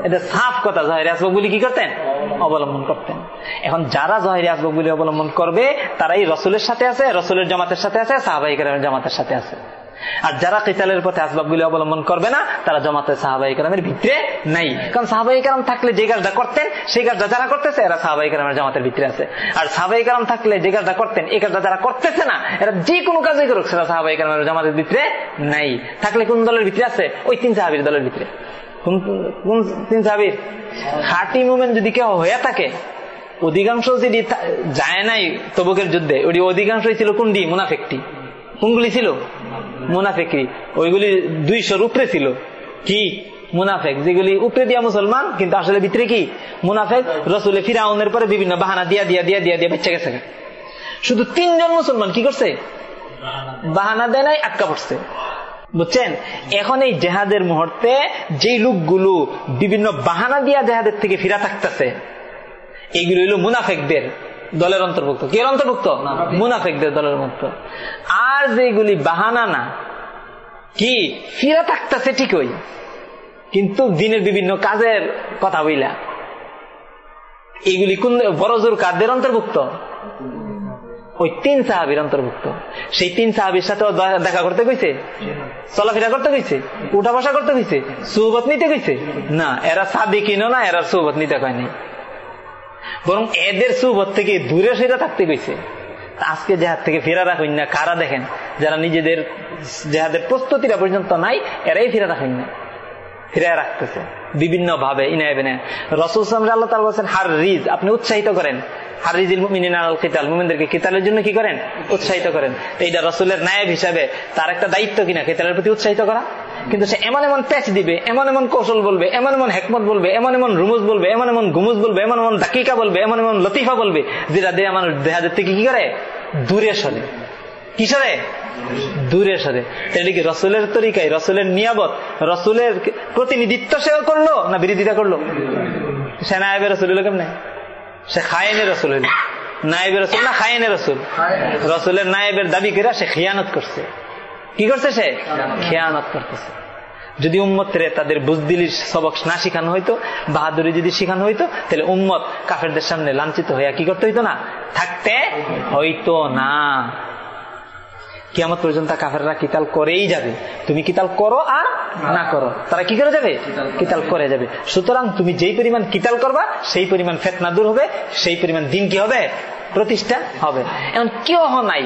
এটা সাফ কথা জহেরি আসবকগুলি কি করতেন? অবলম্বন করতেন। এখন যারা জহেরি আসবকগুলি অবলম্বন করবে, তারাই রসুলের সাথে আছে, রসুলের জামাতের সাথে আছে সাহাবাহিকের জামাতের সাথে আছে। আর যারা কিতালের পথে আসবাবগুলি অবলম্বন করবে না, তারা জমাতে সাহাবাই কালামের ভিতরে নাই। কারণ সাহাবাই কালাম থাকলে যে কাজটা করতেন, সেই কাজটা যারা করতেছে, এরা সাহাবাই কালামের জামাতের ভিতরে আছে। আর সাহাবাই কালাম থাকলে যে কাজটা করতেন, এই কাজটা যারা করতেছে না, এরা যে কোনো কাজই করুক, সেটা সাহাবাই কালামের জামাতের ভিতরে নাই। থাকলে কোন দলের ভিতরে আছে? ওই তিন সাহাবির দলের ভিতরে। তিন সাহাবির খাটি মুমেন্ট যদি কেউ হয়ে থাকে, অধিকাংশ যদি যায় নাই তবুকের যুদ্ধে ওই অধিকাংশই ছিল কোনটি মুনাফেকটি কোনগুলি ছিল? মুনাফেকি ওইগুলি দুইশোর উপরে ছিল। কি? মুনাফেক। যেগুলি উপরে দিয়া মুসলমান, কিন্তু আসলে ভিতরে কি? মুনাফেক, রসুলে ফিরাউনের পরে বিভিন্ন বাহানা দিয়া দিয়া দিয়া দিয়া দিয়া বেঁচে গেছে। শুধু তিনজন মুসলমান কি করছে? বাহানা দেয় নাই, আটকা পড়ছে। বুঝছেন? এখন এই জেহাদের মুহূর্তে যেই লোকগুলো বিভিন্ন বাহানা দিয়া জেহাদের থেকে ফিরা থাকতেছে এইগুলো হইল মুনাফেকদের দলের অন্তর্ভুক্ত। কে অন্তর্ভুক্ত? মুনাফেকদের দলের অন্তর্ভুক্ত। আর যেগুলি বাহানা না কি? ফিরা থাকতেছে ঠিকই কিন্তু দিনের বিভিন্ন কাজের কথা বইলা। এইগুলি কোন বড় জোর কাদের অন্তর্ভুক্ত? ওই তিন সাহাবির অন্তর্ভুক্ত। সেই তিন সাহাবির সাথে দেখা করতে কইছে? চলাফেরা করতে কইছে? উঠা বসা করতে কইছে? সুবত নিতে কইছে? না, এরা সাদি কিনো না, এরা সুবত নিতে কয়নি বরং এদের সুবত থেকে দূরে সেটা থাকতে গেছে আজকে জেহাদ থেকে ফেরা রাখুন না, কারা দেখেন? যারা নিজেদের জেহাদের প্রস্তুতিটা পর্যন্ত নাই, এরাই ফিরে রাখেন না। ফিরে রাখতেছে। বিভিন্ন ভাবে ইনায় বেনে। রসুল আল্লাহ তালা বলছেন হার রিজ আপনি উৎসাহিত করেন। জন্য কি করেন? উৎসাহিত করেন। রসুলের হিসাবে তার একটা দায়িত্ব কিনা, কিতালের প্রতি উৎসাহিত করা? কিন্তু সে এমন এমন দিবে, এমন এমন কৌশল বলবে, এমন এমন হেকমত বলবে, এমন এমন রুমুজ বলবে, এমন এমন গুমুজ বলবে, এমন এমন বলবে, এমন এমন লতিফা বলবে, যেটা দিয়ে আমার দেহাদের থেকে কি করে? দূরে সরে। কি সরে দূরে সরে তাহলে কি রসুলের তরিকায়, রসুলের নিয়াবত রসুলের প্রতিনিধিত্ব সে করল না বিরোধিতা করল? সে নায়েবে রসুল হলো কেমনে? সে খায়েনে রসুল হইল নায়েবের রসুল না খায়েনে রসুল? রসুলের নায়েবের দাবি করে সে খিয়ানত করছে। কি করছে সে? খেয়ানত করতেছে। যদি উম্মতরে তাদের বুজদিলির সবক না শিখানো হইতো, বাহাদুরি যদি শিখানো হইতো, তাহলে উম্মত কাফেরদের সামনে লাঞ্ছিত হইয়া কি করতে হইতো না? থাকতে হইতো না। কিয়ামত পর্যন্ত কাফেররা কিতাল করেই যাবে। তুমি কিতাল করো আর না করো। তারা কি করে যাবে? কিতাল করে। যাবে। সুতরাং তুমি যেই পরিমাণ কিতাল করবা সেই পরিমাণ ফেতনা দূর হবে সেই পরিমাণ দিন কি হবে? প্রতিষ্ঠা হবে। এমন কেউ নাই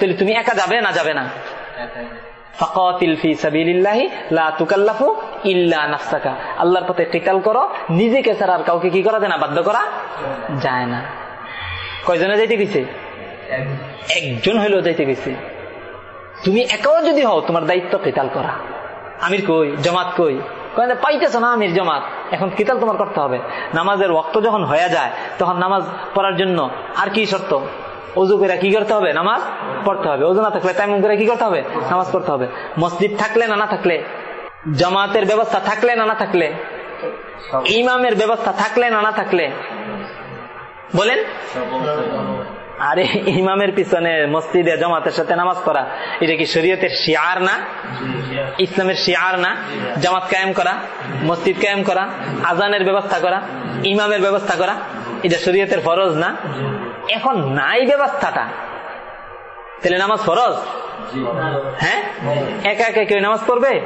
তাহলে তুমি একা যাবে না যাবে না? আল্লাহর পথে টিকাল করো নিজেকে ছাড়া আর কাউকে কি করা যায় না? বাধ্য করা যায় না। কয়জনে যাইতে গেছে একজন হইলেও যাইতে গেছে তুমি একাও যদি হও, তোমার দায়িত্ব কেতাল করা। আমির কই, জমাত কই? পাইতেছ না আমির জমাত। এখন কেতাল তোমার করতে হবে। নামাজের ওক্ত যখন হয়ে যায়, তখন নামাজ পড়ার জন্য আর কি শর্ত? অজু করে কি করতে হবে? নামাজ পড়তে হবে। অজু না থাকলে তাইমুম করে কি করতে হবে? নামাজ পড়তে হবে। মসজিদ থাকলে না না থাকলে? জামাতের ব্যবস্থা থাকলে না না থাকলে? ইমামের ব্যবস্থা থাকলে না না থাকলে? বলেন? আরে ইমামের পিছনে মসজিদে জামাতের সাথে নামাজ পড়া, এটা কি শরীয়তের শিয়ার না? ইসলামের শিয়ার না? জামাত কায়েম করা, মসজিদ কায়েম করা, আজানের ব্যবস্থা করা, ইমামের ব্যবস্থা করা, এটা শরীয়তের ফরজ না? এখন নাই ব্যবস্থাটা। তাহলে নামাজ ফরজ? হ্যাঁ? একা একা কেউ নামাজ পড়বে?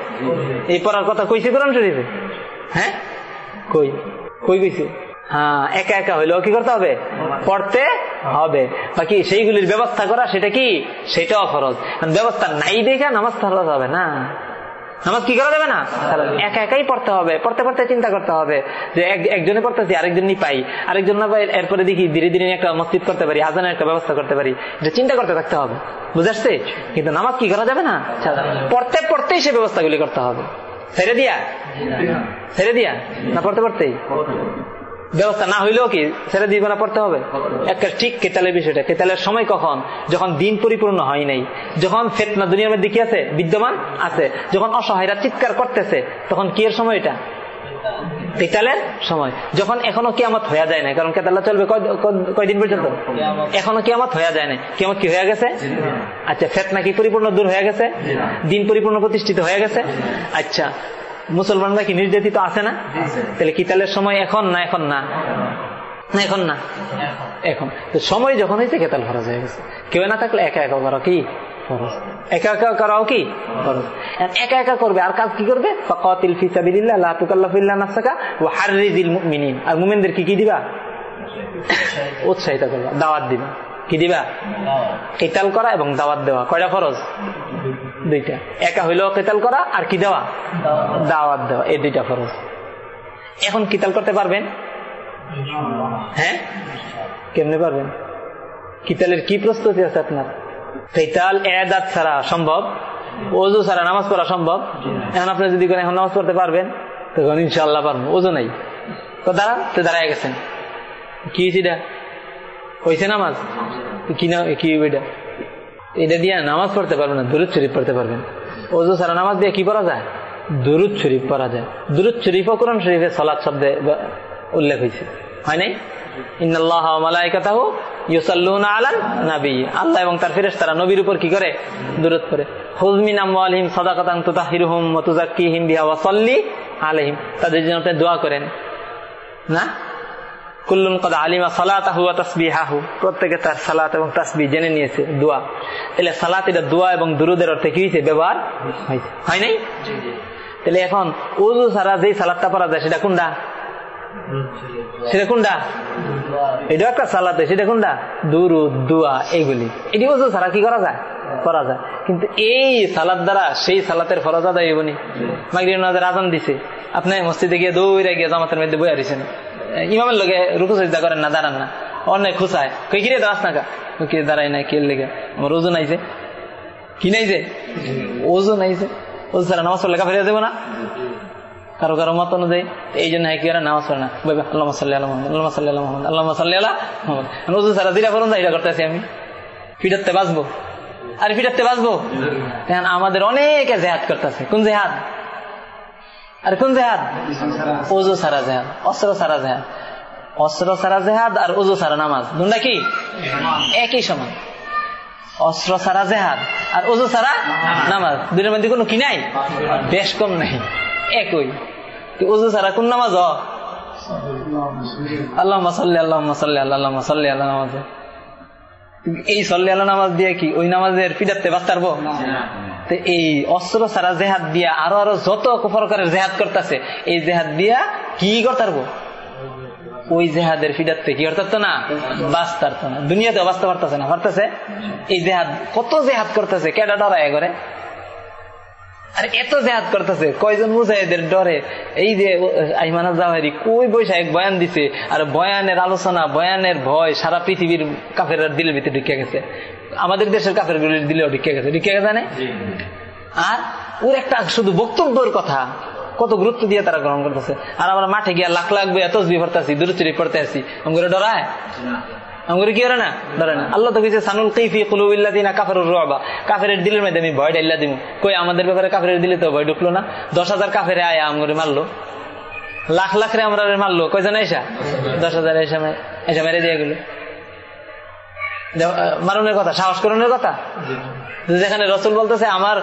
এই পড়ার কথা কইছে কোরআন শরীফে? হ্যাঁ? কই? কই কইছে? হ্যাঁ একা একা হইলেও কি করতে হবে? পড়তে হবে। বাকি সেইগুলির ব্যবস্থা করা সেটা কি? সেটাও ফরজ। ব্যবস্থা নাই দেখে নামাজ ফরজ হবে না। নামাজ কি করা যাবে না? একা একাই পড়তে হবে। পড়তে পড়তে চিন্তা করতে হবে যে একজনে পড়তেছি আরেকজনই পাই। আরেকজন না পাই এরপরে দেখি ধীরে ধীরে একটা মসজিদ করতে পারি আজানের একটা ব্যবস্থা করতে পারি। যে চিন্তা করতে থাকতে হবে। বুঝাচ্ছে কিন্তু নামাজ কি করা যাবে না? পড়তে পড়তেই সে ব্যবস্থাগুলি করতে হবে। ছেড়ে দিয়া? ছেড়ে দিয়া? না পড়তে পড়তেই। ব্যবস্থা না হইলেও কি ছেড়ে দিব না পড়তে হবে? একটা ঠিক কেতালের বিষয়টা। কেতালের সময় কখন? যখন দিন পরিপূর্ণ হয় নাই। যখন ফেতনা দুনিয়ার মধ্যে কি আছে? বিদ্যমান আছে। যখন অসহায়রা চিৎকার করতেছে তখন কি এর সময় এটা? কেতালের সময়। যখন এখনও কিয়ামত হয়ে যায় না কারণ কেতাল্লা চলবে কয়দিন পর্যন্ত? এখনও কিয়ামত হয়ে যায় না কিয়ামত কি হয়ে গেছে? আচ্ছা ফেতনা কি পরিপূর্ণ দূর হয়ে গেছে? দিন পরিপূর্ণ প্রতিষ্ঠিত হয়ে গেছে? আচ্ছা মুসলমানরা কি নির্যাতিত আছে না? তাহলে কিতালের সময় এখন না এখন না? না এখন না? এখন। সময় যখন হয়েছে কেতাল ফরজ হয়ে গেছে? কেউ না থাকলে একা একা করা কি? একা একা করাও কি? একা একা করবে আর কাজ কি করবে? আর মুমেনদের কি কি দিবা? উৎসাহিত করবা। দাওয়াত দিবা। কি দিবা? কেতাল করা এবং দাওয়াত দেওয়া। কয়টা ফরজ? দুইটা। একা হইলেও কেতাল করা আর কি দেওয়া? দাওয়াত। দেওয়া এই দুইটা ফরজ। এখন কিতাল করতে পারবেন? হ্যাঁ? কেমনে পারবেন? কিতালের কি প্রস্তুতি আছে আপনার? কেতাল এদাত ছাড়া সম্ভব ওজু ছাড়া নামাজ পড়া সম্ভব। এখন আপনি যদি এখন নামাজ পড়তে পারবেন তখন ইনশাল্লাহ পারবেন ওজু নাই। তো দাঁড়া তো দাঁড়ায় গেছেন। কি সেটা হয়েছে নামাজ? কি না কি এটা? এটা দিয়ে নামাজ পড়তে পারবেন না, দুরুদ শরীফ পড়তে পারবেন। ওজু ছাড়া নামাজ দিয়ে কি পড়া যায়? দুরুদ শরীফ পড়া যায়। দুরুদ শরীফ ও কোরআন শরীফে সলাদ শব্দে উল্লেখ হয়েছে। হয় নাই? আল্লাহ এবং তার ফেরেশতারা নবীর উপর করে? দূরত করে তাদের জন্য দোয়া করেন। না? কুল্লুন কদ আলিমা সালাতাহু ওয়া তাসবিহাহু। প্রত্যেকে তার সালাত এবং তাসবিহ জেনে নিয়েছে দোয়া। তাহলে সালাত এটা দোয়া এবং দুরুদের অর্থে কি হয়েছে? ব্যবহার হয় নাই? তাহলে এখন উজু ছাড়া যেই সালাদটা পড়া যায় সেটা কোনটা? সেটা কোনটা? এটা একটা সালাতে সেটা কোনটা? দুরু দোয়া এইগুলি। এটি উজু ছাড়া কি করা যায়? করা যায়। কিন্তু এই সালাদ দ্বারা সেই সালাতের ফরজ আদায় হইবনি। মাগরিব নামাজের আজান দিছে। আপনি মসজিদে গিয়ে দৌড়ে গিয়ে জামাতের মধ্যে বইয়া দিছেন। ইমামের লগে রুকু সজ্জা করেন না, দাঁড়ান না। অনেক খুশায় কই, কিরে দাঁড়াস না কা? কে দাঁড়াই না কে লেগে? আমার ওজন আইছে। কি নাইছে ওজন আইছে। ওজন ছাড়া নামাজ পড়লে কাফের দেবো না? কারও কারও মত অনুযায়ী। এই জন্য কি করে নামাজ পড়ে না? ভাই আল্লাহ সাল্লাহ আল্লাহ আল্লাহ সাল্লাহ মোহাম্মদ আল্লাহ সাল্লাহ মোহাম্মদ। ওজন ছাড়া দিরা করুন এটা করতেছি আমি। ফিটাতে বাঁচবো? আর ফিটাতে বাঁচবো? আমাদের অনেকে জেহাদ করতেছে। কোন জেহাদ? আর কোন জেহাদ? ওজু সারা জেহাদ, অস্ত্র সারা জেহাদ। অস্ত্র সারা জেহাদ আর ওজু সারা নামাজ। দুটা কি? একই সমান। অস্ত্র সারা জেহাদ আর ওজু সারা নামাজ। দুটার মধ্যে কোনো কি নাই? বেশ কম নাই। একই। ওজু সারা কোন নামাজ? আল্লাহ মাসাল্লি আল্লাহ মাসাল্লি আল্লাহ মাসাল্লি আল্লাহ নামাজ। এই সল্লি, আল্লাহ নামাজ দিয়ে কি ওই নামাজের ফিরাতে বাঁচতে পারব এই অস্ত্র সারা জেহাদ দিয়া আরও আরও যত প্রকারের জেহাদ করতেছে, এই জেহাদ দিয়া কি করতে ওই জেহাদের ফিডাতে কি করতে না? বাঁচতে পারতো না। দুনিয়াতে বাঁচতে পারতেছে না। পারতেছে? এই জেহাদ কত জেহাদ করতেছে? কেডা ডরায় করে? আর এত জেহাদ করতেছে, কয়জন মুজাহিদের ডরে? এই যে আইমানা জাহারি কই বৈশা এক বয়ান দিছে, আর বয়ানের আলোচনা, বয়ানের ভয় সারা পৃথিবীর কাফের দিলের ভিতরে ঢুকে গেছে। আমাদের দেশের কাফের গুলির দিলেও ঢুকে গেছে গেছে আর ওর একটা শুধু বক্তব্যের কথা কত গুরুত্ব দিয়ে তারা গ্রহণ করতেছে। আর আমরা মাঠে গিয়া লাখ লাখ বইয়া তসবি পড়তেছি দূরচুরি পড়তে আসি আমাকে ডরায়? আমাকে কি না? ডরে না। আল্লাহ তো কিছু সানুল কৈফি কুলুবিল্লা কাফের রবা কাফের দিলের মধ্যে আমি ভয় ডাইল্লা দিব কই আমাদের ব্যাপারে কাফের দিলে তো ভয় ঢুকলো না? দশ হাজার কাফের আয়া আমগরে মারলো। লাখ লাখ রে আমরা মারলো। কয়জন এসা দশ হাজার। এসে এসে মেরে দিয়ে গেল। মারণের কথা সাহস করণের কথা যেখানে রসুল বলতেছে আমার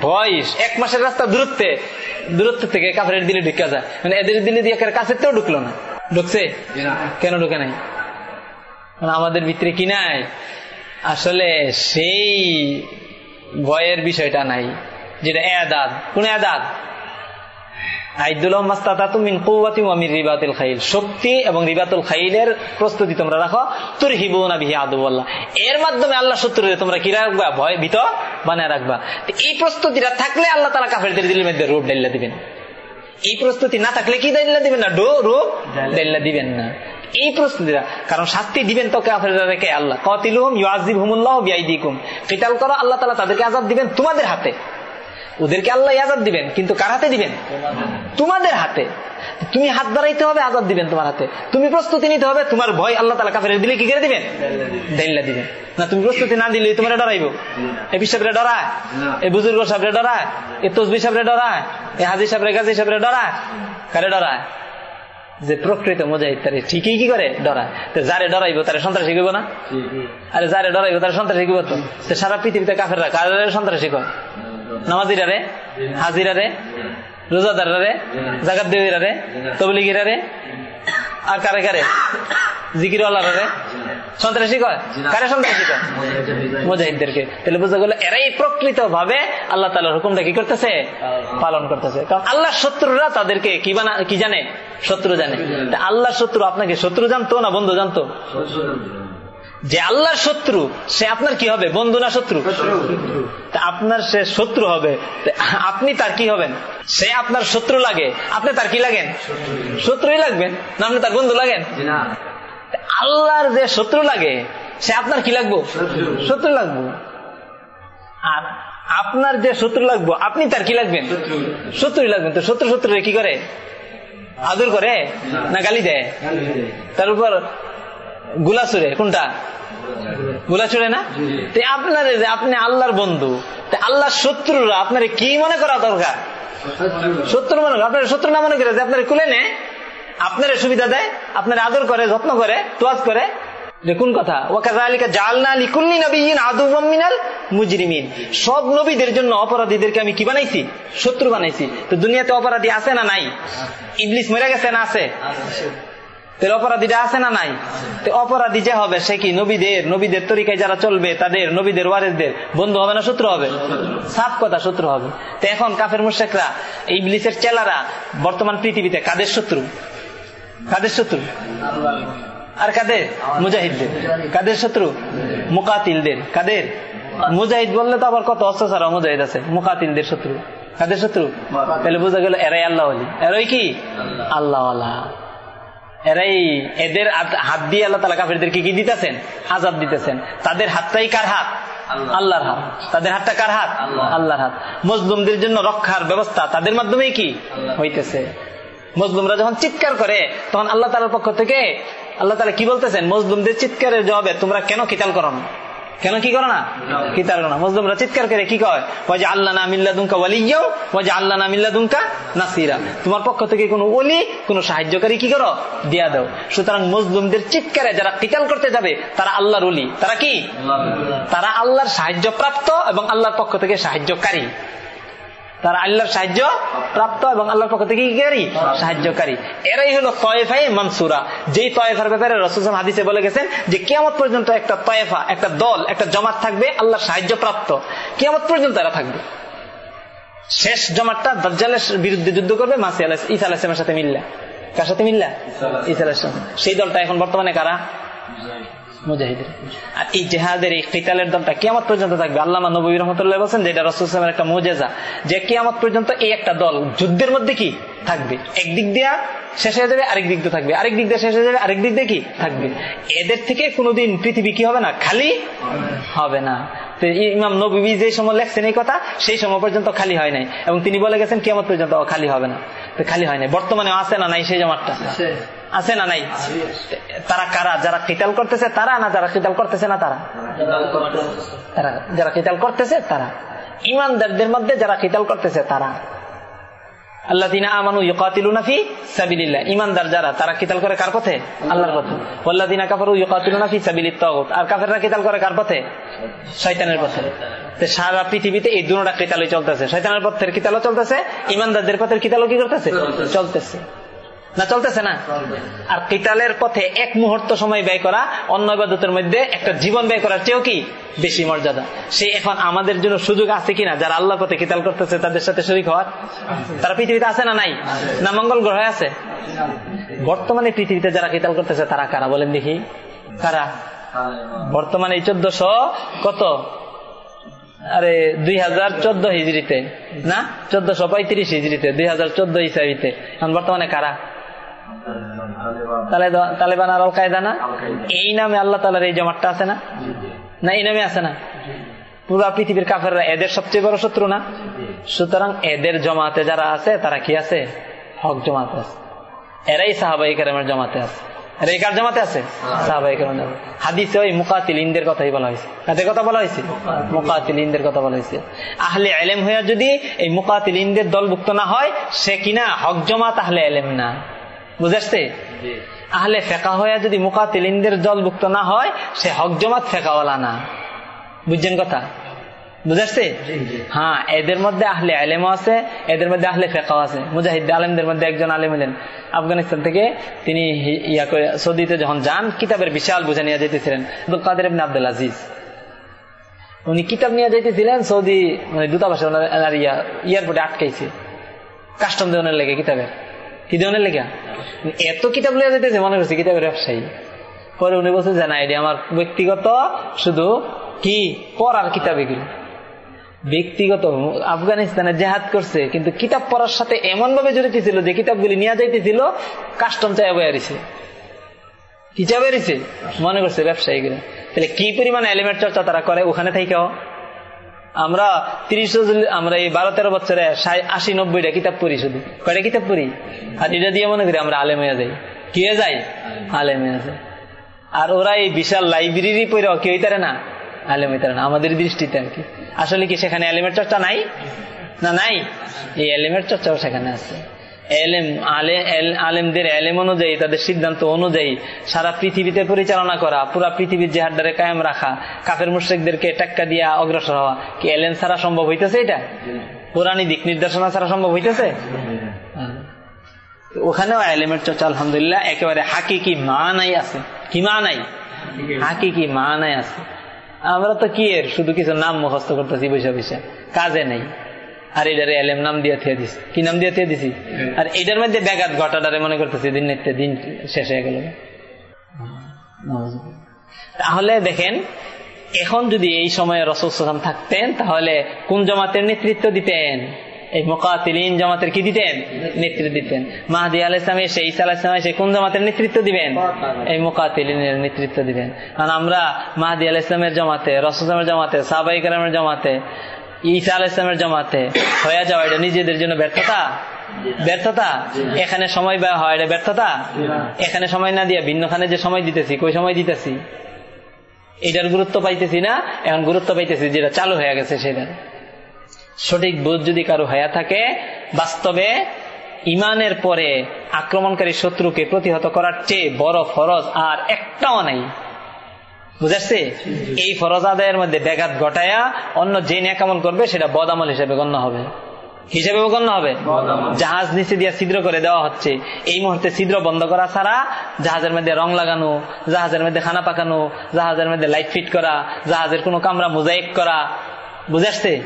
ভয় এক মাসের রাস্তা দূরত্বে দূরত্ব থেকে কাফের দিলে ঢুকা যায়। মানে এদের দিলে দিয়ে কাছের তেও ঢুকলো না। ঢুকছে? কেন ঢুকে নাই? আমাদের ভিতরে কি নাই? আসলে সেই ভয়ের বিষয়টা নাই যেটা এদাদ। কোন এদাদ? শক্তি এবং রিবাতুল খাইলের প্রস্তুতি তোমরা রাখো। বিহি এর মাধ্যমে আল্লাহ তোমরা কি রাখবা? ভয়, ভীত বানায় রাখবা। এই প্রস্তুতিটা থাকলে আল্লাহ তারা কাফেরদের দিলের মধ্যে দিবেন। এই প্রস্তুতি না থাকলে কি দাইল্লা দিবেন না? ডো, রূপ ডাইল্লা দিবেন না। এই প্রস্তুতিটা, কারণ শাস্তি দিবেন তো কে আল্লাহ। কতিলুম ইয়াজিব হুমুল্লাহ বিআইদিকুম। কিতাল করো, আল্লাহ তালা তাদেরকে আজাদ দিবেন তোমাদের হাতে। ওদেরকে আল্লাহ আজাদ দিবেন, কিন্তু কার হাতে দিবেন? তোমাদের হাতে। তুমি হাত বাড়াইতে হবে, আজাদ দিবেন তোমার হাতে। তুমি প্রস্তুতি নিতে হবে, তোমার ভয় আল্লাহ তালা কাফের দিলে কি করে দিবেন? দেল্লা দিবেন। না, তুমি প্রস্তুতি না দিলে তোমার ডরাইব। এ বিশ্বরে ডরায় এ বুজুর্গ সাহেবরে ডরায় এ তসবি সাহেবরে ডরায় এ হাজির সাহেবরে গাজী সাহেবরে ডরায় কারে ডরায় যে প্রকৃত মুজাহিদ তারে ঠিকই কি করে? ডরা তো যারে ডরাইবো তারে সন্ত্রাসী করব না? আরে যারে ডরাইবো তারা সন্ত্রাসী করব তো। সারা পৃথিবীতে কাফেররা কারে সন্ত্রাসী কর নামাজিরারে হাজিরারে রোজাদারে জাগাত দেবীরারে তবলিগিরারে আর কারে কারে? জিকিরওয়ালারে সন্ত্রাসী কয়? কারে সন্ত্রাসী কয়? মুজাহিদদেরকে। তাহলে বুঝা গেল এরাই প্রকৃত ভাবে আল্লাহ তালার হুকুমটা কি করতেছে? পালন করতেছে। কারণ আল্লাহ শত্রুরা তাদেরকে কি বানা, কি জানে? শত্রু জানে। আল্লাহ শত্রু আপনাকে শত্রু জানতো না বন্ধু জানতো? যে আল্লাহর শত্রু, সে আপনার কি হবে? বন্ধু না শত্রু? আপনার সে শত্রু হবে। আপনি তার কি হবেন? সে আপনার শত্রু লাগে। আপনি তার কি লাগেন? শত্রুই লাগবেন। না, আপনি তার বন্ধু লাগেন? আল্লাহর যে শত্রু লাগে, সে আপনার কি লাগবো? শত্রু লাগবো। আর আপনার যে শত্রু লাগবো, আপনি তার কি লাগবেন? শত্রুই লাগবেন। তো শত্রু শত্রু কি করে? আদর করে? না গালি দেয়? তার উপর গুলা চুরে কোনটা গুলা চুরে না আপনার যে আপনি আল্লাহর বন্ধু আল্লাহর শত্রুরা আপনার কি মনে করা দরকার? শত্রু মনে করে আপনার শত্রু না মনে করে যে আপনার কুলে নে আপনার সুবিধা দেয় আপনার আদর করে যত্ন করে তোয়াজ করে। কোন কথা? মুজরিমিন। সব নবীদের জন্য অপরাধীদেরকে আমি কি বানাইছি? শত্রু বানাইছি। তো দুনিয়াতে অপরাধী আছে না নাই? ইংলিশ মরে গেছে না আছে। তাহলে অপরাধীটা আছে না নাই? অপরাধী যে হবে, সে কি নবীদের নবীদের তরিকায় যারা চলবে, তাদের, নবীদের, ওয়ারেসদের বন্ধু হবে না শত্রু হবে? সাফ কথা, শত্রু হবে। তো এখন কাফের মুশেকরা এই ব্লিসের চেলারা বর্তমান পৃথিবীতে কাদের শত্রু? কাদের শত্রু? আর কাদের? মুজাহিদদের। কাদের শত্রু? মুকাতিলদের। কাদের? মুজাহিদ বললে তো আবার কত অস্ত্র ছাড়া মুজাহিদ আছে। মুকাতিলদের শত্রু। কাদের শত্রু? তাহলে বোঝা গেল এরাই আল্লাহ এরাই কি? আল্লাহ আল্লাহ এরাই এদের হাত দিয়ে আল্লাহ তালা কাফেরদেরকে কি দিতেছেন? আজাদ দিতেছেন। তাদের হাতটাই কার হাত? আল্লাহর হাত। তাদের হাতটা কার হাত? আল্লাহর হাত। মজলুমদের জন্য রক্ষার ব্যবস্থা তাদের মাধ্যমেই কি? হইতেছে। মজলুমরা যখন চিৎকার করে তখন আল্লাহ তালার পক্ষ থেকে আল্লাহ তালা কি বলতেছেন? মজলুমদের চিৎকারের জবাবে তোমরা কেন কিতাল করো না? কেন কি করো না? কিতাল তার না? মজলুমরা চিৎকার করে কি কয়? যে আল্লাহ না মিল্লা দুমকা ওয়ালিয়াও যে আল্লাহ না মিল্লা দুমকা নাসিরা। তোমার পক্ষ থেকে কোনো ওলি কোনো সাহায্যকারী কি করো? দিয়া দাও। সুতরাং মজলুমদের চিৎকারে যারা কিতাল করতে যাবে তারা আল্লাহর ওলি। তারা কি? তারা আল্লাহর সাহায্য প্রাপ্ত এবং আল্লাহর পক্ষ থেকে সাহায্যকারী। তারা আল্লাহর সাহায্য প্রাপ্ত এবং আল্লাহর পক্ষ থেকে কি সাহায্যকারী। এরাই হলো তয়েফাই মানসুরা। যেই তয়েফার ব্যাপারে রসুল হাদিসে বলে গেছেন যে কেমত পর্যন্ত একটা তয়েফা একটা দল একটা জমাত থাকবে আল্লাহর সাহায্য প্রাপ্ত। কেমত পর্যন্ত এরা থাকবে। শেষ জমাতটা দজ্জালের বিরুদ্ধে যুদ্ধ করবে মাসি আলাহ ইসা আলাহিসের সাথে মিল্লা। কার সাথে মিল্লা? ইসা আলাহিসাম সেই দলটা এখন বর্তমানে কারা? মুজাহিদের আর এই জেহাদের এই কিতালের দলটা কেমন পর্যন্ত থাকবে। আল্লাহ নবী রহমতুল্লাহ বলছেন যে এটা রসুলের একটা মোজেজা। যে কিয়ামত পর্যন্ত এই একটা দল যুদ্ধের মধ্যে কি? থাকবে। একদিক দিয়া শেষ হয়ে যাবে, আরেক দিক দিয়ে থাকবে। আরেক দিক দিয়ে শেষ হয়ে যাবে, আরেক দিক দিয়ে কি? থাকবে। এদের থেকে কোনোদিন পৃথিবী কি হবে না? খালি হবে না। ইমাম নবী যে সময় লেখছেন এই কথা সেই সময় পর্যন্ত খালি হয় নাই। এবং তিনি বলে গেছেন কেমন পর্যন্ত খালি হবে না। খালি হয় নাই। বর্তমানে আছে না নাই সেই জামাতটা? আছে। না নাই? তারা কারা? যারা কিতাল করতেছে তারা না যারা কিতাল করতেছে না তারা? তারা যারা কিতাল করতেছে তারা। ইমানদারদের মধ্যে যারা কিতাল করতেছে তারা। তারা কিতাল করে কার পথে? আল্লাহর দিনা আর করে কার পথে? শয়তানের পথে। সারা পৃথিবীতে এই শয়তানের চলতেছে ইমানদারদের পথের কিতালও কি করতেছে? চলতেছে। না চলতেছে না? আর কিতালের পথে এক মুহূর্ত সময় ব্যয় করা অন্য ইবাদতের মধ্যে একটা জীবন ব্যয় করার চেয়েও কি? বেশি মর্যাদা। সে এখন আমাদের জন্য সুযোগ আছে কিনা? যারা আল্লাহ পথে কিতাল করতেছে তাদের সাথে শরিক হওয়ার? তারা পৃথিবীতে আছে না নাই? না মঙ্গল গ্রহে আছে? বর্তমানে পৃথিবীতে যারা কিতাল করতেছে তারা কারা বলেন দেখি? কারা? বর্তমানে চোদ্দশো কত? আরে দুই হাজার চোদ্দ হিজড়িতে। না? চোদ্দশো পঁয়ত্রিশ হিজড়িতে দুই হাজার চোদ্দ হিসাবিতে এখন বর্তমানে কারা? তালেবান আর আল কায়দা না এই নামে আল্লাহ তালার এই জমাটটা আছে না? না এই নামে আছে না? পুরা পৃথিবীর কাফেররা এদের সবচেয়ে বড় শত্রু না? সুতরাং এদের জমাতে যারা আছে তারা কি আছে? হক জমাতে আছে। এরাই সাহাবাই কারামের জমাতে আছে। কার জমাতে আছে? সাহাবাই হাদিসে ওই মুকাতিল ইন্দের কথাই বলা হয়েছে। কাদের কথা বলা হয়েছে? মুকাতিল ইন্দের কথা বলা হয়েছে। আহলে এলেম হইয়া যদি এই মুকাতিল ইন্দের দলভুক্ত না হয় সে কিনা হক জমাত আহলে এলেম না। বুঝাচ্ছে আহলে ফেকা হয়ে যদি মুকাতিলিনদের দলভুক্ত না হয় সে হক জমাত ফেকাওয়ালা না। বুঝছেন কথা? বুঝাচ্ছে হ্যাঁ এদের মধ্যে আহলে আলেমও আছে এদের মধ্যে আহলে ফেকাও আছে। মুজাহিদ আলেমদের মধ্যে একজন আলেম হলেন। আফগানিস্তান থেকে তিনি ইয়া করে সৌদিতে যখন যান কিতাবের বিশাল বুঝে নিয়ে যেতেছিলেন আব্দুল কাদের আব্দুল আজিজ। উনি কিতাব নিয়ে যাইতেছিলেন সৌদি মানে দূতাবাসে এয়ারপোর্টে আটকাইছে। কাস্টম দেওয়ানের লেগে কিতাবের। কি দেওয়ানের লেগে? এত কিতাব লিয়ে যেতেছে মনে করছে কিতাবের ব্যবসায়ী। পরে উনি বলছে যে, না, এটি আমার ব্যক্তিগত, শুধু কি পড়ার কিতাব এগুলো। ব্যক্তিগত, আফগানিস্তানে জেহাদ করছে, কিন্তু কিতাব পড়ার সাথে এমন ভাবে জড়িত ছিল যে, কিতাবগুলি নিয়ে যাইতেছিল, কাস্টম চাই কি চাই মনে করছে ব্যবসায়ীগুলো। তাহলে কি পরিমাণ এলিমেন্ট চর্চা তারা করে ওখানে থেকেও আমরা তিরিশ আমরা এই বারো তেরো বছরে আশি, নব্বইটা কিতাব পড়ি শুধু। কয়টা কিতাব পড়ি? আর এটা দিয়ে মনে করি আমরা আলেম যাই। কে যাই আলেম যায়। আর ওরা এই বিশাল লাইব্রেরি পড়ে কি হইতারে না? আলেম না। আমাদের দৃষ্টিতে আর কি। আসলে কি সেখানে এলিমের চর্চা নাই? না নাই? এই এলিমের চর্চাও সেখানে আছে। এলেম আলেমদের এলেম অনুযায়ী, তাদের সিদ্ধান্ত অনুযায়ী সারা পৃথিবীতে পরিচালনা করা, পুরা পৃথিবীর জেহাদারে কায়েম রাখা, কাফের মুশ্রিকদেরকে টাক্কা দিয়া অগ্রসর হওয়া, কি এলেম ছাড়া সম্ভব হইতেছে এটা? পুরানি দিক নির্দেশনা ছাড়া সম্ভব হইতেছে? ওখানেও এলেমের চর্চা, আলহামদুলিল্লাহ, একেবারে হাকি কি মা নাই আছে। কি মা নাই হাকি কি মা নাই আছে। আমরা তো কি এর? শুধু কিছু নাম মুখস্থ করতেছি বসে বসে কাজে নেই। আর এটারে এলেম নাম দিয়ে থিয়ে দিছি। কি নাম দিয়ে থিয়ে দিছি? আর এটার মধ্যে ব্যাঘাত ঘটাটারে মনে করতেছি দিন নিত্যে দিন শেষ হয়ে গেল। তাহলে দেখেন এখন যদি এই সময়ে রসুলাম থাকতেন তাহলে কোন জমাতের নেতৃত্ব দিতেন? এই মোকাতিলিন জামাতের কি দিতেন? নেতৃত্ব দিতেন। মাহাদি আল ইসলাম এসে ইসা আল ইসলাম এসে কোন জামাতের নেতৃত্ব দিবেন? এই মোকাতিলিনের নেতৃত্ব দিবেন। কারণ আমরা মাহাদি আল ইসলামের জমাতে রসমের জমাতে সাবাই কালামের জমাতে ঈসা আল ইসলামের জমাতে হয়ে যাওয়া, এটা নিজেদের জন্য ব্যর্থতা? ব্যর্থতা? এখানে সময় ব্যয় হয়, এটা ব্যর্থতা? এখানে সময় না দিয়া ভিন্নখানে যে সময় দিতেছি, কই সময় দিতেছি? এটার গুরুত্ব পাইতেছি না, এখন গুরুত্ব পাইতেছি যেটা চালু হয়ে গেছে সেটা সঠিক বোধ যদি কারও হয়ে থাকে, বাস্তবে ইমানের পরে আক্রমণকারী শত্রুকে প্রতিহত করার চেয়ে বড় ফরজ আর একটাও নাই। বুঝাচ্ছে এই ফরজ আদায়ের মধ্যে ব্যাঘাত ঘটায়া অন্য যে ন্যাকামল করবে? সেটা বদামল হিসেবে গণ্য হবে। হিসেবে গণ্য হবে? জাহাজ নিচে দিয়ে ছিদ্র করে দেওয়া হচ্ছে। এই মুহূর্তে ছিদ্র বন্ধ করা ছাড়া জাহাজের মধ্যে রং লাগানো জাহাজের মধ্যে খানা পাকানো জাহাজের মধ্যে লাইট ফিট করা জাহাজের কোনো কামরা মোজাইক করা বুঝাচ্ছে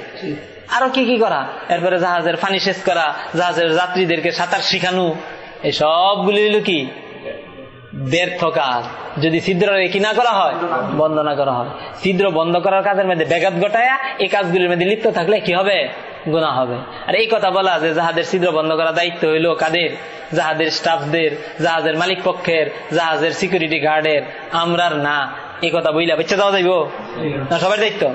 আরও কি কি করা? এরপরে জাহাজের ফানি শেষ করা জাহাজের যাত্রীদেরকে সাঁতার শিখানো এই সবগুলি হইল কি? ব্যর্থ কাজ যদি ছিদ্র কি না করা হয়? বন্ধ না করা হয়। ছিদ্র বন্ধ করার কাজের মধ্যে ব্যাঘাত ঘটায় এই কাজগুলির মধ্যে লিপ্ত থাকলে কি হবে? গুণা হবে। আর এই কথা বলা যে জাহাজের ছিদ্র বন্ধ করার দায়িত্ব হইল কাদের? জাহাজের স্টাফদের জাহাজের মালিক পক্ষের জাহাজের সিকিউরিটি গার্ডের আমরার না। এই কথা বইলা বেঁচে দেওয়া যাইব? না সবার দায়িত্ব?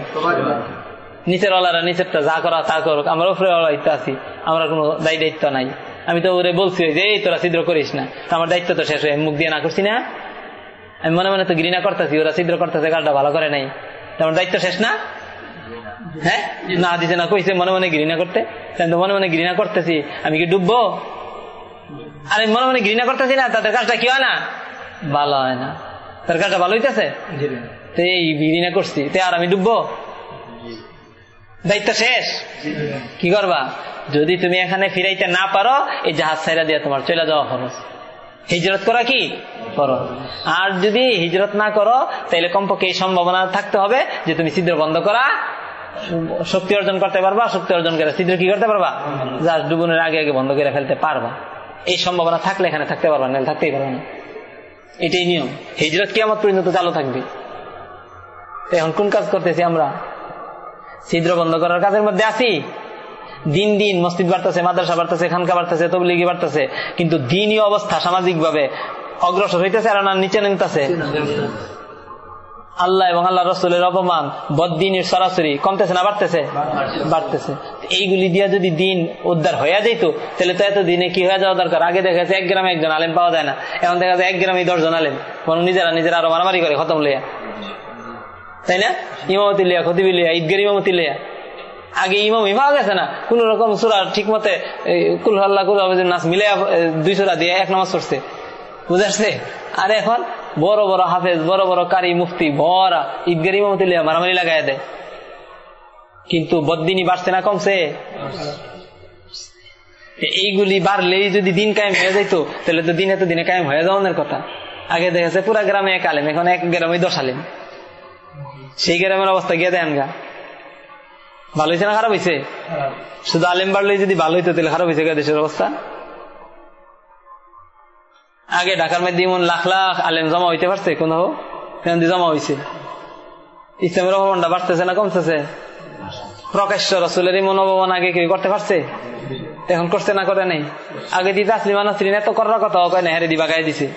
নিচের ওলারা নিচেরটা যা করা তা করুক। আমরা উপরে দায়িত্ব আছি। আমরা কোনো দায়ী দায়িত্ব নাই। আমি তো ওরে বলছি যে এই তোরা ছিদ্র করিস না। আমার দায়িত্ব তো শেষ হয়ে মুখ দিয়ে না করছি না। আমি মনে মনে তো ঘৃণা করতেছি ওরা ছিদ্র করতেছে কালটা ভালো করে নাই। আমার দায়িত্ব শেষ না? হ্যাঁ? না দিতে না কইছে মনে মনে ঘৃণা করতে। তো মনে মনে ঘৃণা করতেছি। আমি কি ডুববো? আরে মনে মনে ঘৃণা করতেছি না তাদের কাজটা কি হয় না? ভালো হয় না। তার কাজটা ভালো হইতেছে? তো এই ঘৃণা করছি। তে আর আমি ডুববো? দায়িত্ব শেষ? কি করবা? যদি তুমি এখানে ফিরাইতে না পারো, এই জাহাজ সাইরা দিয়ে তোমার চলে যাওয়া খরচ হিজরত করা কি? করো। আর যদি হিজরত না করো তাহলে কমপক্ষে এই সম্ভাবনা থাকতে হবে যে তুমি ছিদ্র বন্ধ করা, শক্তি অর্জন করতে পারবা, শক্তি অর্জন করে ছিদ্র কি করতে পারবা? জাহাজ ডুবুনের আগে আগে বন্ধ করে ফেলতে পারবা। এই সম্ভাবনা থাকলে এখানে থাকতে পারবা না থাকতেই পারবা না। এটাই নিয়ম। হিজরত কি আমার পর্যন্ত চালু থাকবে। এখন কোন কাজ করতেছি আমরা? ছিদ্র বন্ধ করার কাজের মধ্যে আছি? দিন দিন মসজিদ বাড়তেছে মাদ্রাসা বাড়তেছে খানকা বাড়তেছে তবলিগি বাড়তেছে কিন্তু দিনই অবস্থা সামাজিক ভাবে অগ্রসর হইতেছে আর না নিচে নিতেছে আল্লাহ এবং আল্লাহ রসুলের অপমান বদিনের সরাসরি কমতেছে না বাড়তেছে? বাড়তেছে। এইগুলি দিয়া যদি দিন উদ্ধার হইয়া যেত তাহলে তো এত দিনে কি হয়ে যাওয়া দরকার? আগে দেখা যাচ্ছে এক গ্রামে একজন আলেম পাওয়া যায় না এখন দেখা যায় এক গ্রামে দশজন আলেম। বরং নিজেরা নিজেরা আরও মারামারি করে খতম লইয়া। তাই না? ইমামতি লিয়া খতিবি লিয়া ঈদগের ইমামতি লিয়া আগে ইমাম পাওয়া গেছে না? কোন রকম সুরা ঠিক মতে কুল হাল্লা কুল নাচ মিলে দুই সুরা দিয়ে এক নামাজ পড়ছে। বুঝাচ্ছে আর এখন বড় বড় হাফেজ, বড় বড় কারি, মুফতি, ভরা, ঈদগের ইমামতি লিয়া মারামারি লাগাই দেয়। কিন্তু বদিনী বাড়ছে না কমছে? এইগুলি বাড়লেই যদি দিন কায়েম হয়ে যাইতো, তাহলে তো দিনে তো দিনে কায়েম হয়ে যাওয়ার কথা। আগে দেখেছে পুরা গ্রামে এক আলেম, এখন এক গ্রামে দশ আলেম। সেই গ্রামের অবস্থা গিয়ে দেন গা। ভালো হয়েছে না খারাপ হয়েছে শুধু আলেম বাড়লে যদি ভালো হইতো তাহলে খারাপ হয়েছে দেশের অবস্থা? আগে ঢাকার মধ্যে এমন লাখ লাখ আলেম জমা হইতে পারছে কোন? জমা হয়েছে ইসলামের অবমানটা বাড়তেছে না কমতেছে? প্রকাশ্য রসুলের এমন অবমান আগে কি করতে পারছে? এখন করছে না করে নাই? আগে দিতে আসলি মানুষ এত করার কথা না হেরে দি বাগাই দিছে।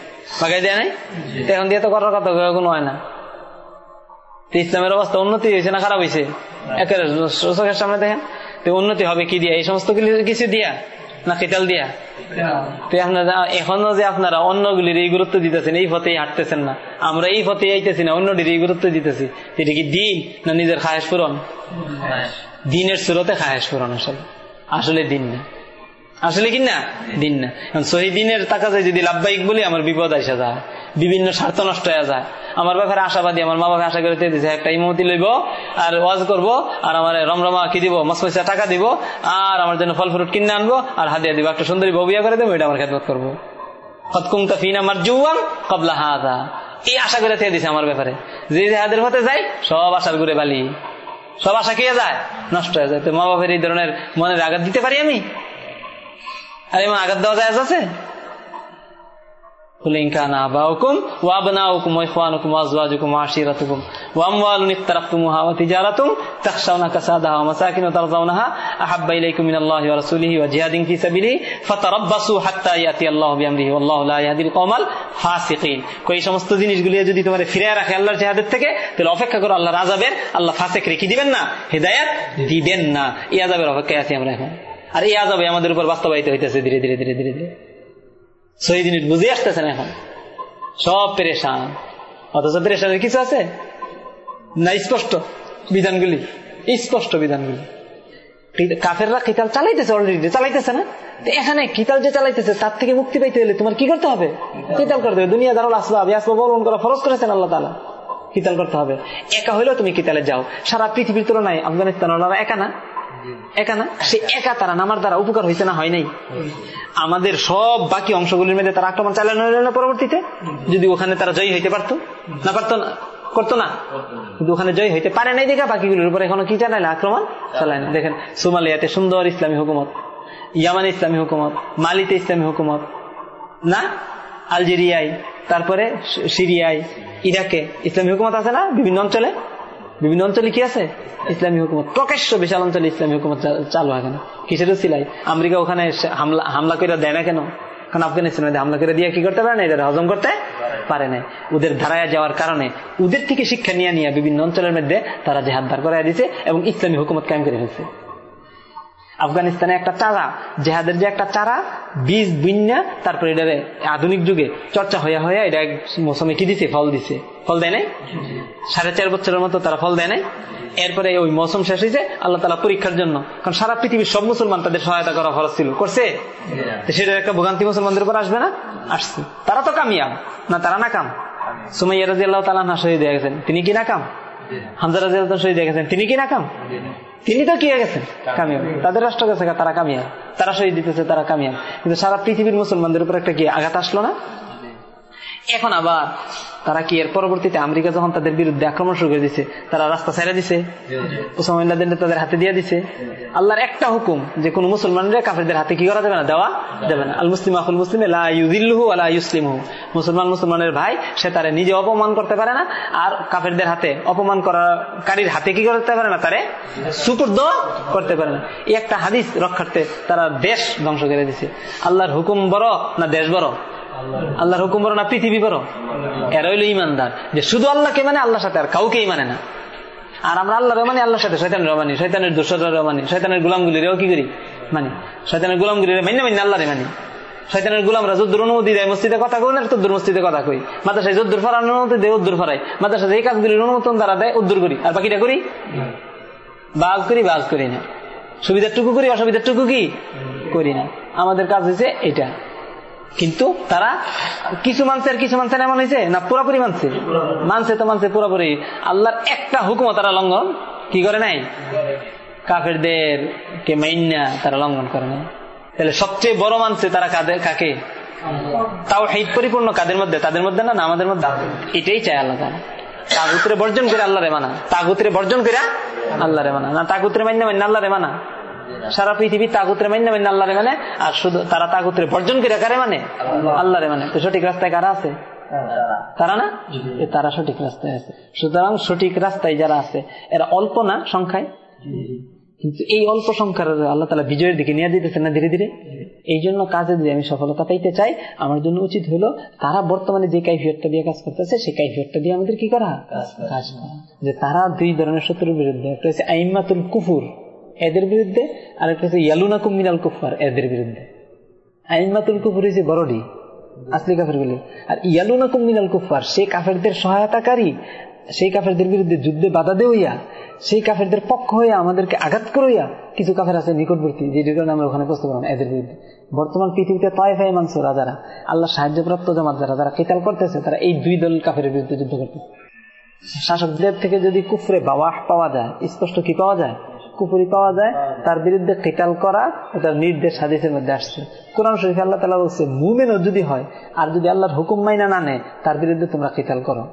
বাগাই দেয় নাই? এখন দিয়ে তো করার কথা কোনো হয় না। ইসলামের অবস্থা উন্নতি হয়েছে না খারাপ হয়েছে? একের চোখের সামনে দেখেন তো উন্নতি হবে কি দিয়া? এই সমস্ত কিছু দিয়া? না কেতাল দিয়া? তো আপনারা এখনও যে আপনারা অন্যগুলির এই গুরুত্ব দিতেছেন এই পথেই হাঁটতেছেন না। আমরা এই পথে আইতেছি না অন্যটির এই গুরুত্ব দিতেছি। এটা কি দিন না নিজের খায়েশ পূরণ? দিনের সুরতে খায়েশ পূরণ আসলে। আসলে দিন না। আসলে কি না? দিন না। সহি দিনের টাকা যদি লাভবাহিক বলি আমার বিপদ আসা যায়। বিভিন্ন স্বার্থ নষ্ট হয়ে যায়। আমার ব্যাপারে আশাবাদী, আমার মা বাবা আশা করে দিয়েছে একটা ইমতি লইব, আর ওয়াজ করব, আর আমার রমরমা কি দিব মাস পয়সা টাকা দিব, আর আমার জন্য ফল ফ্রুট কিনে আনব, আর হাতিয়া দিব, একটা সুন্দরী ববিয়া করে দেবো, এটা আমার খেদমত করব। আমার কবলা এই আশা করে দিছে আমার ব্যাপারে। যে হাদের হতে যায় সব ঘুরে বালি। সব যায়? নষ্ট হয়ে যায়। মা এই ধরনের মনের দিতে পারি আমি? আর আঘাত দেওয়া যায় আছে? قل إن كان آباؤكم وأبناؤكم وإخوانكم وأزواجكم وعشيرتكم وأموال اقترفتموها وتجارة تخشون كسادها ومساكن ترضونها أحب إليكم من الله ورسوله وجهاد في سبيله فتربصوا حتى يأتي الله بأمره والله لا يهدي القوم الفاسقين কই সমস্ত জিনিসগুলি যদি তোমার ফিরে রাখে আল্লাহর জেহাদের থেকে তাহলে অপেক্ষা করো আল্লাহর আজাবের আল্লাহ ফাসেক রেখে দিবেন না হেদায়াত দিবেন না এই আজাবের অপেক্ষায় আছি আমরা এখন আর এই আজাবে আমাদের উপর বাস্তবায়িত হইতেছে ধীরে ধীরে ধীরে ধীরে ধীরে ছয় জিনিস বুঝে আসতেছে না এখন? সব পেরেশান। অথচ পেরেশানের কিছু আছে? না, স্পষ্ট বিধানগুলি। স্পষ্ট বিধানগুলি। কাফেররা কিতাল চালাইতেছে অলরেডি চালাইতেছে না? এখানে কিতাল যে চালাইতেছে, তার থেকে মুক্তি পাইতে হলে তোমার কি করতে হবে? কিতাল করতে হবে। দুনিয়া দারুল আসবাব আসবাব বলন করা ফরজ করেছেন আল্লাহ তালা কিতাল করতে হবে। একা হইলেও তুমি কিতালে যাও। সারা পৃথিবীর তুলনায় আফগানিস্তান একা না? একা না? সে একা তারা নামার দ্বারা উপকার হয়েছে না, হয় নাই। আমাদের সব বাকি অংশগুলির মধ্যে তারা আক্রমণ চালানো না পরবর্তীতে? যদি ওখানে তারা জয়ী হইতে পারতো? না পারতো না? করতো না? ওখানে জয় হইতে পারে নাই দেখা উপরে এখনও কি আক্রমণ চালায় না। দেখেন, সোমালিয়াতে সুন্দর ইসলামী হুকুমত, ইয়ামানে ইসলামী হুকুমত, মালিতে ইসলামী হুকুমত, না? আলজেরিয়ায়, তারপরে সিরিয়ায়, ইরাকে ইসলামী হুকুমত আছে না? বিভিন্ন অঞ্চলে। বিভিন্ন অঞ্চলে কি আছে? ইসলামী হুকুমত। প্রকাশ্য বিশাল অঞ্চলে ইসলামী হুকুমত চালু হয় কেন? কিসের সিলাই আমেরিকা ওখানে হামলা হামলা করে দেয় না কেন? কারণ আফগানিস্তানের হামলা করে দিয়ে কি করতে পারে না? এটা হজম করতে পারে না। ওদের ধারায় যাওয়ার কারণে ওদের থেকে শিক্ষা নিয়ে নিয়ে বিভিন্ন অঞ্চলের মধ্যে তারা জেহাদ দাঁড় করাই দিছে এবং ইসলামী হুকুমত কায়েম করে ফেলছে। আফগানিস্তানে একটা চারা জেহাদের যে একটা চারা বীজ, বিন্যা, তারপরে এটা আধুনিক যুগে চর্চা হইয়া হইয়া এটা মৌসুমে কি দিছে? ফল দিছে। ফল দেয় নাই? সাড়ে চার বছরের মতো তারা ফল দেয় নাই? এরপরে ওই মৌসুম শেষ হয়েছে আল্লাহ তালা পরীক্ষার জন্য। কারণ সারা পৃথিবীর সব মুসলমান তাদের সহায়তা করা খরচ ছিল। করছে? সেটার একটা ভোগান্তি মুসলমানদের উপর আসবে না? আসছে। তারা তো কামিয়াব। না, তারা না কাম সুমাইয়া রাজি আল্লাহ তালা না শহীদ হয়ে গেছেন। তিনি কি না কাম শহীদ হয়ে গেছেন। তিনি কি তিনি তো কি গেছেন? তাদের রাষ্ট্র গেছে তারা কামিয়াব। তারা শহীদ দিতেছে, তারা কামিয়াব। কিন্তু সারা পৃথিবীর মুসলমানদের উপর একটা কি আঘাত আসলো না? এখন আবার তারা কি এর পরবর্তীতে আমেরিকা যখন তাদের বিরুদ্ধে আক্রমণ শুরু করে দিছে, তারা রাস্তা ছেড়ে দিছে তাদের হাতে দিয়ে দিছে। আল্লাহর একটা হুকুম যে কোন মুসলমানরা কাফেরদের হাতে কি করা যাবে না? দেওয়া যাবে না। আল মুসলিম আকুল মুসলিম আলা ইউসলিম মুসলমান মুসলমানের ভাই, সে তারে নিজে অপমান করতে পারে না, আর কাফেরদের হাতে অপমান করাকারীর হাতে কি করতে পারে না? তারে সুপুর্দ করতে পারে না। এই একটা হাদিস রক্ষার্থে তারা দেশ ধ্বংস করে দিছে। আল্লাহর হুকুম বড় না দেশ বড়? আল্লাহর হুকুম বড় না পৃথিবী বড়? এরা হইল ইমানদার। যে শুধু আল্লাহকে মানে আল্লাহর সাথে আর কাউকেই মানে না। আর আমরা আল্লাহর মানে আল্লাহর সাথে শৈতানের মানি শৈতানের দুঃসরের মানি শৈতানের গুলামগুলিরেও কি করি? মানি শৈতানের গুলামগুলিরে মান্য মান্য আল্লাহরে মানি। শৈতানের গুলামরা যদ্দুর অনুমতি দেয় মসজিদে কথা কই না তদ্দুর মসজিদে কথা কই। মাদ্রাসায় যদ্দুর ফরার অনুমতি দেয় উদ্দুর ফরাই মাদ্রাসায় এই কাজগুলির অনুমোদন দ্বারা দেয় উদ্দুর করি। আর বাকিটা করি? বাজ করি বাজ করি না। সুবিধার টুকু করি অসুবিধার টুকু কি করি না। আমাদের কাজ হয়েছে এটা। কিন্তু তারা কিছু মানছে আর কিছু মানছে এমন হয়েছে? না, পুরোপুরি মানছে? মানছে তো মানছে পুরোপুরি। আল্লাহর একটা হুকুম তারা লঙ্ঘন কি করে নাই? কাফেরদের কে মাইন্যা তারা লঙ্ঘন করে নাই। তাহলে সবচেয়ে বড় মানছে তারা কাদের কাকে? তাও হিট পরিপূর্ণ কাদের মধ্যে? তাদের মধ্যে না আমাদের মধ্যে এটাই চায় আল্লাহ তারা তাগুতরে বর্জন করে আল্লাহরে মানা। তাগুতরে বর্জন করে আল্লাহরে মানা। না, তাগুতরে মান্য মান্য আল্লাহরে মানা। সারা পৃথিবী তাগুতরে মান্য মান্য আল্লাহরে মানে? আর শুধু তারা তাগুতরে বর্জন করে কারে মানে? আল্লাহরে মানে। তো সঠিক রাস্তায় কারা আছে? তারা। না? তারা সঠিক রাস্তায় আছে। সুতরাং সঠিক রাস্তায় যারা আছে এরা অল্প না সংখ্যায়? কিন্তু এই অল্প সংখ্যার আল্লাহ তালা বিজয়ের দিকে নিয়ে দিতেছে না ধীরে ধীরে? এই জন্য কাজে যদি আমি সফলতা পাইতে চাই আমার জন্য উচিত হলো তারা বর্তমানে যে কাইফিয়তটা দিয়ে কাজ করতেছে সেই কাইফিয়তটা দিয়ে আমাদের কি করা। কাজ করা। যে তারা দুই ধরনের শত্রুর বিরুদ্ধে একটা হচ্ছে আইমাতুল কুফুর। এদের বিরুদ্ধে আর একটা হচ্ছে ইয়ালুনা কুমিনাল কুফার এদের বিরুদ্ধে। আইমাতুল কুফুর হচ্ছে বড়ডি, আসলি কাফের গুলি আর ইয়ালুনা কুমিনাল কুফার সে কাফেরদের সহায়তাকারী, সেই কাফেরদের বিরুদ্ধে যুদ্ধে বাধা দেওয়া, সেই কাফেরদের পক্ষ হইয়া আমাদেরকে আঘাত করিয়া কিছু কাফের আছে নিকটবর্তী, যে কারণে আমরা ওখানে প্রস্তুত করলাম, এদের বিরুদ্ধে। বর্তমান পৃথিবীতে তয়ফাই মানসুরা যারা আল্লাহ সাহায্যপ্রাপ্ত জামাত, যারা যারা কেতাল করতেছে, তারা এই দুই দল কাফের বিরুদ্ধে যুদ্ধ করতেছে। শাসকদের থেকে যদি কুফরে বাওয়াহ পাওয়া যায়, স্পষ্ট কি পাওয়া যায়? কুপুরি পাওয়া যায় তার বিরুদ্ধে কেতাল করা এটার নির্দেশ হাদিসের মধ্যে আসছে। কোরআন শরীফ আল্লাহ তালা বলছে মুমেনও যদি হয় আর যদি আল্লাহর হুকুম মাইনা না নেয় তার বিরুদ্ধে তোমরা কেতাল করো।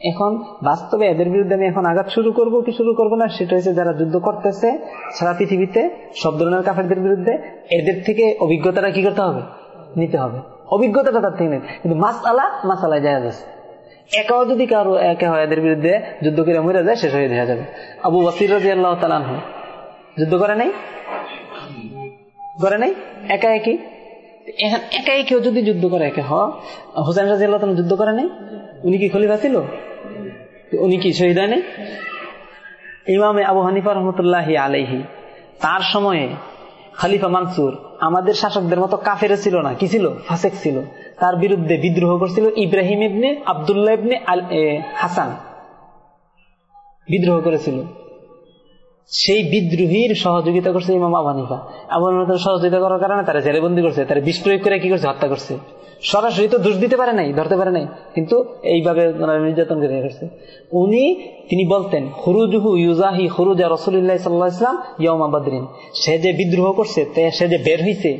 এখন বাস্তবে এদের বিরুদ্ধে আমি এখন আঘাত শুরু করব কি শুরু করব না সেটা হচ্ছে যারা যুদ্ধ করতেছে সারা পৃথিবীতে সব ধরনের কাফেরদের বিরুদ্ধে এদের থেকে অভিজ্ঞতাটা কি করতে হবে? নিতে হবে। অভিজ্ঞতাটা তার থেকে নিতে কিন্তু মাস আলা মাস আলায় যায় আছে। একাও যদি কারও, একে হয় এদের বিরুদ্ধে যুদ্ধ করে মরে যায়, শেষ হয়ে দেখা যাবে আবু ওয়াসির রাজি আল্লাহ তালান যুদ্ধ করে নাই? করে নাই? একা একই একাই কেউ যদি যুদ্ধ করে, একে হোসেন রাজি আল্লাহ যুদ্ধ করে নাই? উনি কি খলিফা ছিল? উনি কি শহীদ হয় নাই? ইমামে আবু হানিফা রহমতুল্লাহ আলাইহি, তার সময়ে খালিফা মানসুর আমাদের শাসকদের মতো কাফের ছিল না। কি ছিল? ফাসেক ছিল। তার বিরুদ্ধে বিদ্রোহ করছিল ইব্রাহিম ইবনে আবদুল্লাহ ইবনে হাসান। বিদ্রোহ করেছিল। সেই বিদ্রোহীর সহযোগিতা করছে ইমাম আবানিফা আবু সহযোগিতা করার কারণে তারা জেলেবন্দি করছে, তারা বিষ প্রয়োগ করে কি করছে? হত্যা করছে। সরাসরি তো দোষ দিতে পারে নাই, ধরতে পারে নাই, কিন্তু এইভাবে নির্যাতন করে করছে উনি, তিনি বলতেন, হরুজুহু ইউজাহি হরুজা রসুল্লাহ সাল্লাহ ইসলাম ইয়মা বাদরিন। সে যে বিদ্রোহ করছে সে যে বের হয়েছে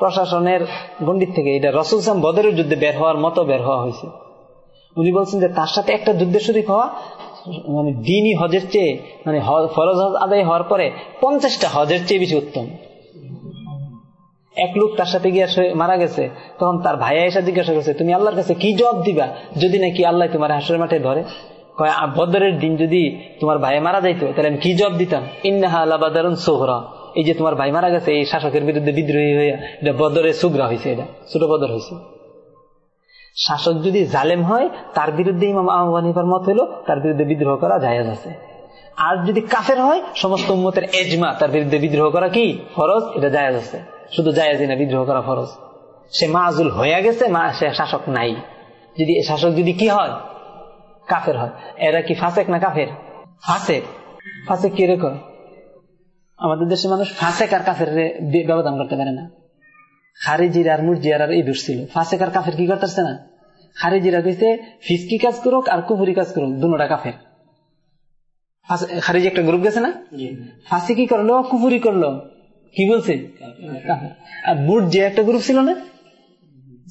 প্রশাসনের গণ্ডিত থেকে, এটা রসুল ইসলাম বদরের যুদ্ধে বের হওয়ার মতো বের হওয়া হয়েছে উনি বলছেন যে তার সাথে একটা যুদ্ধে শরীর হওয়া মানে দিনই হজের চেয়ে মানে ফরজ হজ আদায় হওয়ার পরে পঞ্চাশটা হজের চেয়ে বেশি উত্তম। এক লোক তার সাথে গিয়ে মারা গেছে, তখন তার ভাইয়া এসে জিজ্ঞাসা করছে, তুমি আল্লাহর কাছে কি জবাব দিবা? যদি নাকি আল্লাহ তোমার হাসরের মাঠে ধরে? বদরের দিন যদি তোমার ভাই মারা যাইতো, তাহলে আমি কি জবাব দিতাম? ইন্নাহা আল্লাহ বাদারুন সোহরা এই যে তোমার ভাই মারা গেছে, এই শাসকের বিরুদ্ধে বিদ্রোহী হয়ে এটা বদরে সুগ্রা হয়েছে এটা, ছোট বদর হয়েছে শাসক যদি জালেম হয়, তার বিরুদ্ধে ইমাম আহ্বানিফার মত হলো, তার বিরুদ্ধে বিদ্রোহ করা জায়েজ আছে। আর যদি কাফের হয়, সমস্ত উম্মতের এজমা, তার বিরুদ্ধে বিদ্রোহ করা কি? ফরজ, এটা জায়েজ আছে। শুধু জায়েজ না, বিদ্রোহ করা ফরজ। সে মাজুল হয়ে গেছে, মা, সে শাসক নাই। যদি শাসক যদি কি হয়? কাফের হয়। এরা কি ফাঁসেক না কাফের? ফাঁসেক। ফাঁসেক কি রেখো আমাদের দেশের মানুষ ফাঁসেক আর কাফের ব্যবধান করতে পারে না। খারিজির আর মুরজিয়ার আর এই দোষ ছিল। ফাঁসেক আর কাফের কি করতেছে না? খারিজিরা কইছে ফিসকি কাজ করুক আর কুফুরি কাজ করুক দুটা কাফের। খারিজি একটা গ্রুপ গেছে না? ফাঁসি কি করল? কুফুরি করল। কি বলছে? আর মুরজিয়া একটা গ্রুপ ছিল না?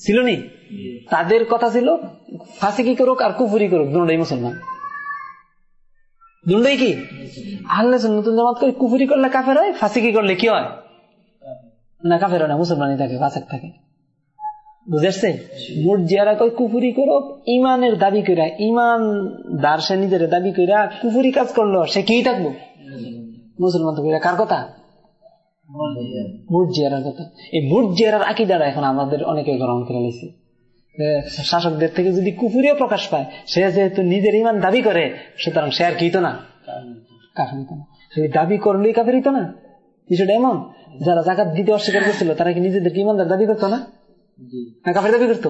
ছিল নি? তাদের কথা ছিল ফাঁসি কি করুক আর কুফুরি করুক দুটাই মুসলমান। দুটাই কি? আল্লাহ নতুন জামাত করে কুফুরি করলে কাফের হয় ফাঁসি কি করলে কি হয়? না কাফের না, মুসলমানই থাকে, ফাঁসেক থাকে। বুঝেছে মুরজিয়ারা কই কুফুরি করো ইমানের দাবি কইরা ইমান দার সে নিজের দাবি কইরা কুফুরি কাজ করল, সে কি থাকব? মুসলমান তো কার কথা? মুরজিয়ারার কথা। এই মুরজিয়ারার আকি দ্বারা এখন আমাদের অনেকে গ্রহণ করে নিয়েছে শাসকদের থেকে যদি কুফুরিও প্রকাশ পায়, সে যেহেতু নিজের ইমান দাবি করে, সুতরাং সে আর কি না? কাফের না। দাবি করলেই কাফের না? বিষয়টা এমন? যারা জাকাত দিতে অস্বীকার করছিল তারা কি নিজেদেরকে ইমানদার দাবি করতো না? কাফের দাবি করতো?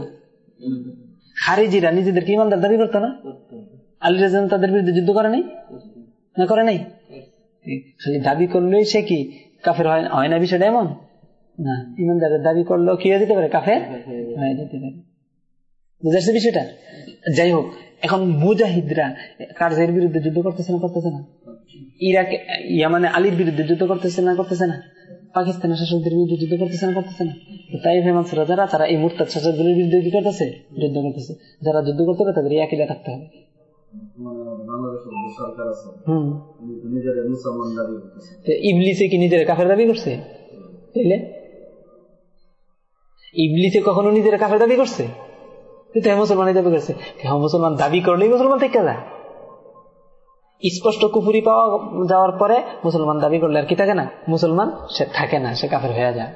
খারিজিরা নিজেদেরকে ইমানদার দাবি করতো না? আলী রাজন তাদের বিরুদ্ধে যুদ্ধ করে নাই? না করে নাই? খালি দাবি করলেই সে কি কাফের হয় না বিষয়টা এমন? না ইমানদারের দাবি করলেও কি হয়ে যেতে পারে? কাফের হয়ে যেতে পারে। বুঝাচ্ছে বিষয়টা? যাই হোক এখন মুজাহিদরা কার্যের বিরুদ্ধে যুদ্ধ করতেছে না করতেছে না? ইরাক ইয়ামানে আলীর বিরুদ্ধে যুদ্ধ করতেছে না করতেছে না? পাকিস্তানের শাসকদের বিরুদ্ধে যুদ্ধ করতেছে না করতেছে না। তাই ফেমান্সরা যারা, তারা এই মুরতাদ শাসকগুলির বিরুদ্ধে কি করতেছে? যুদ্ধ করতেছে। যারা যুদ্ধ করতে হবে তাদের একই থাকতে হবে। ইবলিসে কি নিজের কাফের দাবি করছে? ইবলিসে কখনো নিজের কাফের দাবি করছে? মুসলমানের দাবি করছে। মুসলমান দাবি করলেই মুসলমান থেকে যায়। স্পষ্ট কুফুরি পাওয়া যাওয়ার পরে মুসলমান দাবি করলে আর কি থাকে না? মুসলমান সে থাকে না, সে কাফের হয়ে যায়।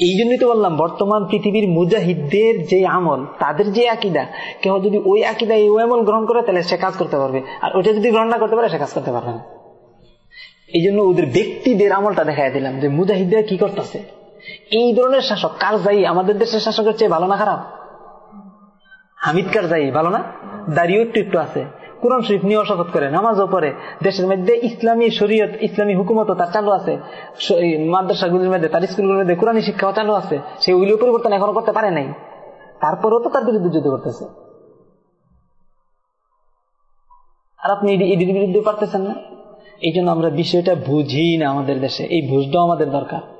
এই জন্যই তো বললাম, বর্তমান পৃথিবীর মুজাহিদদের যে আমল, তাদের যে আকিদা, কেউ যদি ওই আকিদা এই আমল গ্রহণ করে, তাহলে সে কাজ করতে পারবে। আর ওইটা যদি গ্রহণ না করতে পারে, সে কাজ করতে পারবে না। এই জন্য ওদের ব্যক্তিদের আমলটা দেখাই দিলাম যে মুজাহিদরা কি করতেছে। এই ধরনের শাসক কার যাই আমাদের দেশের শাসকের চেয়ে ভালো না খারাপ? হামিদ কার যাই ভালো না? দাঁড়িয়ে একটু একটু আছে। কোরআন শরীফ নিয়ে শপথ করে, নামাজও পরে দেশের মধ্যে ইসলামী শরীয়ত, ইসলামী হুকুমত তার চালু আছে। মাদ্রাসাগুলির মধ্যে, তার স্কুলগুলির মধ্যে কোরআনী শিক্ষাও চালু আছে। সে ওইগুলো পরিবর্তন এখনও করতে পারে নাই। তারপরেও তো তার বিরুদ্ধে যুদ্ধ করতেছে। আর আপনি এটির বিরুদ্ধে পারতেছেন না? এই জন্য আমরা বিষয়টা বুঝি না আমাদের দেশে। এই বুঝটাও আমাদের দরকার।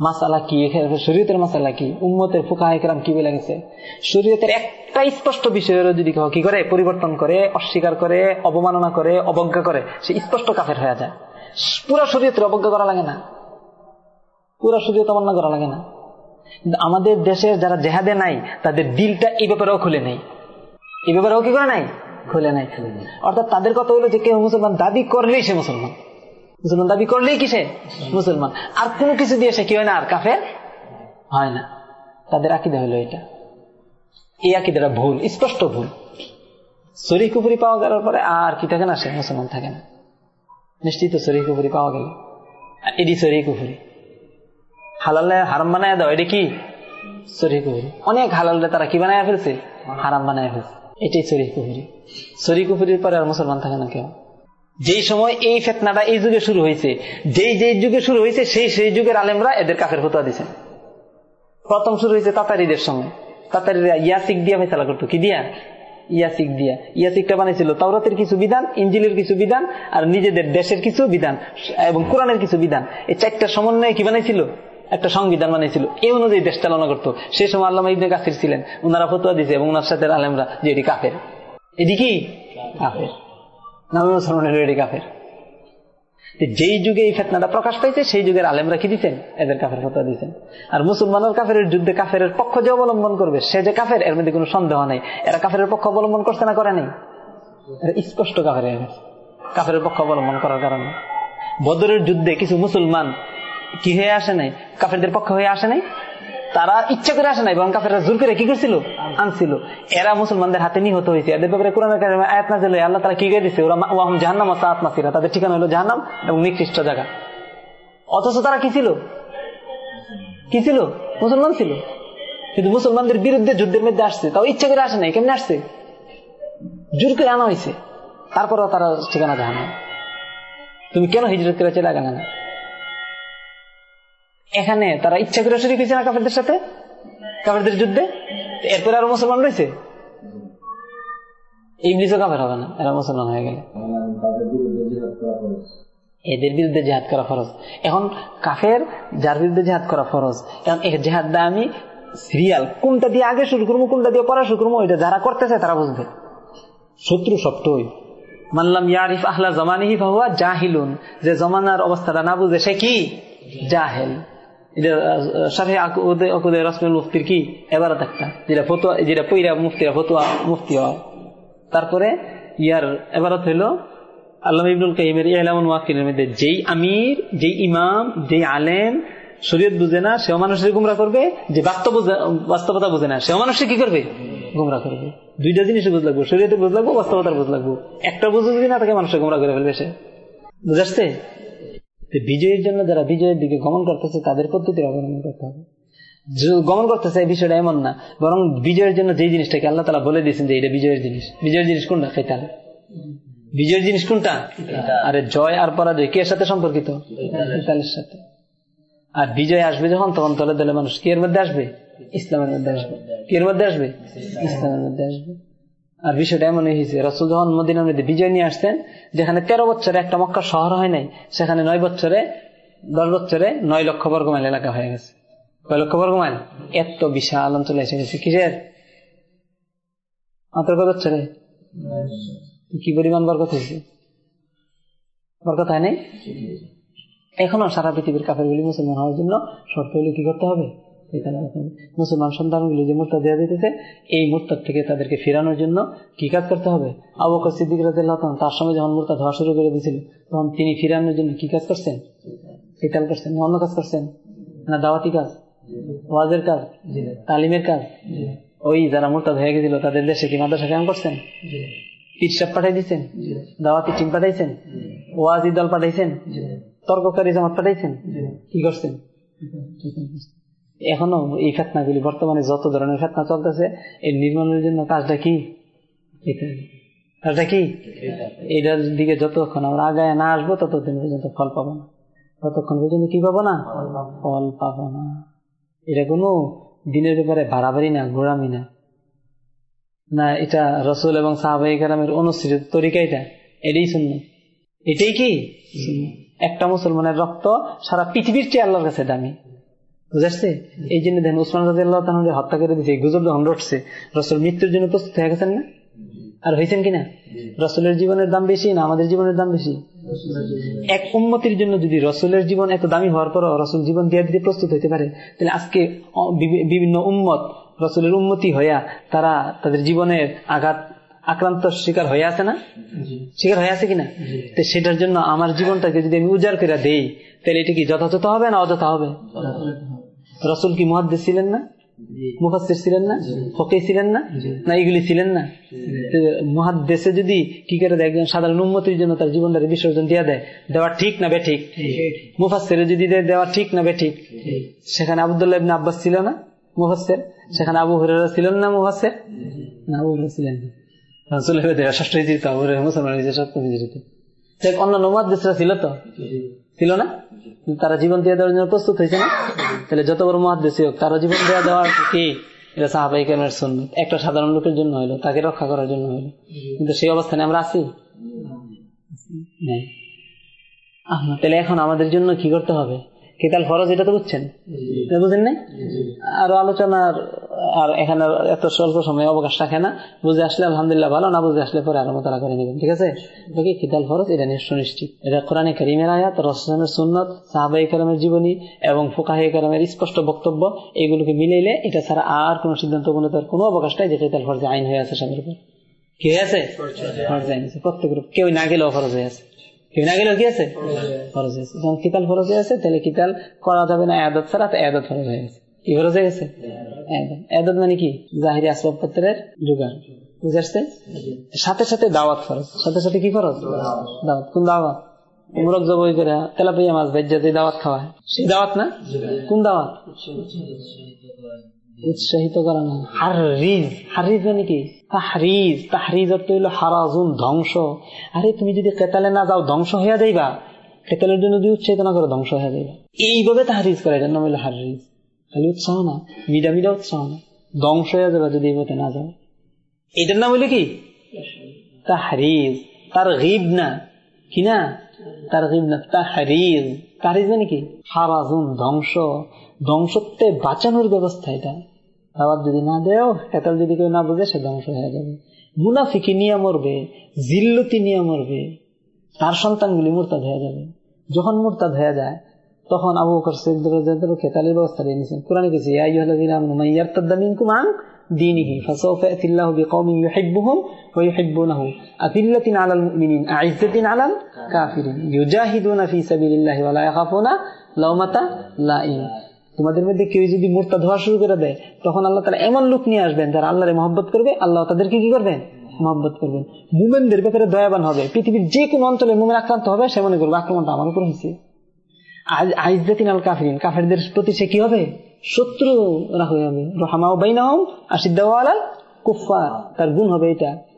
মাসালা কি? শরীয়তের মাসালা কি? উম্মতের ফুকা একরাম কি বলে গেছে? শরীয়তের একটা স্পষ্ট বিষয়ের যদি কি করে? পরিবর্তন করে, অস্বীকার করে, অবমাননা করে, অবজ্ঞা করে, সে স্পষ্ট কাফের হয়ে যায়। পুরো শরীয়তের অবজ্ঞা করা লাগে না। পুরো শরীয়ত অমান্য করা লাগে না। আমাদের দেশের যারা জেহাদে নাই, তাদের দিলটা এই ব্যাপারেও খুলে নেই। এই ব্যাপারেও কি করে নাই? খুলে নাই। অর্থাৎ তাদের কথা হলো যে কেউ মুসলমান দাবি করলেই সে মুসলমান। মুসলমান দাবি করলেই কিসে মুসলমান। আর কোনো কিছু দিয়ে সে কি হয় না? আর কাফের হয় না। তাদের আকিদা হলো এটা। এই আকিদাটা ভুল, স্পষ্ট ভুল। শরীর কুপুরি পাওয়া গেলার পরে আর কি থাকে না সে? মুসলমান থাকে না। নিশ্চিত শরীর কুপুরি পাওয়া গেল। এডি শরীর কুপুরি হালালে হারাম বানায় দাও, এটা কি? শরীর কুপুরি অনেক হালালে তারা কি বানায় ফেলছে? হারাম বানায় ফেলছে। এটাই শরীর কুপুরি শরীর কুপুরির পরে আর মুসলমান থাকে না কেউ। যেই সময় এই ফেতনাটা এই যুগে শুরু হয়েছে যেই যেই যুগে শুরু হয়েছে, সেই সেই যুগের আলেমরা এদের কাফের ফতোয়া দিছে। প্রথম শুরু হয়েছে তাতারিদের সময়। তাতারিরা ইয়াসিক দিয়া ফেসলা করতো। কি দিয়া? ইয়াসিক দিয়া। ইয়াসিকটা বানিয়েছিল তাওরাতের কিছু বিধান, ইঞ্জিলের কিছু বিধান, আর নিজেদের দেশের কিছু বিধান, এবং কোরআনের কিছু বিধান। এই চারটা সমন্বয়ে কি বানাইছিল? একটা সংবিধান বানিয়েছিল এই অনুযায়ী দেশ চালনা করতো। সেই সময় আল্লাহ ইবনে কাসির ছিলেন। ওনারা ফতোয়া দিয়েছে এবং ওনার সাথে আলেমরা যে এটি কাফের। এটি কি কাফের। নামে মুসলমানের এটি কাফের। যেই যুগে এই ফেতনাটা প্রকাশ পাইছে, সেই যুগের আলেমরা কি দিচ্ছেন এদের কাফের ফতোয়া দিচ্ছেন আর মুসলমানের কাফের যুদ্ধে কাফের পক্ষ যে অবলম্বন করবে, সে যে কাফের, এর মধ্যে কোনো সন্দেহ নেই। এরা কাফের পক্ষ অবলম্বন করছে না করে নেই? স্পষ্ট কাফের কাফের পক্ষ অবলম্বন করার কারণে। বদরের যুদ্ধে কিছু মুসলমান কি হয়ে আসে নাই? কাফেরদের পক্ষ হয়ে আসে নাই? তারা ইচ্ছা করে আসে নাই এবং কাফেরা জোর করে কি করছিল? আনছিল। এরা মুসলমানদের হাতে নিহত হয়েছে। এদের ব্যাপারে কোরআন আয়াত না দিলে আল্লাহ তারা কি গিয়ে দিচ্ছে ওরা ওয়াহম জাহান্নাম আত্মাসিরা তাদের ঠিকানা হলো জাহান্নাম এবং নিকৃষ্ট জায়গা। অথচ তারা কি ছিল? কি ছিল? মুসলমান ছিল। কিন্তু মুসলমানদের বিরুদ্ধে যুদ্ধের মধ্যে আসছে। তাও ইচ্ছা করে আসে নাই। কেমনি আসছে? জোর করে আনা হয়েছে। তারপরেও তারা ঠিকানা জাহান্নাম। তুমি কেন হিজরত করে চলে গেলে না? এখানে তারা ইচ্ছা করে শরীর হয়েছে না কাফেরদের সাথে? কাফেরদের যুদ্ধে? এরপরে আরও মুসলমান রয়েছে? ইংলিশও হবে না, এরা মুসলমান হয়ে গেলে। এদের বিরুদ্ধে জেহাদ করা ফরজ। এখন কাফের, যার বিরুদ্ধে জেহাদ করা ফরজ, এখন জেহাদটা আমি সিরিয়াল কোনটা দিয়ে আগে শুরু করব, কোনটা দিয়ে পরে শুরু করব যারা করতেছে তারা বুঝবে। শত্রু সপ্তই মানলাম ইয়ারিফ আহলা জমানিহি ভাহুয়া জাহিলুন। যে জমানার অবস্থাটা না বুঝে, সে কি? জাহেল। মুফতির কি একটা? যেটা ফতুয়া যেটা মুফতি হয়। তারপরে ইয়ার এবারত মধ্যে যেই আমির ইমাম আলেম, শরীয়ত বুঝে না, সেও মানুষের গুমরা করবে, যে বাস্তব বাস্তবতা বুঝে না, সেও মানুষের কি করবে? গুমরা করবে। দুইটা জিনিস বুঝ লাগবো শরীয়তে বুঝ লাগবো, বাস্তবতার বুঝ লাগবো। একটা বুঝে যদি না তাকে মানুষের গুমরা করে ফেলবে সে। বুঝাচ্ছে বিজয়ের জন্য যারা বিজয়ের দিকে গমন করতেছে তাদের পদ্ধতি অবলম্বন করতে হবে। গমন করতেছে এই বিষয়টা এমন না। বরং বিজয়ের জন্য যে জিনিসটাকে আল্লাহ তালা বলে দিয়েছেন যে এটা বিজয়ের জিনিস। বিজয়ের জিনিস কোনটা? খেতাল। বিজয়ের জিনিস কোনটা? আরে জয় আর পরাজয় কে সাথে সম্পর্কিত? খেতালের সাথে। আর বিজয় আসবে যখন তখন তলে তলে মানুষ কে এর মধ্যে আসবে? ইসলামের মধ্যে আসবে। কে এর মধ্যে আসবে। ইসলামের মধ্যে আসবে। আর বিষয়টা এমন হয়েছে। রসুল যখন মদিনার মধ্যে বিজয় নিয়ে আসতেন যেখানে তেরো বছরে একটা মক্কা শহর হয় নাই, সেখানে নয় বছরে, দশ বছরে নয় লক্ষ বর্গ মাইল এলাকা হয়ে গেছে। কয় লক্ষ বর্গ মাইল? এত বিশাল অঞ্চলে এসে গেছে। কিসের? মাত্র কত বছরে? কি পরিমাণ বরকত হয়েছে? বরকত হয় নাই? এখনও সারা পৃথিবীর কাপড়গুলি মুসলমান হওয়ার জন্য শর্ত হলে কি করতে হবে? মুসলমান সন্তানগুলি যে মোর্তা দেওয়া যেতেছে এই মোর্তার থেকে তাদেরকে ফেরানোর জন্য কি কাজ করতে হবে? আবকর সিদ্দিক রাজিল্লাহ তার সময় যখন মোর্তা ধোয়া শুরু করে দিয়েছিল, তখন তিনি ফিরানোর জন্য কি কাজ করছেন? কেতাল করছেন অন্য কাজ করছেন? না দাওয়াতি কাজ? ওয়াজের কাজ? তালিমের কাজ? ওই যারা মোর্তা হয়ে গেছিল, তাদের দেশে কি মাদ্রাসা কেমন করছেন? ইটসাপ পাঠাই দিচ্ছেন দাওয়াতি টিম পাঠাইছেন? ওয়াজি দল পাঠাইছেন? তর্ককারী জামাত পাঠাইছেন? কি করছেন? এখনও এই ফেতনাগুলি বর্তমানে যত ধরনের ফেতনা চলতেছে এর নির্মাণের জন্য কাজটা কি? কাজটা কি? এটার দিকে যতক্ষণ আমরা আগায় না আসব ততদিন পর্যন্ত ফল পাবো না। ততক্ষণ পর্যন্ত কি পাবো না? ফল পাবো না। এটা কোনো দিনের ব্যাপারে বাড়াবাড়ি না গোড়ামি না। না এটা রসুল এবং সাহাবাই কালামের অনুসৃত তরিকা এটা। এটাই শূন্য এটাই কি? একটা মুসলমানের রক্ত সারা পৃথিবীর চেয়ে আল্লাহর কাছে দামি। বুঝাচ্ছে এই জন্য দেখেন উসমান রাজি আল্লাহ হত্যা করে দিচ্ছে গুজব যখন রটছে রসুল মৃত্যুর জন্য প্রস্তুত হয়ে গেছেন না? আর হয়েছেন কিনা? রসুলের জীবনের দাম বেশি না আমাদের জীবনের দাম বেশি? এক উন্মতির জন্য যদি রসুলের জীবন এত দামি হওয়ার পর রসুল জীবন দিয়ে দিতে প্রস্তুত হইতে পারে তাহলে আজকে বিভিন্ন উম্মত রসুলের উন্মতি হইয়া তারা তাদের জীবনের আঘাত আক্রান্ত শিকার হয়ে আছে না? শিকার হয়ে আছে কিনা? তো সেটার জন্য আমার জীবনটাকে যদি আমি উজাড় করে দেই তাহলে এটা কি যথাযথ হবে না অযথা হবে। রসুল কি মহাদ্দেশ ছিলেন না? মুফাসির ছিলেন না? ফকে ছিলেন না? না এগুলি ছিলেন না? মহাদেশে যদি কি করে দেয় একজন সাধারণ উন্মতির জন্য তার জীবনটাকে বিসর্জন দিয়ে দেয় দেওয়া ঠিক না বে ঠিক মুফাসের যদি দেওয়া ঠিক না বে ঠিক সেখানে আবদুল্লাহ ইবনে আব্বাস ছিল না মুফাসের সেখানে আবু হরেরা ছিলেন না মুফাসের না আবু হরে ছিলেন না। রসুলের ষষ্ঠ হিজড়িতে আবু হরে মুসলমান হিজড়িতে অন্যান্য মহাদেশরা ছিল তো? ছিল না? তারা জীবন দিয়ে দেওয়ার জন্য প্রস্তুত হয়েছে না? তাহলে যত বড় মহাদেশী হোক তারা জীবন দেওয়া দেওয়ার কি? এটা সাহাবাই কেমের শুনবে একটা সাধারণ লোকের জন্য হইল তাকে রক্ষা করার জন্য হইল। কিন্তু সেই অবস্থানে আমরা আছি? তাহলে এখন আমাদের জন্য কি করতে হবে? কেতাল ফরজ এটা তো বুঝছেন? বুঝেন নাই? আরও আলোচনার আর এখানে এত স্বল্প সময় অবকাশ রাখে না। বুঝে আসলে আলহামদুলিল্লাহ ভালো না বুঝে আসলে পরে আরও তারা করে নেবেন ঠিক আছে? কি কিতাল ফরজ এটা নিয়ে সুনিশ্চিত। এটা কোরআনে করিমের আয়াত রসনের সুন্নত সাহাবাই কালামের জীবনী এবং ফোকাহি কালামের স্পষ্ট বক্তব্য এগুলোকে মিলাইলে এটা ছাড়া আর কোন সিদ্ধান্ত উপনীতার কোনো অবকাশ নাই যে কিতাল ফরজে আইন হয়ে আছে সবের উপর। কি হয়ে আছে ফরজ আইন আছে প্রত্যেকের কেউ না গেলেও ফরজ হয়ে আছে। না গেলেও কি আছে? ফরজ হয়েছে যখন কিতাল ফরজ হয়ে আছে তাহলে কিতাল করা যাবে না আয়াদত ছাড়া তো ফরজ হয়ে গেছে। কি ফরজ হয়ে গেছে? মানে কি? জাহিরি আসবাবপত্রের বুঝে আসছে সাথে সাথে দাওয়াত ফরজ। সাথে সাথে কি ফরজ? দাওয়াত। কোন দাওয়াত? মুরগ জবই করে তেলাপিয়া মাছ ভেজাতে দাওয়াত খাওয়া সেই দাওয়াত না? কোন দাওয়াত? উৎসাহিত করা না হারিজ হারিজ মানে কি? তাহরিজ তাহরিজ অর্থ হইল হারাজুন, ধ্বংস। আরে, তুমি যদি কেতালে না যাও, ধ্বংস হইয়া যাইবা? কেতালের জন্য যদি উৎসাহিত না করে, ধ্বংস হয়ে যাইবা। এইভাবে তাহরিজ করে এটার নাম হইল হারিজ খালি উৎসাহ না? মিডা মিডা উৎসাহ না? ধ্বংস হয়ে যাবে যদি এই পথে না যাও। এটার নাম হইল কি? তাহরিজ। তার গিব না। কি না? তার গিব না, তাহরিজ। তাহরিজ মানে কি? হারাজুন, ধ্বংস। ধ্বংসত্বে বাঁচানোর ব্যবস্থা এটা আবার যদি না দেও কেতাল যদি কেউ না বোঝে সে ধ্বংস হয়ে যাবে মুনাফিকি নিয়ে মরবে জিল্লতি নিয়ে মরবে তার সন্তানগুলি মোরতাদ হয়ে যাবে যখন মোরতাদ হয়ে যায় তখন আবু বকর কেতালের ব্যবস্থা দিয়ে নিয়েছেন কোরআন গেছে কুমান دينه فسوف يأتي الله بقوم يحبهم ويحبونه أذلة على المؤمنين أعزة على الكافرين يجاهدون في سبيل الله ولا يخافون لومة لائم তোমাদের মধ্যে কেউ যদি মূর্তা ধোয়া শুরু করে দেয়, তখন আল্লাহ তারা এমন লোক নিয়ে আসবেন যারা আল্লাহরে মহব্বত করবে, আল্লাহ তাদেরকে কি করবেন? মহব্বত করবেন। মুমেনদের ব্যাপারে দয়াবান হবে। পৃথিবীর যে কোনো অঞ্চলে মুমেন আক্রান্ত হবে, সে মনে করবে, আক্রমণটা আমার উপর হয়েছে। আইজাতিন আল কাফিরিন, কাফেরদের প্রতি সে কি হবে? শত্রু রাখা হবে রহামাও বাইনাহম, আশিদ্দাও আলাল কুফা তার গুণ হবে এটা।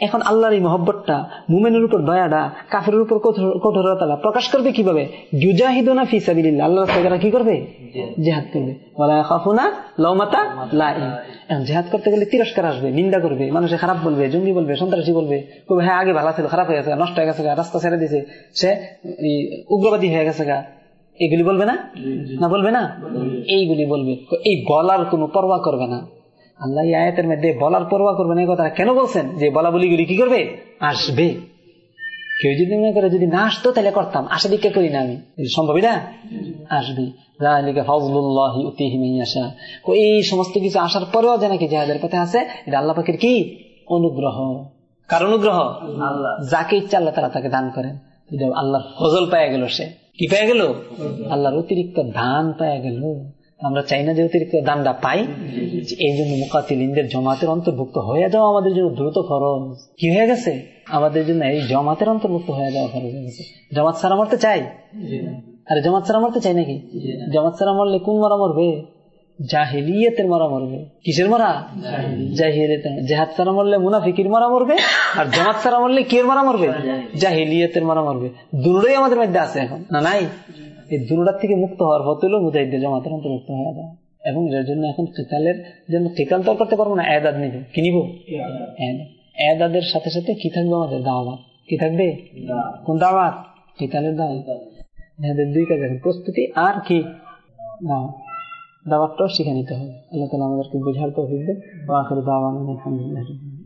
এখন আল্লাহর এই মহব্বতটা মুমেনের উপর দয়াটা কাফের উপর কঠোরতা প্রকাশ করবে কীভাবে? জুজাহিদুনা ফি সাবিলিল্লাহ। আল্লাহ তারা কি করবে? জেহাদ। করবে। খাফুনা লৌমাতা লাই জেহাদ করতে গেলে তিরস্কার আসবে নিন্দা করবে মানুষে খারাপ বলবে জঙ্গি বলবে সন্ত্রাসী বলবে। কবে হ্যাঁ আগে ভালো ছিল খারাপ হয়ে গেছে নষ্ট হয়ে গেছে রাস্তা ছেড়ে দিয়েছে সে উগ্রবাদী হয়ে গেছে গা। এগুলি বলবে না? না বলবে না? এইগুলি বলবে। এই বলার কোনো পরোয়া করবে না। আল্লাহ আয়াতের মধ্যে বলার পরোয়া করবে না কথা কেন বলছেন? যে বলা বলিগুলি কি করবে? আসবে। কেউ যদি মনে করে যদি না আসতো তাহলে করতাম। আশা দিকে করি না আমি। সম্ভবই না আসবে। এই সমস্ত কিছু আসার পরেও যে নাকি যাদের পথে আছে এটা আল্লাহ পাখির কি? অনুগ্রহ। কার অনুগ্রহ? যাকে ইচ্ছা আল্লাহ তারা তাকে দান করেন। আল্লাহর ফজল পাওয়া গেল সে। কি পাওয়া গেল? আল্লাহর অতিরিক্ত ধান পাওয়া গেল। আমরা চাই না যে অতিরিক্ত দানটা পাই। এই জন্য মুকাতিলিনদের জমাতের অন্তর্ভুক্ত হয়ে যাওয়া আমাদের জন্য দ্রুত খরচ। কি হয়ে গেছে? আমাদের জন্য এই জমাতের অন্তর্ভুক্ত হয়ে যাওয়া খরচ হয়ে গেছে। জমাত সারা মরতে চাই? আরে জমাত সারা মরতে চাই নাকি? জমাত সারা মরলে কোন মারা মরবে? জাহিলিয়তের মারা মরবে। কিসের মারা? জাহিলিয়তের জেহাদ সারা মরলে মুনাফিকির মারা মরবে? আর জমাত সারা মরলে কির মারা মরবে? জাহিলিয়তের মারা মরবে। দুটোই আমাদের মধ্যে আছে এখন না নাই? এই দুটার থেকে মুক্ত হওয়ার পথ হলো মুজাহিদের জমাতের অন্তর্ভুক্ত হয়ে যাওয়া। এবং এর জন্য এখন কেতালের জন্য কেতাল তো করতে পারব না এদাদ নিব। কি নিব? এদাদের সাথে সাথে কি থাকবে আমাদের? দাওয়াত। কি থাকবে? কোন দাওয়াত? কেতালের দাওয়াত। এদের দুই কাজ এখন প্রস্তুতি আর কি? দাওয়াতটাও শিখে নিতে হবে। আল্লাহ তালা আমাদেরকে বোঝার তো অভিজ্ঞ আখের দাওয়ান আলহামদুলিল্লাহ।